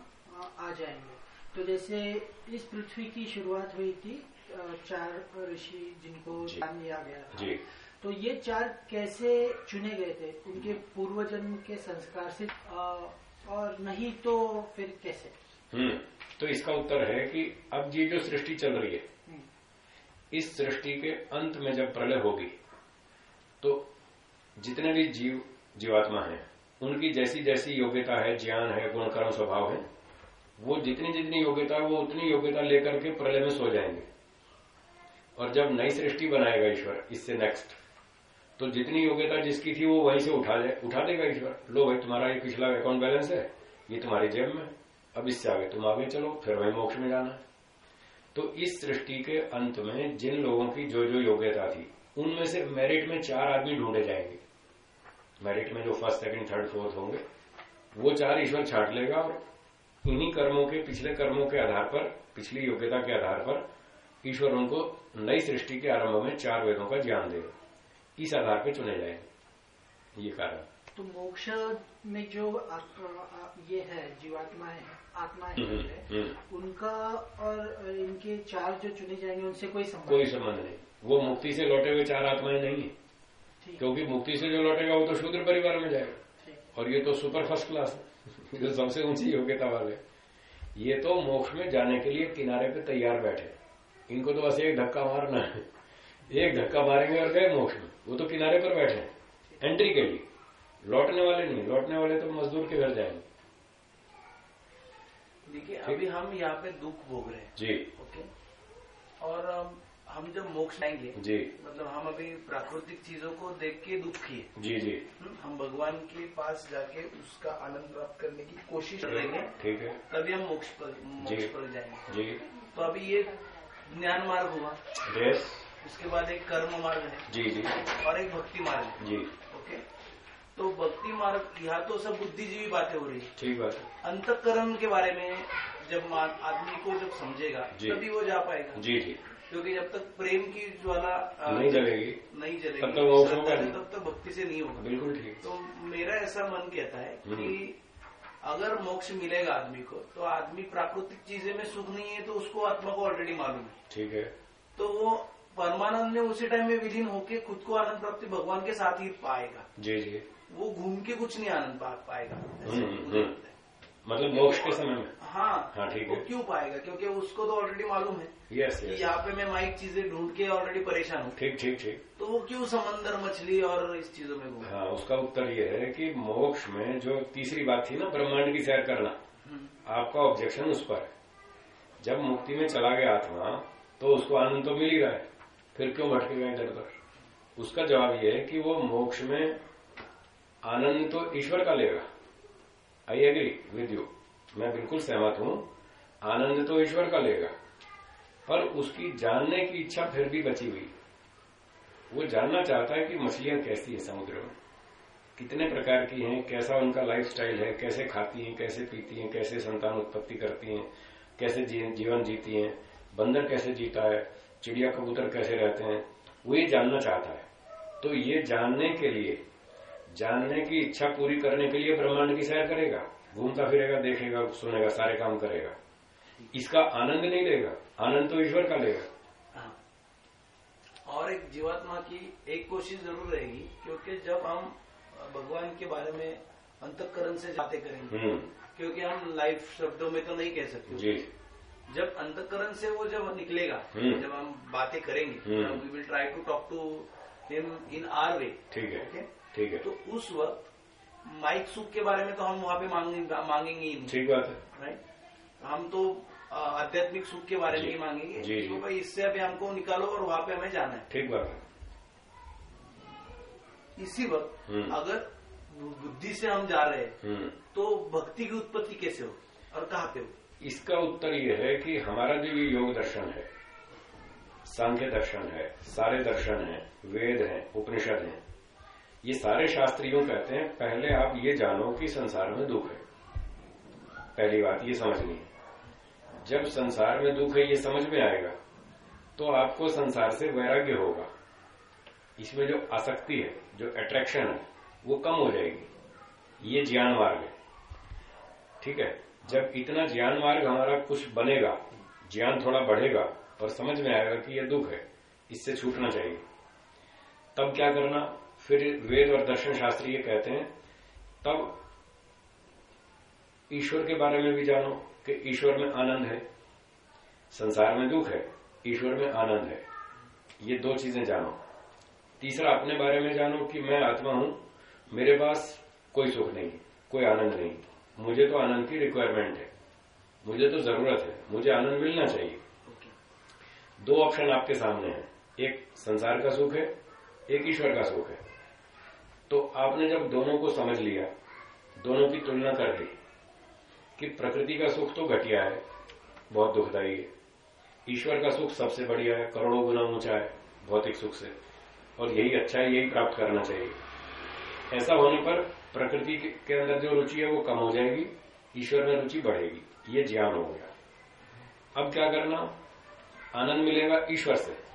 आ जाएँगे। तो जैसे इस पृथ्वी की शुरुआत हुई थी चार ऋषि जिनको। ज्ञान दिया गया था। जी। तो ये चार कैसे चुने गए थे? उनके पूर्व जन्म के संस्कार से और नहीं तो फिर कैसे? हम्म। तो इसका उत्तर है कि अब ये जो सृष्टि चल रही है, इस सृष्टि के अंत में जब प्रलय होगी तो जितने भी जीव, जीवात्मा हैं, उनकी जैसी जैसी योग्यता है, ज्ञान है, गुणकर्म स्वभाव है, वो जितनी जितनी योग्यता, वो उतनी योग्यता लेकर के प्रलय में सो जाएँगे। और जब नई सृष्टि बनाएगा ईश्वर, इससे नेक्स्ट तो जितनी योग्यता जिसकी थी, वो वहीं से उठा ले, उठा देगा ईश्वर। लो भाई, तुम्हारा ये पिछला अकाउंट बैलेंस है, ये तुम्हारी जेब में अब इससे आगे तुम आगे चलो, फिर वही मोक्ष में जाना। तो इस सृष्टि के अंत में जिन लोगों की जो जो योग्यता थी, उनमें से मेरिट में चार आदमी ढूंढे जाएँगे। मेरिट में जो फ़र्स्ट सेकंड थर्ड फोर्थ होंगे, वो चार ईश्वर छाट लेगा और इन्हीं कर्मों के, पिछले कर्मों के आधार पर, पिछली योग्यता के आधार पर ईश्वर उनको नई सृष्टि के आरंभ में चार वेदों का ज्ञान देगा। इस आधार पर चुने जाएँगे। ये कारण। तो मोक्ष में जो ये है, जीवात्मा है आत्मा हम्म, है? हम्म। उनका और इनके चार जो चुने जाएँगे उनसे कोई संबंध कोई। संबंध नहीं। वो मुक्ति से लौटे हुए चार आत्माएँ नहीं है। क्योंकि मुक्ति से जो लौटेगा वो तो शूद्र परिवार में जाएगा। और ये तो सुपर फ़र्स्ट क्लास है। जो सबसे ऊँची योग्यता वाले। ये तो मोक्ष में जाने के लिए किनारे पे तैयार बैठे। इनको तो बस एक धक्का मारना है। एक धक्का मारेंगे और गए मोक्ष में। वो तो किनारे पर बैठे एंट्री के लिए। लौटने वाले नहीं। लौटने वाले तो मजदूर के घर जाएँगे। देखिए अभी हम यहाँ पे दुख भोग रहे हैं। जी। ओके? और हम जब मोक्ष आएँगे जी। मतलब हम अभी प्राकृतिक चीज़ों को देख के दुख किए। जी जी। हम्म, हम भगवान के पास जाके उसका आनंद प्राप्त करने की कोशिश करेंगे ठीक है। तभी हम मोक्ष पर मोक्ष पर जाएँगे। जी। तो अभी ये ज्ञान मार्ग हुआ। यस उसके बाद एक कर्म मार्ग है। जी जी। और एक भक्ति मार्ग है। जी। तो भक्ति मार्ग यहाँ तो सब बुद्धिजीवी बातें हो रही है। ठीक बात है। अंतकरण के बारे में जब आदमी को जब समझेगा। तभी वो जा पाएगा। जी जी क्योंकि जब तक प्रेम की ज्वाला नहीं जलेगी नहीं जलेगी तब तक। तब तक भक्ति से नहीं होगा। बिल्कुल ठीक। तो मेरा ऐसा मन कहता है हम्म। कि अगर मोक्ष मिलेगा आदमी को तो आदमी प्राकृतिक चीज़ें में सुख नहीं है तो उसको आत्मा को ऑलरेडी मालूम है। ठीक है। तो वो परमानंद में उसी टाइम में विलीन होके खुद को आनंद प्राप्ति भगवान के साथ ही पाएगा। जी जी। वो घूम के कुछ नहीं आनंद पा पाएगा। हम्म, हम्म। मतलब मोक्ष के समय में। हाँ हाँ, ठीक है। क्यों पाएगा? क्योंकि उसको तो ऑलरेडी मालूम है यस यहाँ पे मैं माइक चीज़ें ढूंढ के ऑलरेडी परेशान हूँ। ठीक ठीक ठीक। तो वो क्यों समंदर मछली और इस चीज़ों में घूम? हाँ उसका उत्तर ये है कि मोक्ष में जो तीसरी बात थी ना ब्रह्मांड की सैर करना आपका ऑब्जेक्शन उस पर है। जब मुक्ति में चला गया आत्मा तो उसको आनंद तो मिल ही रहा है। फिर क्यों भटकेगा इधर उधर उसका जवाब ये है कि वो मोक्ष में आनंद तो ईश्वर का लेगा। आई एग्री विद यू मैं बिल्कुल सहमत हूँ। आनंद तो ईश्वर का लेगा। पर उसकी जानने की इच्छा फिर भी बची हुई। वो जानना चाहता है कि मछलियाँ कैसी है समुद्र में। कितने प्रकार की हैं, कैसा उनका लाइफ स्टाइल है, कैसे खाती हैं, कैसे पीती हैं, कैसे संतान उत्पत्ति करती हैं, कैसे जीवन जीती हैं, बंदर कैसे जीता है, चिड़िया कबूतर कैसे रहते हैं, वो ये जानना चाहता है। तो ये जानने के लिए जानने की इच्छा पूरी करने के लिए ब्रह्मांड की सैर करेगा घूमता फिरेगा देखेगा सुनेगा सारे काम करेगा। इसका आनंद नहीं लेगा आनंद तो ईश्वर का लेगा। हाँ। और एक जीवात्मा की एक कोशिश ज़रूर रहेगी क्योंकि जब हम भगवान के बारे में अंतकरण से बातें करेंगे हम्म। क्योंकि हम लाइफ शब्दों में तो नहीं कह सकते। जी। जब अंतकरण से वो जब निकलेगा हम्म। जब हम बातें करेंगे। We will try to talk to him in our way ठीक है। ओके ठीक है। तो उस वक्त माइक सुख के बारे में तो हम वहाँ पे मांगेंगे मांगेंगे ही नहीं ठीक बात है। राइट हम तो आध्यात्मिक सुख के बारे में ही मांगेंगे। जी, कि जी। भाई इससे अभी हमको निकालो और वहाँ पे हमें जाना है। ठीक बात है। इसी वक्त हम्म। अगर बुद्धि से हम जा रहे हैं हम्म। तो भक्ति की उत्पत्ति कैसे हो और कहाँ पे हो? इसका उत्तर ये है कि हमारा जो ये योग दर्शन है सांख्य दर्शन है सारे दर्शन है वेद है उपनिषद हैं ये सारे शास्त्रियों कहते हैं, पहले आप ये जानो कि संसार में दुख है। पहली बात ये समझनी है। जब संसार में दुख है, ये समझ में आएगा तो आपको संसार से वैराग्य होगा। इसमें जो आसक्ति है, जो अट्रैक्शन है, वो कम हो जाएगी। ये ज्ञान मार्ग है। ठीक है? जब इतना ज्ञान मार्ग हमारा कुछ बनेगा, ज्ञान थोड़ा बढ़ेगा, और समझ में आएगा कि यह दुख है, इससे छूटना चाहिए। तब क्या करना? फिर वेद और दर्शन शास्त्री ये कहते हैं, तब ईश्वर के बारे में भी जानो कि ईश्वर में आनंद है। संसार में दुख है, ईश्वर में आनंद है। ये दो चीज़ें जानो। तीसरा, अपने बारे में जानो कि मैं आत्मा हूँ, मेरे पास कोई सुख नहीं, कोई आनंद नहीं। मुझे तो आनंद की रिक्वायरमेंट है। मुझे तो ज़रूरत है, मुझे आनंद मिलना चाहिए। दो ऑप्शन आपके सामने हैं। एक संसार का सुख है, एक ईश्वर का सुख है। तो आपने जब दोनों को समझ लिया, दोनों की तुलना कर ली कि प्रकृति का सुख तो घटिया है, बहुत दुखदायी है। ईश्वर का सुख सबसे बढ़िया है, करोड़ों गुना ऊँचा है, भौतिक सुख से। और यही अच्छा है यही प्राप्त करना चाहिए। ऐसा होने पर प्रकृति के अंदर जो रुचि है वो कम हो जाएगी, ईश्वर में रुचि बढ़ेगी। ये ज्ञान हो गया। अब क्या करना? आनंद मिलेगा ईश्वर से।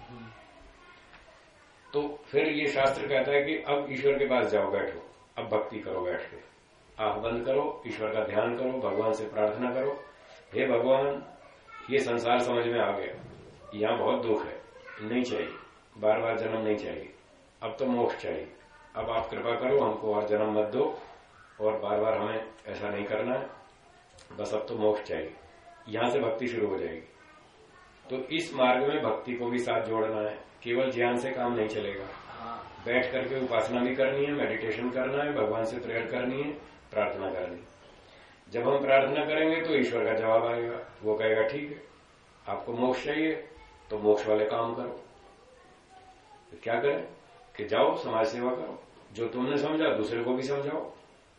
तो फिर ये शास्त्र कहता है कि अब ईश्वर के पास जाओ, बैठो। अब भक्ति करो, बैठ के। आँख बंद करो, ईश्वर का ध्यान करो, भगवान से प्रार्थना करो। हे भगवान, ये संसार समझ में आ गया। यहाँ बहुत दुख है। नहीं चाहिए। बार बार जन्म नहीं चाहिए। अब तो मोक्ष चाहिए। अब आप कृपा करो, हमको और जन्म मत दो। और बार बार हमें ऐसा नहीं करना है। बस अब तो मोक्ष चाहिए। यहाँ से भक्ति शुरू हो जाएगी। तो इस मार्ग में भक्ति को भी साथ जोड़ना है। केवल ज्ञान से काम नहीं चलेगा। बैठ करके उपासना भी करनी है मेडिटेशन करना है, भगवान से प्रेयर करनी है, प्रार्थना करनी जब हम प्रार्थना करेंगे तो ईश्वर का जवाब आएगा, वो कहेगा, ठीक है, आपको मोक्ष चाहिए तो मोक्ष वाले काम करो। तो क्या करें? कि जाओ, समाज सेवा करो। जो तुमने समझा, दूसरे को भी समझाओ।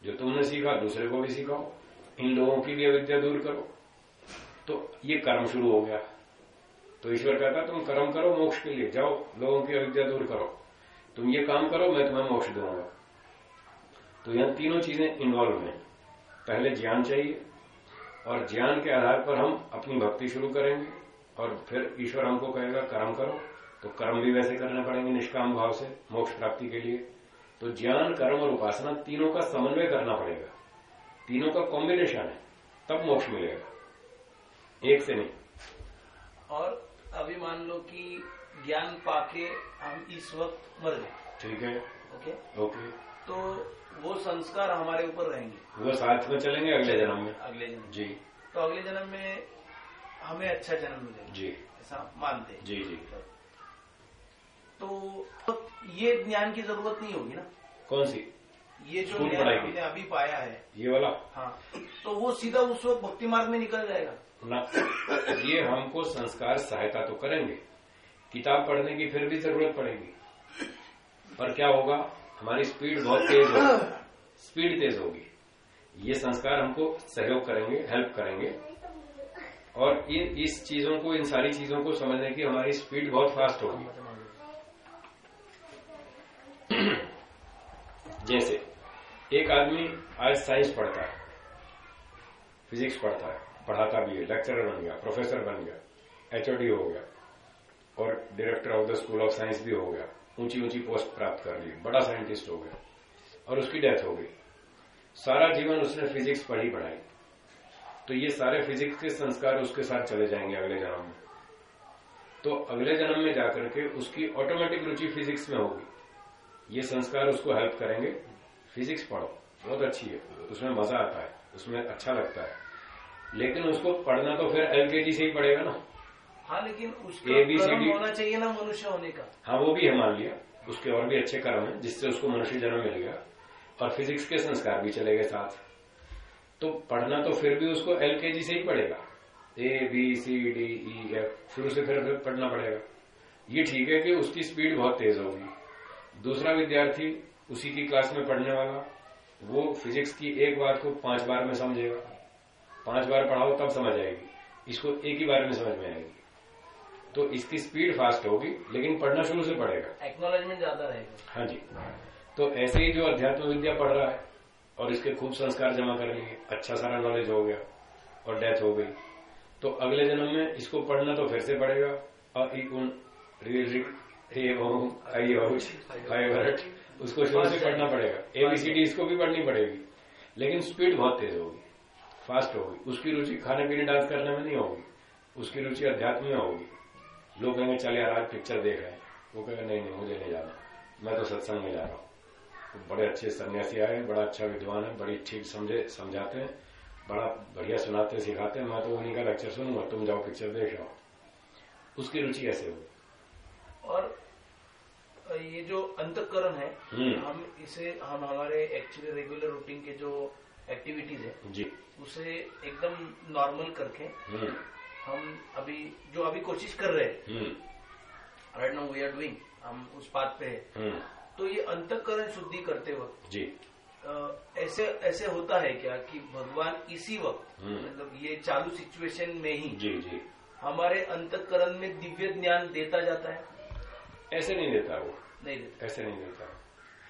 जो तुमने सीखा, दूसरे को भी सिखाओ। इन लोगों की भी अविद्या दूर करो। तो ये कर्म शुरू हो गया। तो ईश्वर कहता तुम कर्म करो मोक्ष के लिए, जाओ, लोगों की अविद्या दूर करो। तुम ये काम करो, मैं तुम्हें मोक्ष दूँगा। तो यहाँ तीनों चीज़ें इन्वॉल्व हैं। पहले ज्ञान चाहिए, और ज्ञान के आधार पर हम अपनी भक्ति शुरू करेंगे, और फिर ईश्वर हमको कहेगा, कर्म करो। तो कर्म भी वैसे करने पड़ेंगे निष्काम भाव से, मोक्ष प्राप्ति के लिए। तो ज्ञान, कर्म और उपासना तीनों का समन्वय करना पड़ेगा। तीनों का कॉम्बिनेशन है, तब मोक्ष मिलेगा। एक से नहीं। और अभी मान लो कि ज्ञान पाके हम इस वक्त मर गए। ठीक है। ओके ओके तो वो संस्कार हमारे ऊपर रहेंगे। वो साथ में चलेंगे अगले जन्म में? अगले जन्म जी। तो अगले जन्म में हमें अच्छा जन्म मिलेगा। जी। ऐसा मानते हैं। जी जी। तो ये ज्ञान की ज़रूरत नहीं होगी ना? कौन सी? ये जो ज्ञान हमने अभी पाया है। ये वाला? हाँ। तो वो सीधा उस वक्त भक्ति मार्ग में निकल जाएगा। ये हमको संस्कार सहायता तो करेंगे। किताब पढ़ने की फिर भी ज़रूरत पड़ेगी। पर क्या होगा? हमारी स्पीड बहुत तेज होगी। स्पीड तेज होगी। ये संस्कार हमको सहयोग करेंगे हेल्प करेंगे। और ये, इस चीज़ों को, इन सारी चीज़ों को समझने की हमारी स्पीड बहुत फास्ट होगी। जैसे, एक आदमी आज साइंस पढ़ता है फिजिक्स पढ़ता है। पढ़ाता भी है लेक्चरर बन गया प्रोफेसर बन गया एचओडी हो गया, और director of the school of science भी हो गया ऊँची ऊँची पोस्ट प्राप्त कर ली बड़ा साइंटिस्ट हो गया, और उसकी डेथ हो गई। सारा जीवन उसने फिजिक्स पढ़ी पढ़ाई। तो ये सारे फिजिक्स के संस्कार उसके साथ चले जाएँगे अगले जन्म में। तो अगले जन्म में जाकर के उसकी ऑटोमेटिक रुचि फिजिक्स में होगी। ये संस्कार उसको हेल्प करेंगे। फिजिक्स पढ़ो, बहुत अच्छी है, उसमें मज़ा आता है, उसमें अच्छा लगता है। लेकिन उसको पढ़ना तो फिर एलकेजी से ही पड़ेगा ना। हाँ लेकिन उसका कर्म होना चाहिए ना मनुष्य होने का। हाँ वो भी है मान लिया। उसके और भी अच्छे कर्म है जिससे उसको मनुष्य जन्म मिल गया। और फिजिक्स के संस्कार भी चले गए साथ। तो पढ़ना तो फिर भी उसको एलकेजी से ही पड़ेगा। A B C D E F शुरू से फिर फिर पढ़ना पड़ेगा। ये ठीक है कि उसकी स्पीड बहुत तेज होगी। दूसरा विद्यार्थी उसी की क्लास में पढ़ने वाला वो फिजिक्स की एक बात को पाँच बार में समझेगा। पाँच बार पढ़ाओ तब समझ आएगी। इसको एक ही बार में समझ में आएगी। तो इसकी स्पीड फास्ट होगी लेकिन पढ़ना शुरू से पड़ेगा एक्नोलेजमेंट ज़्यादा रहेगा। हाँ जी। तो ऐसे ही जो अध्यात्म विद्या पढ़ रहा है और इसके खूब संस्कार जमा कर लिए अच्छा सारा नॉलेज हो गया और डेथ हो गई तो अगले जन्म में इसको पढ़ना तो फिर से पड़ेगा। उसको शुरू से पढ़ना पड़ेगा। एबीसीडी इसको भी पढ़नी पड़ेगी लेकिन स्पीड बहुत तेज होगी। फास्ट होगी। उसकी रुचि खाने पीने डांस करने में नहीं होगी। उसकी रुचि अध्यात्म में होगी। लोग कहेंगे चल यार आज पिक्चर देख रहे हैं। वो कहेगा नहीं नहीं मुझे नहीं जाना। मैं तो सत्संग में जा रहा हूँ। तो बड़े अच्छे सन्यासी आए बड़ा अच्छा विद्वान है बड़ी ठीक समझे समझाते हैं बड़ा बढ़िया सुनाते सिखाते हैं। मैं तो उन्हीं का लेक्चर सुनूँगा तुम जाओ पिक्चर देख आओ। उसकी रुचि ऐसे होगी? और ये जो अंतकरण है हम्म। हम इसे हम हमारे एक्चुअली रेगुलर रूटीन के जो एक्टिविटीज़ है जी। उसे एकदम नॉर्मल करके हम्म। हम अभी जो अभी कोशिश कर रहे हैं right now we are doing हम उस बात पे है। हम्म। तो ये अंतकरण शुद्धि करते वक्त जी। ऐसे ऐसे होता है क्या कि भगवान इसी वक्त हम्म। मतलब ये चालू सिचुएशन में ही जी जी। हमारे अंतकरण में दिव्य ज्ञान देता जाता है? ऐसे नहीं देता वो। नहीं देता। ऐसे नहीं देता।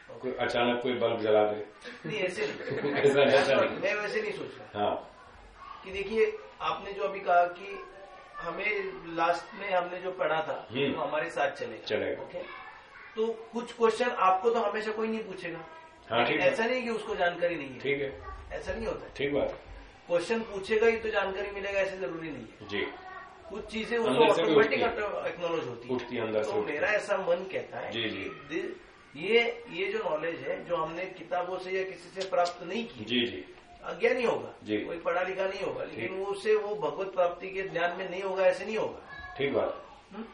कोई अचानक कोई बल्ब जला दे। नहीं ऐसे नहीं। ऐसा ऐसा नहीं। मैं वैसे नहीं सोच रहा। हाँ। कि देखिए आपने जो अभी कहा कि हमें लास्ट में हमने जो पढ़ा था हम्म। वो हमारे साथ चलेगा। चलेगा। ओके तो कुछ क्वेश्चन आपको तो हमेशा कोई नहीं पूछेगा। हाँ ठीक ऐसा नहीं कि उसको जानकारी नहीं है। ठीक है। ऐसा नहीं होता। ठीक बात क्वेश्चन पूछेगा ही तो जानकारी मिलेगा ऐसे ज़रूरी नहीं है। जी। कुछ चीज़ें उसको ऑटोमेटिक एक्नोलॉज होती है। तो मेरा ऐसा मन कहता है जी, जी। ये ये जो नॉलेज है जो हमने किताबों से या किसी से प्राप्त नहीं की जी जी। अज्ञानी होगा। जी। कोई पढ़ा लिखा नहीं होगा लेकिन वो उससे वो भगवत प्राप्ति के ज्ञान में नहीं होगा ऐसे नहीं होगा। ठीक बात।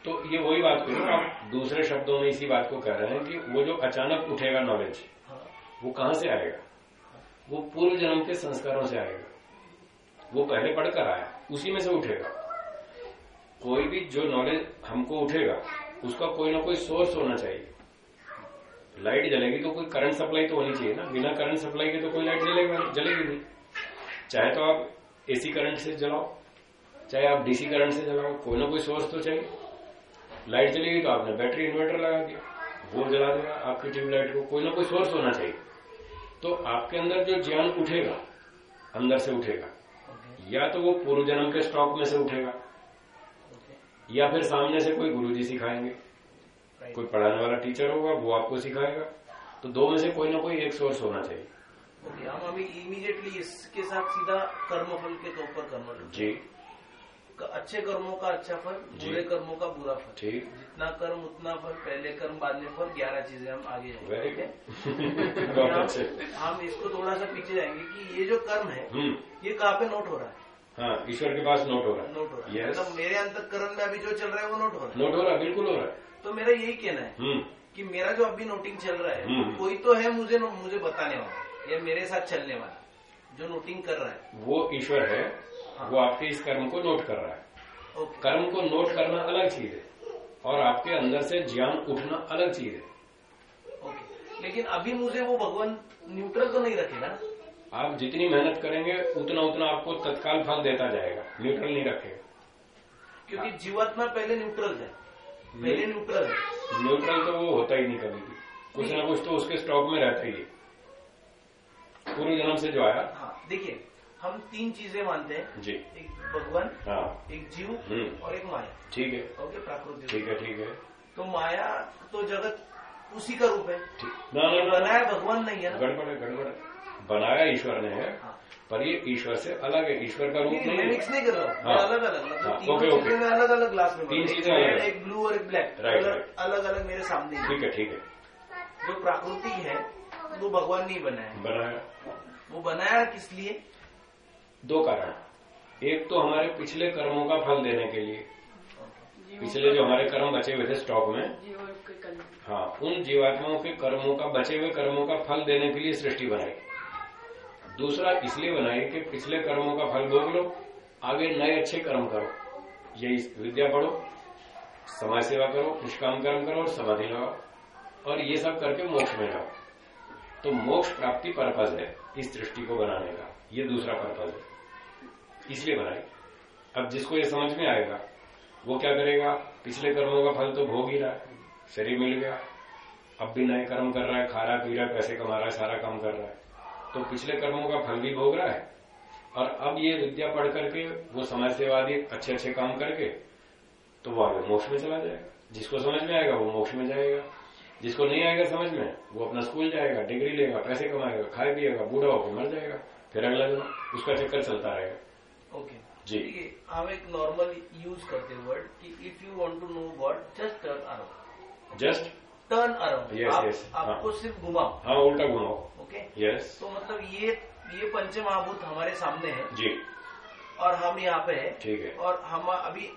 तो ये वही बात करो आप दूसरे शब्दों में इसी बात को कह रहे हैं कि वो जो अचानक उठेगा नॉलेज हाँ। वो कहाँ से आएगा? वो पूर्व जन्म के संस्कारों से आएगा। वो पहले पढ़कर आया उसी में से उठेगा। कोई भी जो नॉलेज हमको उठेगा उसका कोई ना कोई सोर्स होना चाहिए। लाइट जलेगी तो कोई करंट सप्लाई तो होनी चाहिए ना। बिना करंट सप्लाई के तो कोई लाइट जलेगा जलेगी नहीं। चाहे तो आप एसी करंट से जलाओ चाहे आप डीसी करंट से जलाओ कोई ना कोई सोर्स तो चाहिए। लाइट जलेगी तो आपने बैटरी इन्वर्टर लगा दिया वो जला देगा आपकी ट्यूबलाइट को कोई ना कोई सोर्स होना चाहिए। तो आपके अंदर जो ज्ञान उठेगा अंदर से उठेगा। या तो वो पूर्व जन्म के स्टॉक में से उठेगा या फिर सामने से कोई गुरुजी सिखाएँगे। कोई पढ़ाने वाला टीचर होगा वो आपको सिखाएगा। तो दो में से कोई ना कोई एक सोर्स होना चाहिए। ओके हम अभी इमीडिएटली इसके साथ सीधा कर्मफल के तौर पर कन्वर्ट जी। अच्छे कर्मों का अच्छा फल। बुरे कर्मों का बुरा फल। ठीक। जितना कर्म उतना फल पहले कर्म बाद में फल ग्यारह चीज़ें हम आगे जाएँगे ठीक है? हम- अच्छे। इसको थोड़ा सा पीछे जाएँगे कि ये जो कर्म है हम्म। ये कहाँ पे नोट हो रहा है? हाँ ईश्वर के पास नोट हो रहा है। नोट हो रहा है। मतलब मेरे अंतकरण में अभी जो चल रहा है वो नोट हो रहा है? नोट हो रहा है बिल्कुल हो रहा है। तो मेरा यही कहना है हम्म। कि मेरा जो अभी नोटिंग चल रहा है हम्म। कोई तो है मुझे मुझे बताने वाला या मेरे साथ चलने वाला जो नोटिंग कर रहा है। वो ईश्वर है हाँ। वो आपके इस कर्म को नोट कर रहा है। कर्म को नोट करना अलग चीज़ है और आपके अंदर से ज्ञान उठना अलग चीज़ है। ओके लेकिन अभी मुझे वो भगवान न्यूट्रल तो नहीं रखेगा ना। आप जितनी मेहनत करेंगे उतना उतना आपको तत्काल फल देता जाएगा। न्यूट्रल नहीं रखेगा। क्योंकि जीवात्मा पहले न्यूट्रल है। पहले न्यूट्रल न्यूट्रल तो वो होता ही नहीं कभी भी। कुछ ना कुछ तो उसके स्टॉक में रहता ही है। पूर्व जन्म से जो आया। हाँ देखिए हम तीन चीज़ें मानते हैं। जी। एक भगवान हाँ। एक जीव हम्म। और एक माया। ठीक है। ओके प्राकृतिक। ठीक है ठीक है। तो माया तो जगत उसी का रूप है। ना ना ना। बनाया भगवान नहीं है गड़बड़ है गड़बड़ है। बनाया ईश्वर ने है हाँ। पर ये ईश्वर से अलग है। ईश्वर का रूप नहीं, मिक्स नहीं कर रहा हूँ। अलग अलग मतलब हाँ, ओके, ओके। चीज़ें मैं अलग अलग ग्लास में तीन चीज़ें अलग एक ब्लू और एक ब्लैक राइट, अलग अलग मेरे सामने ठीक है ठीक है। जो प्राकृतिक है वो भगवान नहीं बनाया बनाया वो बनाया किस लिए? दो कारण एक तो हमारे पिछले कर्मों का फल देने के लिए। पिछले जो हमारे कर्म बचे हुए थे स्टॉक में हाँ उन जीवात्माओं के कर्मों का बचे हुए कर्मों का फल देने के लिए सृष्टि बनाई। दूसरा इसलिए बनाए कि पिछले कर्मों का फल भोग लो, आगे नए अच्छे कर्म करो। यही विद्या पढ़ो, समाज सेवा करो निष्काम कर्म करो और समाधि लगाओ। और ये सब करके मोक्ष में जाओ। तो मोक्ष प्राप्ति पर्पज है इस दृष्टि को बनाने का। ये दूसरा पर्पज है। इसलिए बनाए अब जिसको ये समझ में आएगा, वो क्या करेगा? पिछले कर्मों का फल तो भोग ही रहा है, शरीर मिल गया। अब भी नए कर्म कर रहा है, खा रहा, पी रहा पैसे कमा रहा है, सारा काम कर रहा है। तो पिछले कर्मों का फल भी भोग रहा है। और अब ये विद्या पढ़ करके वो समाज सेवा आदि अच्छे अच्छे काम करके तो वो आगे मोक्ष में चला जाएगा। जिसको समझ में आएगा वो मोक्ष में जाएगा। जिसको नहीं आएगा समझ में वो अपना स्कूल जाएगा डिग्री लेगा पैसे कमाएगा खाए पिएगा बूढ़ा होकर मर जाएगा फिर अगला दिन उसका चक्कर चलता रहेगा। ओके जी। हम एक नॉर्मल यूज़ करते वर्ड कि if you want to know God just turn around just turn around Yes, आप, yes, आपको हाँ। सिर्फ़ घुमाओ। हाँ उल्टा घुमाओ। ओके यस तो मतलब ये ये पंच महाभूत हमारे सामने है। जी। और हम यहाँ पे है। ठीक है। और हम अभी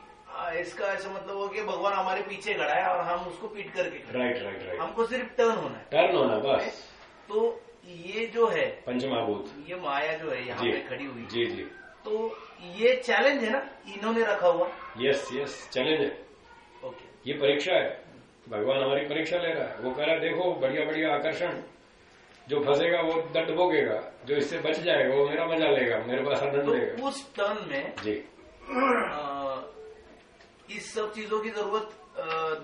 इसका ऐसा मतलब हो कि भगवान हमारे पीछे खड़ा है और हम उसको पीट करके राइट राइट राइट हमको सिर्फ़ टर्न होना है। टर्न होना बस। तो ये जो है पंचमहाभूत। ये माया जो है यहाँ पे खड़ी हुई जी जी। तो ये चैलेंज है ना इन्होंने रखा हुआ। यस यस चैलेंज है। ओके ये परीक्षा है। भगवान हमारी परीक्षा ले रहा है। वो कह रहा है देखो बढ़िया बढ़िया आकर्षण। जो फंसेगा वो दंड भोगेगा। जो इससे बच जाएगा वो मेरा मज़ा लेगा मेरे पास आनंद लेगा। तो उस टर्न में जी। आ, इस सब चीज़ों की ज़रूरत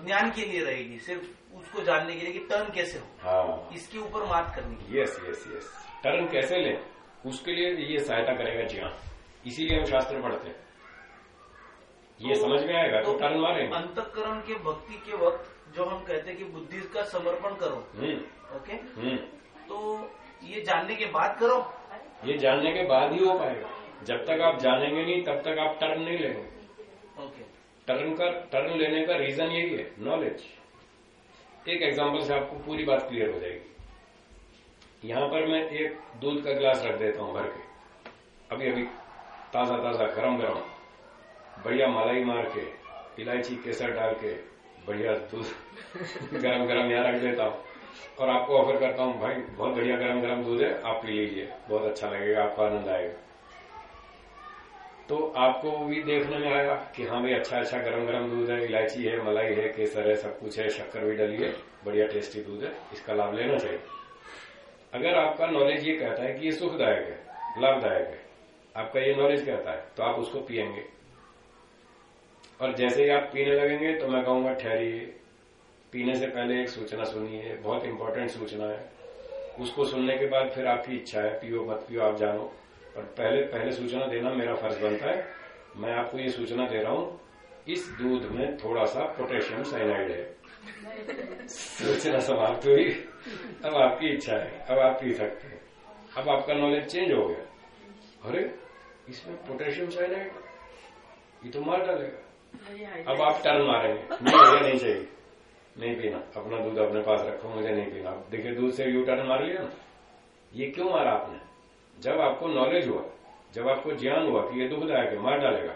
ज्ञान के लिए रहेगी। सिर्फ़ उसको जानने के लिए कि टर्न कैसे हो। हाँ। इसके ऊपर मात करने की यस यस यस टर्न कैसे ले? उसके लिए ये सहायता करेगा ज्ञान इसीलिए हम शास्त्र पढ़ते हैं। ये समझ में आएगा तो टर्न मारेंगे। अंतकरण के भक्ति के वक्त जो हम कहते हैं कि बुद्धि का समर्पण करो। हम्म। Okay hmm. तो ये जानने के बाद करो। ये जानने के बाद ही हो पाएगा। जब तक आप जानेंगे नहीं तब तक आप टर्न नहीं लेंगे। ओके टर्न का टर्न लेने का रीजन यही है नॉलेज एक एग्जांपल से आपको पूरी बात क्लियर हो जाएगी। यहाँ पर मैं एक दूध का गिलास रख देता हूँ भर के। अभी अभी ताज़ा ताज़ा गरम गरम बढ़िया मलाई मार के इलायची केसर डाल के बढ़िया दूध गरम गरम यहाँ रख देता हूँ। और आपको ऑफ़र करता हूँ, भाई, बहुत बढ़िया गरम गरम दूध है, आप पी लीजिए बहुत अच्छा लगेगा, आपको आनंद आएगा। तो आपको भी देखने में आया कि हाँ भाई अच्छा अच्छा गरम गरम दूध है, इलायची है, मलाई है, केसर है, सब कुछ है, शक्कर भी डली है, बढ़िया टेस्टी दूध है, इसका लाभ लेना चाहिए। अगर आपका नॉलेज ये कहता है कि ये सुखदायक है, लाभदायक है, आपका ये नॉलेज कहता है तो आप उसको पियेंगे और जैसे ही आप पीने लगेंगे तो मैं कहूँगा, ठहरिए। पीने से पहले एक सूचना सुनिए, बहुत इंपॉर्टेंट सूचना है। उसको सुनने के बाद फिर आपकी इच्छा है, पियो मत पियो, आप जानो। पर पहले पहले सूचना देना मेरा फ़र्ज़ बनता है। मैं आपको ये सूचना दे रहा हूँ, इस दूध में थोड़ा सा पोटेशियम साइनाइड है। सूचना समाप्त हुई। अब आपकी इच्छा है, अब आप पी सकते हैं। अब आपका नॉलेज चेंज हो गया। अरे, इसमें पोटेशियम साइनाइड ये तो मार डालेगा। अब आप टर्न मारेंगे। नहीं भैया नहीं चाहिए। नहीं पीना। अपना दूध अपने पास रखो, मुझे नहीं पीना। देखिए, दूध से यू टर्न मार लिया ना। ये क्यों मारा आपने? जब आपको नॉलेज हुआ, जब आपको ज्ञान हुआ कि ये दुखदायक है मार डालेगा,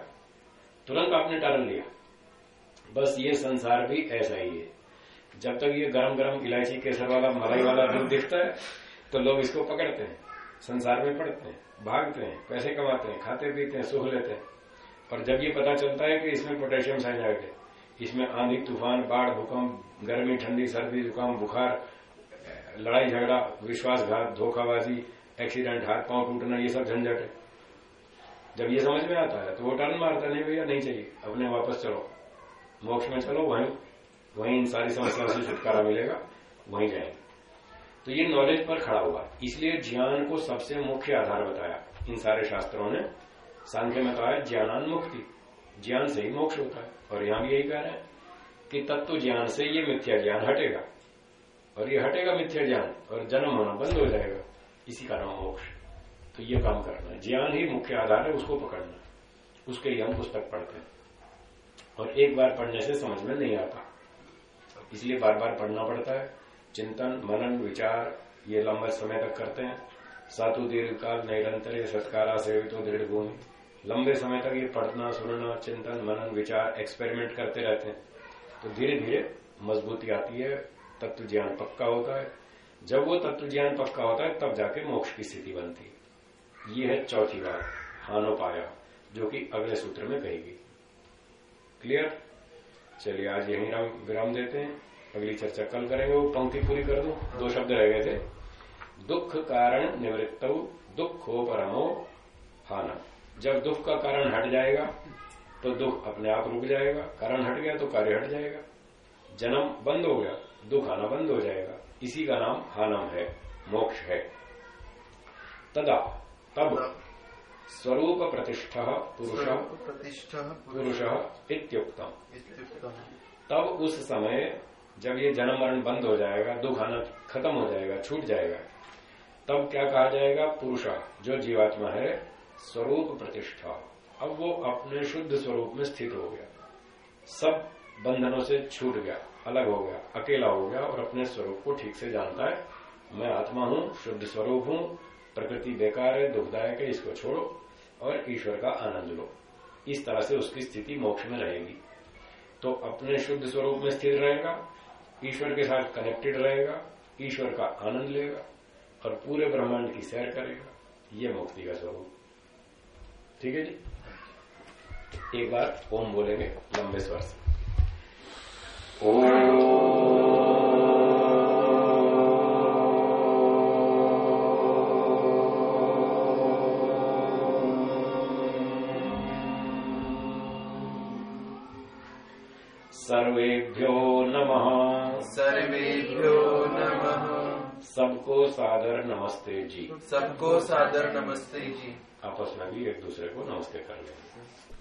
तुरंत आपने टर्न लिया। बस ये संसार भी ऐसा ही है। जब तक ये गरम गरम इलायची केसर वाला, मलाई वाला दूध दिखता है तो लोग इसको पकड़ते हैं। संसार में पड़ते हैं, भागते हैं, पैसे कमाते हैं खाते पीते हैं सुख लेते हैं। और जब ये पता चलता है कि इसमें पोटेशियम साइनाइड है, इसमें आंधी तूफ़ान, बाढ़, भूकंप, गर्मी, ठंडी, सर्दी, जुकाम, बुखार, लड़ाई, झगड़ा, विश्वासघात, धोखाबाजी, एक्सीडेंट हाथ पाँव टूटना, ये सब झंझट है। जब ये समझ में आता है तो वो टर्न मारता नहीं भैया, नहीं चाहिए, अपने वापस चलो। मोक्ष में चलो, वहीं वहीं इन सारी समस्याओं से छुटकारा मिलेगा, वहीं जाएँगे। तो ये नॉलेज पर खड़ा हुआ इसलिए ज्ञान को सबसे मुख्य आधार बताया, इन सारे शास्त्रों ने। सांख्य में कहा है ज्ञानान मुक्ति। ज्ञान से ही मोक्ष होता है। और यहाँ भी यही कह रहे हैं कि तत्व ज्ञान से ये मिथ्या ज्ञान हटेगा। और ये हटेगा मिथ्या ज्ञान, और जन्म होना बंद हो जाएगा। इसी का नाम मोक्ष। तो ये काम करना है। ज्ञान ही मुख्य आधार है, उसको पकड़ना उसके लिए हम पुस्तक पढ़ते हैं। और एक बार पढ़ने से समझ में नहीं आता। इसलिए बार बार पढ़ना पड़ता है। चिंतन, मनन, विचार, ये लंबे समय तक करते हैं। सातु दीर्घ काल निरंतर सत्कारा सेवितो दृढ़ गुण। लंबे समय तक ये पढ़ना, सुनना, चिंतन, मनन, विचार एक्सपेरिमेंट करते रहते हैं। तो धीरे धीरे मजबूती आती है, तत्व ज्ञान पक्का होता है। जब वो तत्व ज्ञान पक्का होता है, तब जाके मोक्ष की स्थिति बनती है। ये है चौथी बात, हानोपाया, जो कि अगले सूत्र में कहेगी। क्लियर चलिए, आज यही विराम देते हैं। अगली चर्चा कल करेंगे, वो पंक्ति पूरी कर दो। दो शब्द रह गए थे। दुख कारण निवृत्त, दुख हो परमो हाना जब दुख का कारण हट जाएगा तो दुख अपने आप रुक जाएगा। कारण हट गया तो कार्य हट जाएगा। जन्म बंद हो गया दुख आना बंद हो जाएगा। इसी का नाम हानम है मोक्ष है। तदा तब स्वरूप प्रतिष्ठा पुरुष प्रतिष्ठा पुरुष इत्युक्तम। तब उस समय जब ये जन्म मरण बंद हो जाएगा दुख आना खत्म हो जाएगा छूट जाएगा तब क्या कहा जाएगा? पुरुष जो जीवात्मा है स्वरूप प्रतिष्ठा। अब वो अपने शुद्ध स्वरूप में स्थित हो गया। सब बंधनों से छूट गया, अलग हो गया, अकेला हो गया और अपने स्वरूप को ठीक से जानता है। मैं आत्मा हूँ, शुद्ध स्वरूप हूँ, प्रकृति बेकार है, दुखदायक है, इसको छोड़ो और ईश्वर का आनंद लो। इस तरह से उसकी स्थिति मोक्ष में रहेगी। तो अपने शुद्ध स्वरूप में स्थिर रहेगा, ईश्वर के साथ कनेक्टेड रहेगा, ईश्वर का आनंद लेगा और पूरे ब्रह्मांड की सैर करेगा। ये मुक्ति का स्वरूप। ठीक है जी। एक बार ओम बोलेंगे लंबे स्वर से। सर्वेभ्यो नमः। सर्वेभ्यो नमः। सबको सादर नमस्ते जी। सबको सादर नमस्ते जी। आपस में भी एक दूसरे को नमस्ते कर लेंगे